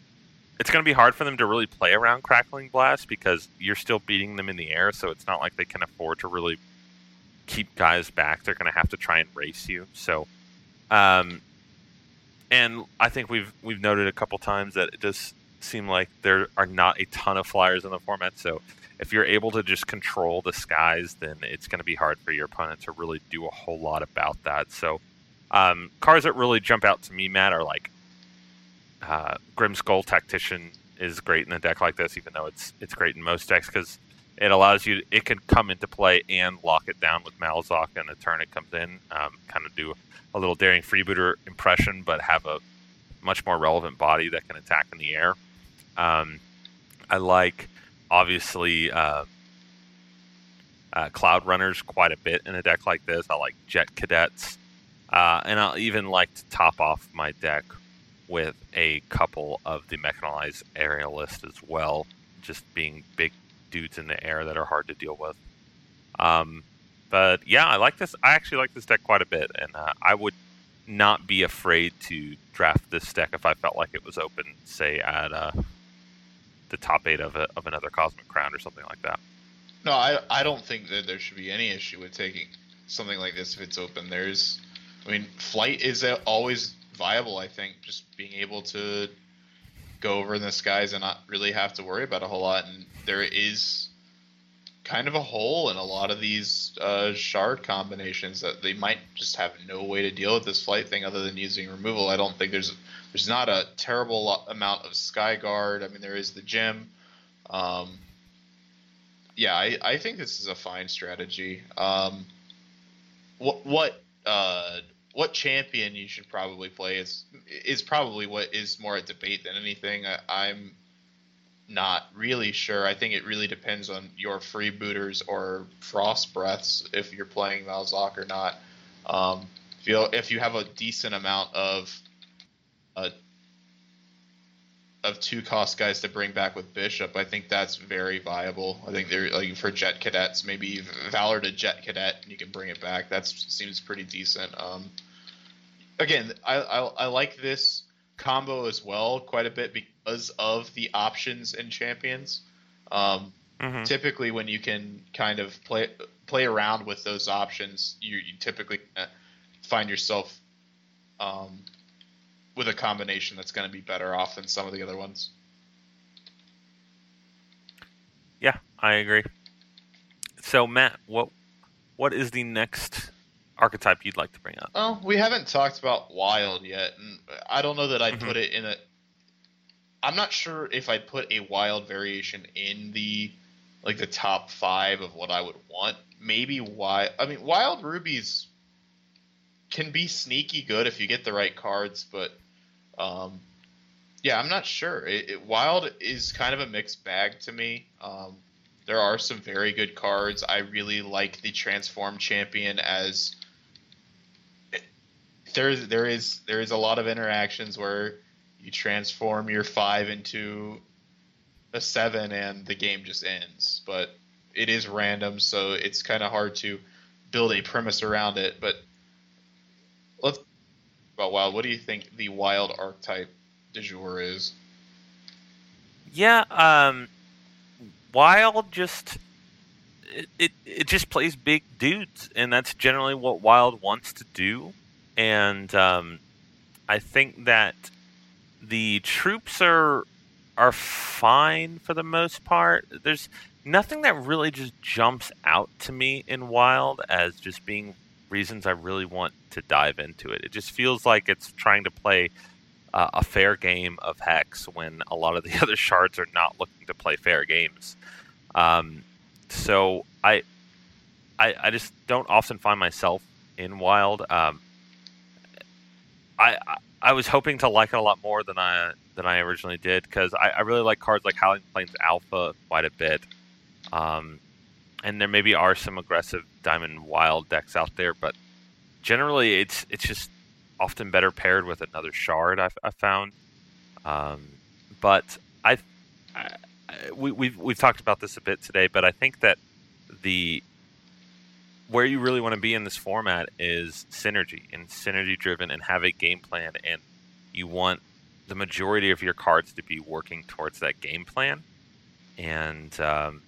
it's going to be hard for them to really play around Crackling Blast because you're still beating them in the air, so it's not like they can afford to really keep guys back. They're going to have to try and race you. So, um, and I think we've we've noted a couple times that it does seem like there are not a ton of flyers in the format. So, if you're able to just control the skies, then it's going to be hard for your opponent to really do a whole lot about that. So, um, cards that really jump out to me, Matt, are like uh, Grim Skull Tactician is great in a deck like this, even though it's it's great in most decks because it allows you it can come into play and lock it down with Malzok and a turn it comes in. Um, kind of do a little daring freebooter impression, but have a much more relevant body that can attack in the air. Um, I like obviously uh, uh, Cloud Runners quite a bit in a deck like this. I like Jet Cadets, uh, and I'll even like to top off my deck with a couple of the mechanized aerialists as well, just being big dudes in the air that are hard to deal with. Um, but yeah, I like this. I actually like this deck quite a bit, and uh, I would not be afraid to draft this deck if I felt like it was open, say at uh, the top eight of a, of another Cosmic Crown or something like that. No, I I don't think that there should be any issue with taking something like this if it's open. There's, I mean, flight is always viable. I think just being able to go over in the skies and not really have to worry about a whole lot. And there is kind of a hole in a lot of these uh, shard combinations that they might just have no way to deal with this flight thing other than using removal. I don't think there's there's not a terrible amount of sky guard. I mean, there is the gem. Um, yeah, I, I think this is a fine strategy. Um, what what uh, what champion you should probably play is is probably what is more a debate than anything. I, I'm not really sure. I think it really depends on your freebooters or frost breaths if you're playing Malzok or not. Um, if you if you have a decent amount of uh, of two cost guys to bring back with Bishop, I think that's very viable. I think they're like for Jet Cadets, maybe Valor to Jet Cadet, and you can bring it back. That seems pretty decent. Um, again, I, I I like this combo as well quite a bit because of the options and champions. Um, Mhm. Typically, when you can kind of play play around with those options, you, you typically find yourself um, with a combination that's going to be better off than some of the other ones. Yeah, I agree. So Matt, what what is the next archetype you'd like to bring up? Oh, we haven't talked about wild yet, and I don't know that I'd Mhm. put it in a. I'm not sure if I'd put a wild variation in the like the top five of what I would want. Maybe wild. I mean, wild rubies can be sneaky good if you get the right cards, but um, yeah, I'm not sure. It, it, wild is kind of a mixed bag to me. Um, there are some very good cards. I really like the transform champion as there's there is there is a lot of interactions where you transform your five into a seven and the game just ends. But it is random, so it's kind of hard to build a premise around it. But about wild. What do you think the wild archetype du jour is? Yeah, um, wild just it, it it just plays big dudes, and that's generally what wild wants to do. And um, I think that the troops are are fine for the most part. There's nothing that really just jumps out to me in Wild as just being reasons I really want to dive into it. It just feels like it's trying to play uh, a fair game of Hex when a lot of the other shards are not looking to play fair games. Um, so I, I, I just don't often find myself in Wild. Um, I, I I was hoping to like it a lot more than I than I originally did because I, I, really like cards like Howling Plains Alpha quite a bit. Um, and there maybe are some aggressive Diamond Wild decks out there, but generally it's it's just often better paired with another shard. I've, I've found, um, but I, I, we, we've we've talked about this a bit today, but I think that the where you really want to be in this format is synergy and synergy driven and have a game plan and you want the majority of your cards to be working towards that game plan and um,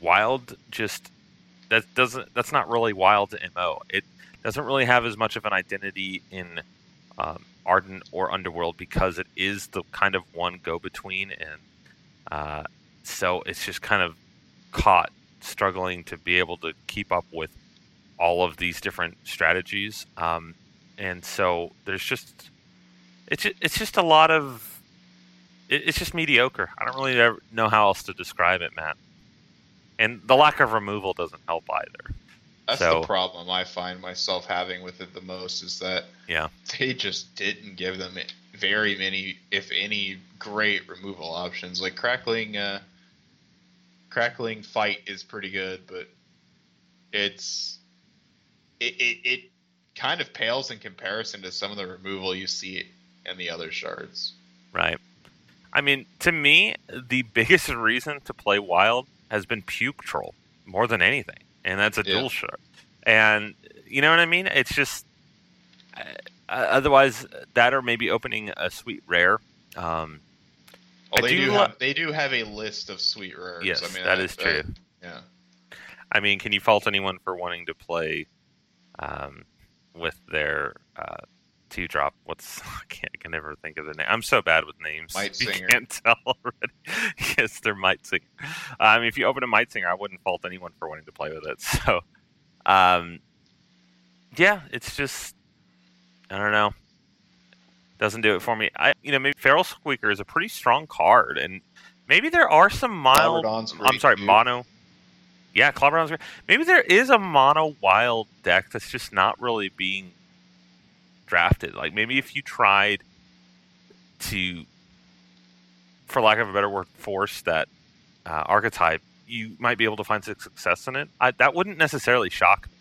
wild just that doesn't that's not really wild mo it doesn't really have as much of an identity in um, ardent or underworld because it is the kind of one go between and uh, so it's just kind of caught struggling to be able to keep up with all of these different strategies. Um, and so there's just it's just, it's just a lot of it's just mediocre. I don't really know how else to describe it, Matt. And the lack of removal doesn't help either. That's so, the problem I find myself having with it the most is that yeah they just didn't give them very many, if any, great removal options. Like crackling, uh, crackling fight is pretty good, but it's it, it, it kind of pales in comparison to some of the removal you see in the other shards. Right. I mean, to me, the biggest reason to play wild has been puke troll more than anything, and that's a yeah. dual shard. And you know what I mean? It's just uh, otherwise that or maybe opening a sweet rare. Um, Oh, they do, do have, they do have a list of sweet rares. Yes, I mean, that, that is true. Yeah. I mean, can you fault anyone for wanting to play um, with their uh, two drop? What's I, can't, I can never think of the name. I'm so bad with names. Might you Singer. can't tell already. yes, they're Might Singer. I mean, if you open a Might Singer, I wouldn't fault anyone for wanting to play with it. So, um, yeah, it's just I don't know doesn't do it for me. I, you know, maybe Feral Squeaker is a pretty strong card, and maybe there are some mild. I'm sorry, mono. Yeah, great. Maybe there is a mono wild deck that's just not really being drafted. Like maybe if you tried to, for lack of a better word, force that uh, archetype, you might be able to find success in it. I, that wouldn't necessarily shock me.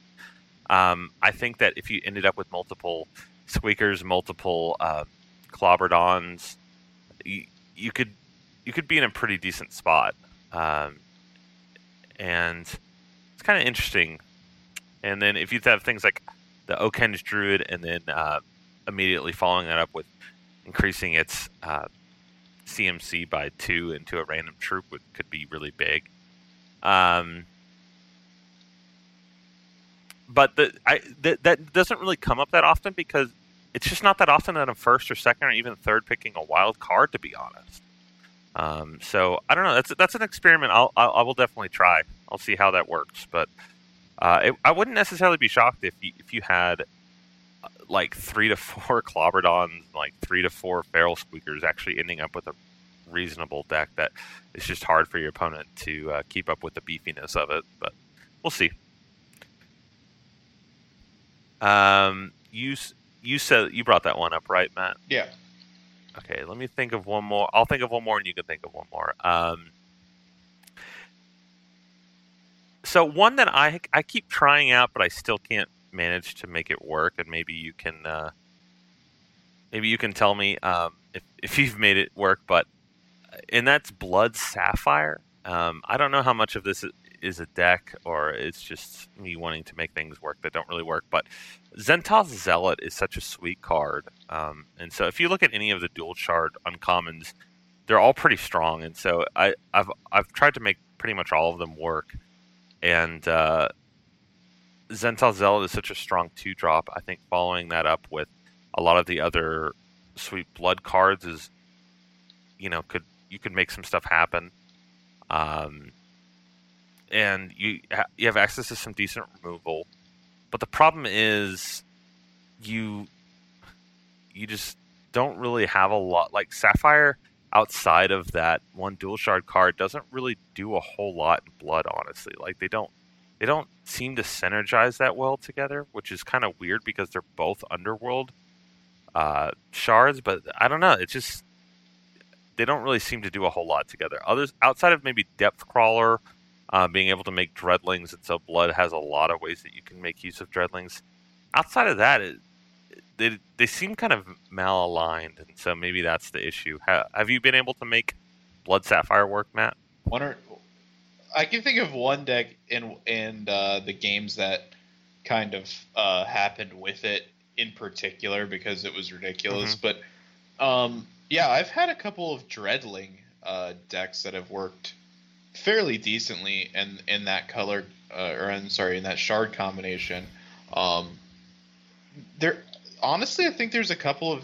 Um, I think that if you ended up with multiple squeakers, multiple uh, clobberdons, you, you, could you could be in a pretty decent spot, um, and it's kind of interesting. And then if you have things like the Oakhenge Druid, and then uh, immediately following that up with increasing its uh, CMC by two into a random troop, would, could be really big. Um, but the I that that doesn't really come up that often because it's just not that often that I'm first or second or even third picking a wild card to be honest. Um, so I don't know. That's that's an experiment. I'll, I'll I will definitely try. I'll see how that works. But uh, it, I wouldn't necessarily be shocked if you, if you had uh, like three to four clobberdons, like three to four feral squeakers, actually ending up with a reasonable deck that it's just hard for your opponent to uh, keep up with the beefiness of it. But we'll see. Um, you you said you brought that one up, right, Matt? Yeah. Okay, let me think of one more. I'll think of one more, and you can think of one more. Um, so one that I I keep trying out, but I still can't manage to make it work, and maybe you can uh, maybe you can tell me um, if if you've made it work. But and that's Blood Sapphire. Um, I don't know how much of this is a deck or it's just me wanting to make things work that don't really work. But Xentoth Zealot is such a sweet card, um, and so if you look at any of the dual shard uncommons, they're all pretty strong. And so I, I've I've tried to make pretty much all of them work, and uh, Xentoth Zealot is such a strong two drop. I think following that up with a lot of the other sweet blood cards is, you know, could you could make some stuff happen. Um, and you ha- you have access to some decent removal, but the problem is you you just don't really have a lot. Like Sapphire, outside of that one dual shard card, doesn't really do a whole lot in blood. Honestly, like they don't they don't seem to synergize that well together, which is kind of weird because they're both underworld uh, shards. But I don't know. It's just they don't really seem to do a whole lot together. Others outside of maybe depth crawler, uh, being able to make dreadlings, and so blood has a lot of ways that you can make use of dreadlings. Outside of that, it, they they seem kind of malaligned, and so maybe that's the issue. Ha, have you been able to make blood sapphire work, Matt? One or I can think of one deck in in uh, the games that kind of uh, happened with it in particular because it was ridiculous. Mm-hmm. But um, yeah, I've had a couple of Dreadling uh, decks that have worked fairly decently in in that color uh, or I'm sorry in that shard combination. Um, there, honestly, I think there's a couple of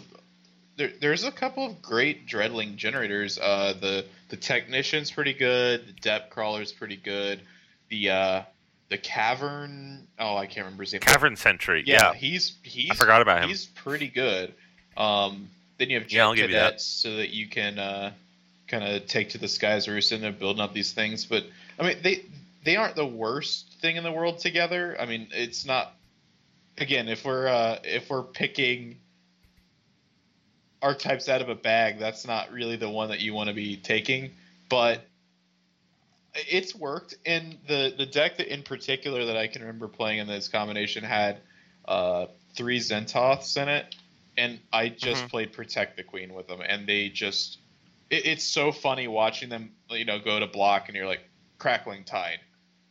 there, there's a couple of great Dreadling generators. Uh, the the Technician's pretty good. The Depth Crawler's pretty good. The uh, the Cavern. Oh, I can't remember his name. Cavern Sentry. Yeah, Yeah, he's he's. I forgot about him. He's pretty good. Um, then you have Yeah, I'll give you that. So that you can uh, kind of take to the skies where you're sitting there building up these things. But I mean, they they aren't the worst thing in the world together. I mean, it's not. Again, if we're uh, if we're picking archetypes out of a bag, that's not really the one that you want to be taking. But it's worked, and the the deck that in particular that I can remember playing in this combination had uh, three Zentoths in it, and I just Mhm. played Protect the Queen with them, and they just it, it's so funny watching them, you know, go to block, and you're like crackling tide.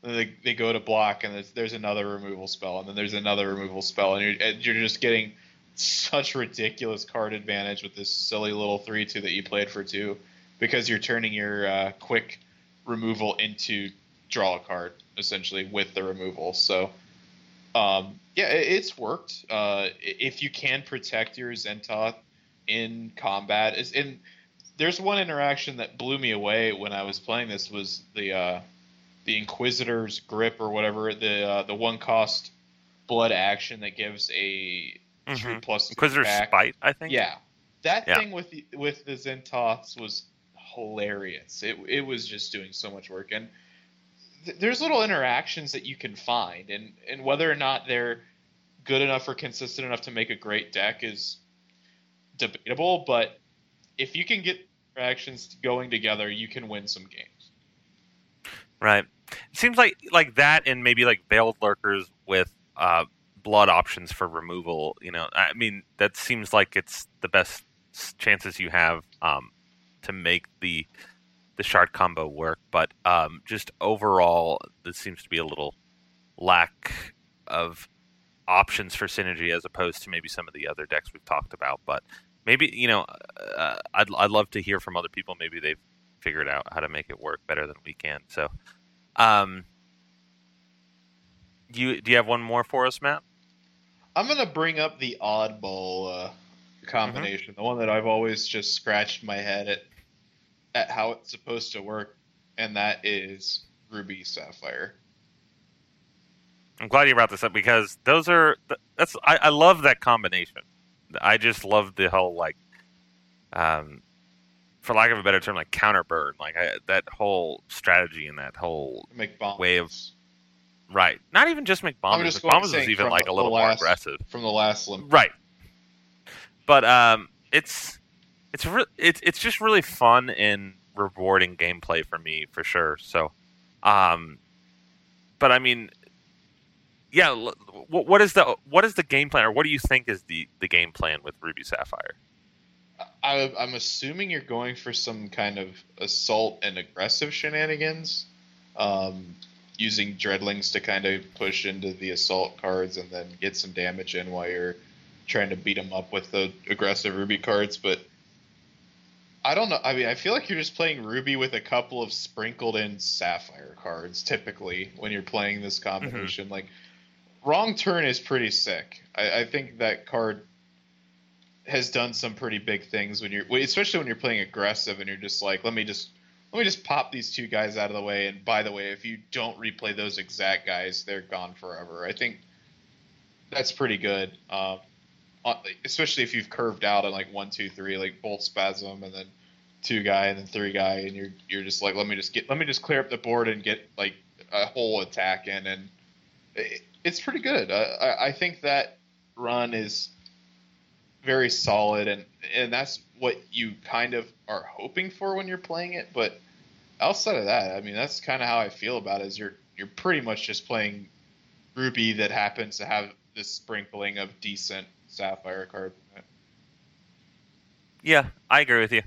They, they go to block, and there's, there's another removal spell, and then there's another removal spell, and you're, and you're just getting such ridiculous card advantage with this silly little three two that you played for two, because you're turning your uh, quick removal into draw a card essentially with the removal. So um, yeah, it, it's worked. Uh, if you can protect your Zentoth in combat, is in there's one interaction that blew me away when I was playing this was the uh, the Inquisitor's grip or whatever the uh, the one cost blood action that gives a three Mhm. plus Inquisitor's back. Spite, I think. Yeah, that Yeah. thing with the, with the Zentoths was hilarious. It it was just doing so much work, and th- there's little interactions that you can find, and and whether or not they're good enough or consistent enough to make a great deck is debatable. But if you can get interactions going together, you can win some games. Right. It seems like like that and maybe like veiled lurkers with uh, blood options for removal. You know, I mean that seems like it's the best chances you have um, to make the the shard combo work. But um, just overall, there seems to be a little lack of options for synergy as opposed to maybe some of the other decks we've talked about. But maybe you know, uh, I'd I'd love to hear from other people. Maybe they've figured out how to make it work better than we can. So, um, do you do you have one more for us, Matt? I'm gonna bring up the oddball uh, combination, the one that I've always just scratched my head at at how it's supposed to work, and that is Ruby Sapphire. I'm glad you brought this up because those are that's I, I love that combination. I just love the whole like, um, for lack of a better term, like counter burn, like I, that whole strategy and that whole bombs Way of- right. Not even just make bombers. just Like, is even like the a little more aggressive. from the last limp. Right. But um, it's it's re- it's it's just really fun and rewarding gameplay for me for sure. So, um, but I mean, yeah. What what is the what is the game plan, or what do you think is the the game plan with Ruby Sapphire? I, I'm assuming you're going for some kind of assault and aggressive shenanigans. Um, using dreadlings to kind of push into the assault cards and then get some damage in while you're trying to beat them up with the aggressive ruby cards. But I don't know. I mean, I feel like you're just playing ruby with a couple of sprinkled in sapphire cards typically when you're playing this combination. Mm-hmm. Like wrong turn is pretty sick. I, I think that card has done some pretty big things when you're especially when you're playing aggressive and you're just like let me just let me just pop these two guys out of the way. And by the way if you don't replay those exact guys they're gone forever. I think that's pretty good. Um, especially if you've curved out on like one two three like bolt spasm and then two guy and then three guy. And you're you're just like let me just get let me just clear up the board and get like a whole attack in. And it, it's pretty good. I, I think that run is very solid, and and that's what you kind of are hoping for when you're playing it. But outside of that, I mean, that's kind of how I feel about it. Is you're you're pretty much just playing Ruby that happens to have this sprinkling of decent Sapphire cards. Yeah, I agree with you.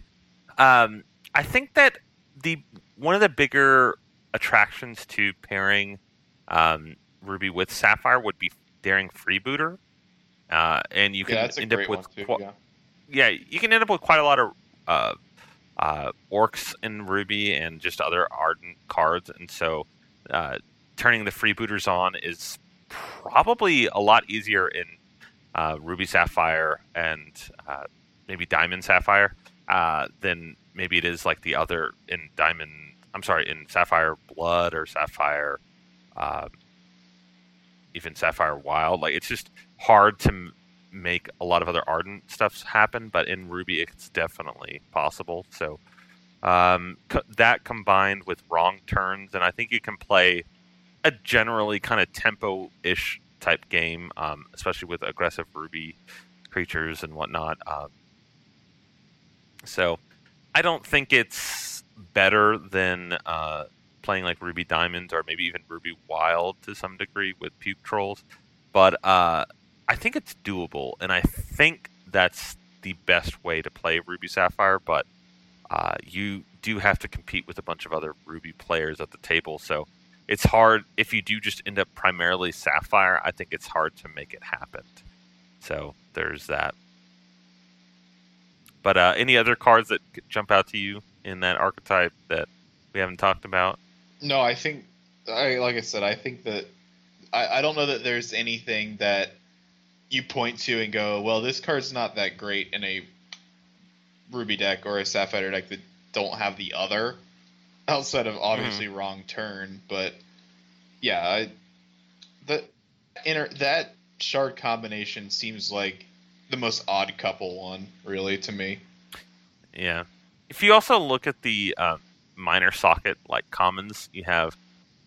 Um, I think that the one of the bigger attractions to pairing um, Ruby with Sapphire would be Daring Freebooter uh, and you can yeah, end up with too, yeah. yeah. you can end up with quite a lot of uh, uh, orcs in Ruby and just other ardent cards, and so uh, turning the freebooters on is probably a lot easier in uh, Ruby Sapphire and uh, maybe Diamond Sapphire than maybe it is like the other in Diamond. I'm sorry, in Sapphire Blood or Sapphire, even Sapphire Wild. Like it's just hard to make a lot of other ardent stuffs happen, but in Ruby it's definitely possible. So um, co- that combined with wrong turns, and I think you can play a generally kind of tempo-ish type game, um, especially with aggressive Ruby creatures and whatnot. Um, so I don't think it's better than uh, playing like Ruby Diamonds or maybe even Ruby Wild to some degree with Puke Trolls, but uh, I think it's doable, and I think that's the best way to play Ruby Sapphire. But uh, you do have to compete with a bunch of other Ruby players at the table, so it's hard if you do just end up primarily Sapphire. I think it's hard to make it happen. So there's that. But uh, any other cards that jump out to you in that archetype that we haven't talked about? No, I think, I like I said, I think that I, I don't know that there's anything that you point to and go, well, this card's not that great in a Ruby deck or a Sapphire deck that don't have the other, outside of obviously mm-hmm. wrong turn. But yeah, I, the inner that shard combination seems like the most odd couple one, really, to me. Yeah. If you also look at the uh, minor socket like commons, you have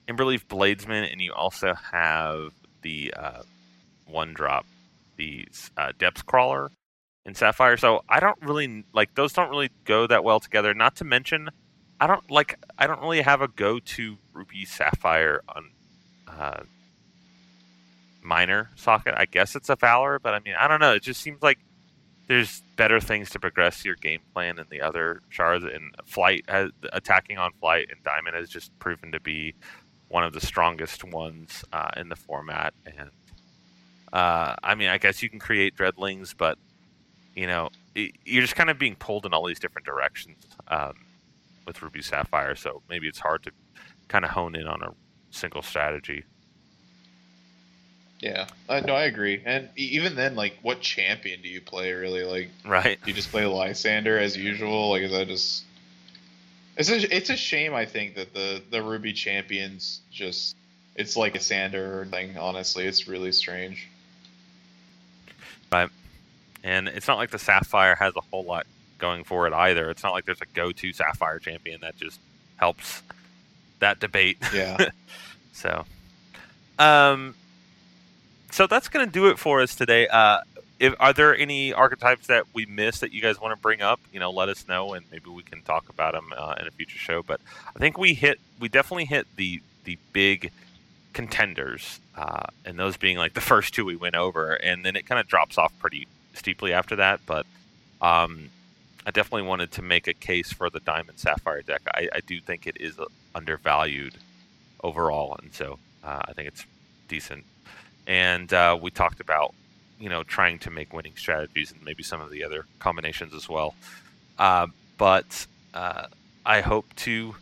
Emberleaf Bladesman, and you also have the uh, one drop the uh, depth crawler in Sapphire. So I don't really like those. Don't really go that well together. Not to mention, I don't like. I don't really have a go-to Ruby Sapphire on uh, minor socket. I guess it's a Valor, but I mean, I don't know. It just seems like there's better things to progress your game plan in the other shards. And flight has attacking on flight and diamond has just proven to be one of the strongest ones uh, in the format, and uh, I mean, I guess you can create dreadlings, but you know, it, you're just kind of being pulled in all these different directions um, with Ruby Sapphire. So maybe it's hard to kind of hone in on a single strategy. Yeah, uh, no, I agree. And even then, like, what champion do you play? Really, like, right? You just play Lysander as usual. Like, is that just? It's a it's a shame. I think that the the Ruby champions just it's like a Sander thing. Honestly, it's really strange. Right. And it's not like the Sapphire has a whole lot going for it either. It's not like there's a go to Sapphire champion that just helps that debate. Yeah. so, um, so that's going to do it for us today. Uh, if, are there any archetypes that we missed that you guys want to bring up? You know, let us know, and maybe we can talk about them uh, in a future show. But I think we hit, we definitely hit the the big contenders, uh, and those being like the first two we went over, and then it kind of drops off pretty steeply after that. But um, I definitely wanted to make a case for the Diamond Sapphire deck. I, I do think it is undervalued overall, and so uh, I think it's decent. And uh, we talked about you know trying to make winning strategies and maybe some of the other combinations as well. Uh, but uh, I hope to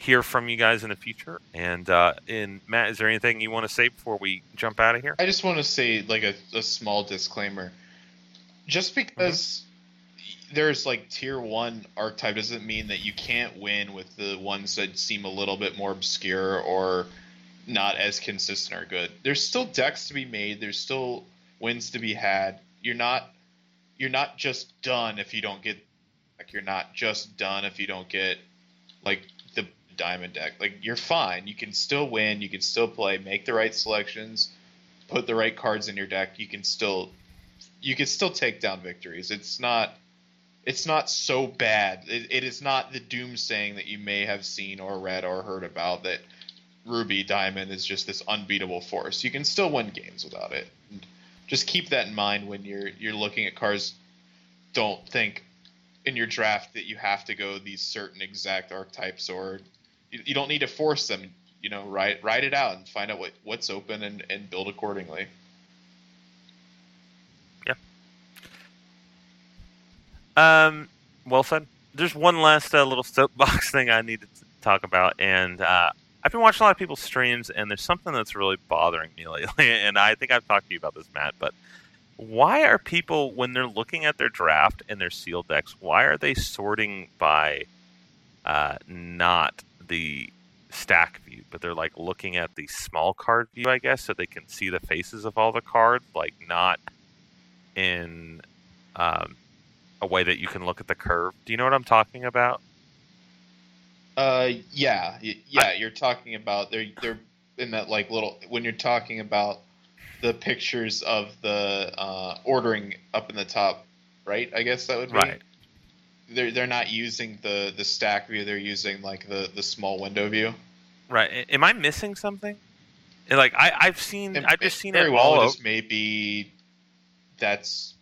hear from you guys in the future. And uh, in Matt, is there anything you want to say before we jump out of here? I just want to say like a, a small disclaimer. Just because mm-hmm. there's like tier one archetype doesn't mean that you can't win with the ones that seem a little bit more obscure or not as consistent or good. There's still decks to be made. There's still wins to be had. You're not you're not just done if you don't get like you're not just done if you don't get like diamond deck. Like you're fine. You can still win. You can still play. Make the right selections. Put the right cards in your deck. You can still you can still take down victories. It's not it's not so bad. It, it is not the doomsaying that you may have seen or read or heard about that Ruby Diamond is just this unbeatable force. You can still win games without it. And just keep that in mind when you're you're looking at cards. Don't think in your draft that you have to go these certain exact archetypes or you, you don't need to force them you know write write it out and find out what what's open and, and build accordingly. Yeah. Um well said there's one last uh, little soapbox thing i need to talk about and uh, i've been watching a lot of people's streams and there's something that's really bothering me lately and i think i've talked to you about this matt but why are people when they're looking at their draft and their sealed decks why are they sorting by uh, not the stack view but they're like looking at the small card view i guess so they can see the faces of all the cards like not in um, a way that you can look at the curve do you know what i'm talking about uh yeah yeah I, you're talking about they're they're in that like little when you're talking about the pictures of the uh, ordering up in the top right. I guess that would be right. They're they're not using the the stack view. They're using like the the small window view. Right. Am I missing something? Like I I've seen and I've just seen very it well. all. Just maybe that's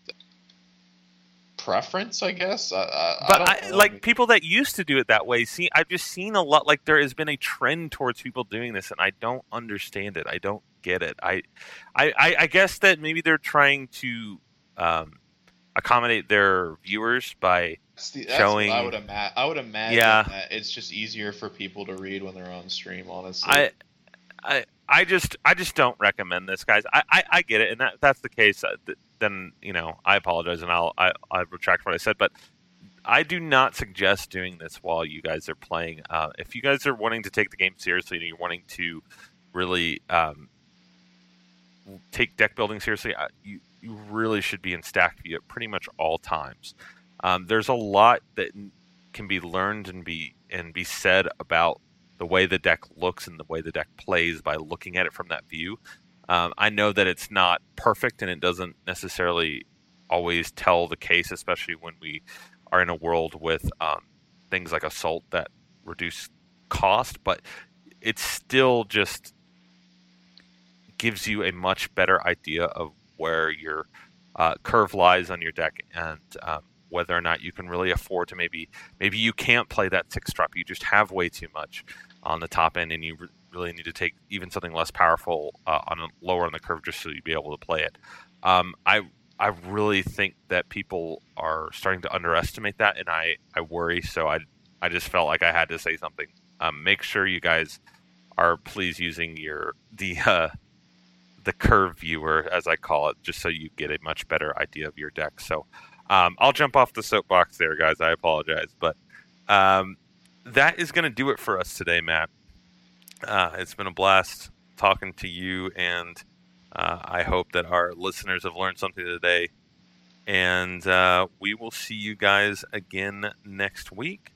preference, I guess. I, but I, like people that used to do it that way. See, I've just seen a lot. Like there has been a trend towards people doing this, and I don't understand it. I don't get it. I, I, I guess that maybe they're trying to um, accommodate their viewers by showing. I would imagine. I would imagine yeah. that it's just easier for people to read when they're on stream. Honestly, I, I, I just, I just don't recommend this, guys. I, I, I get it, and that, that's the case. Uh, then you know, I apologize, and I'll, I, I retract what I said, but. I do not suggest doing this while you guys are playing. Uh, if you guys are wanting to take the game seriously and you're wanting to really um, take deck building seriously, you you really should be in stack view at pretty much all times. Um, there's a lot that can be learned and be and be said about the way the deck looks and the way the deck plays by looking at it from that view. Um, I know that it's not perfect and it doesn't necessarily always tell the case, especially when we are in a world with um, things like assault that reduce cost, but it still just gives you a much better idea of where your uh, curve lies on your deck and um, whether or not you can really afford to maybe maybe you can't play that six drop. You just have way too much on the top end, and you re- really need to take even something less powerful uh, on a, lower on the curve just so you'd be able to play it. Um, I I really think that people are starting to underestimate that, and I I worry. So I I just felt like I had to say something. Um, make sure you guys are please using your the uh, the curve viewer, as I call it, just so you get a much better idea of your deck. So um, I'll jump off the soapbox there, guys. I apologize, but um, that is going to do it for us today, Matt. Uh, it's been a blast talking to you, and uh, I hope that our listeners have learned something today. And uh, we will see you guys again next week.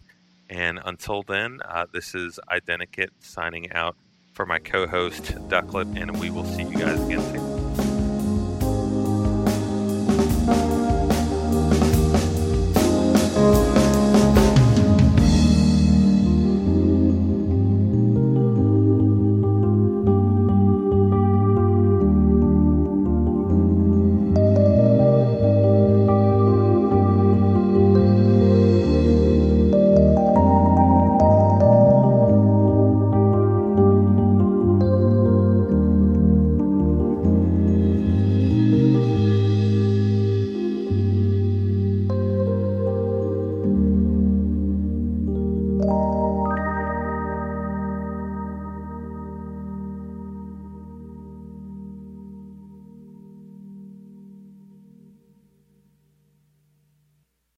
And until then, uh, this is Identikit signing out for my co host, Ducklet, and we will see you guys again soon.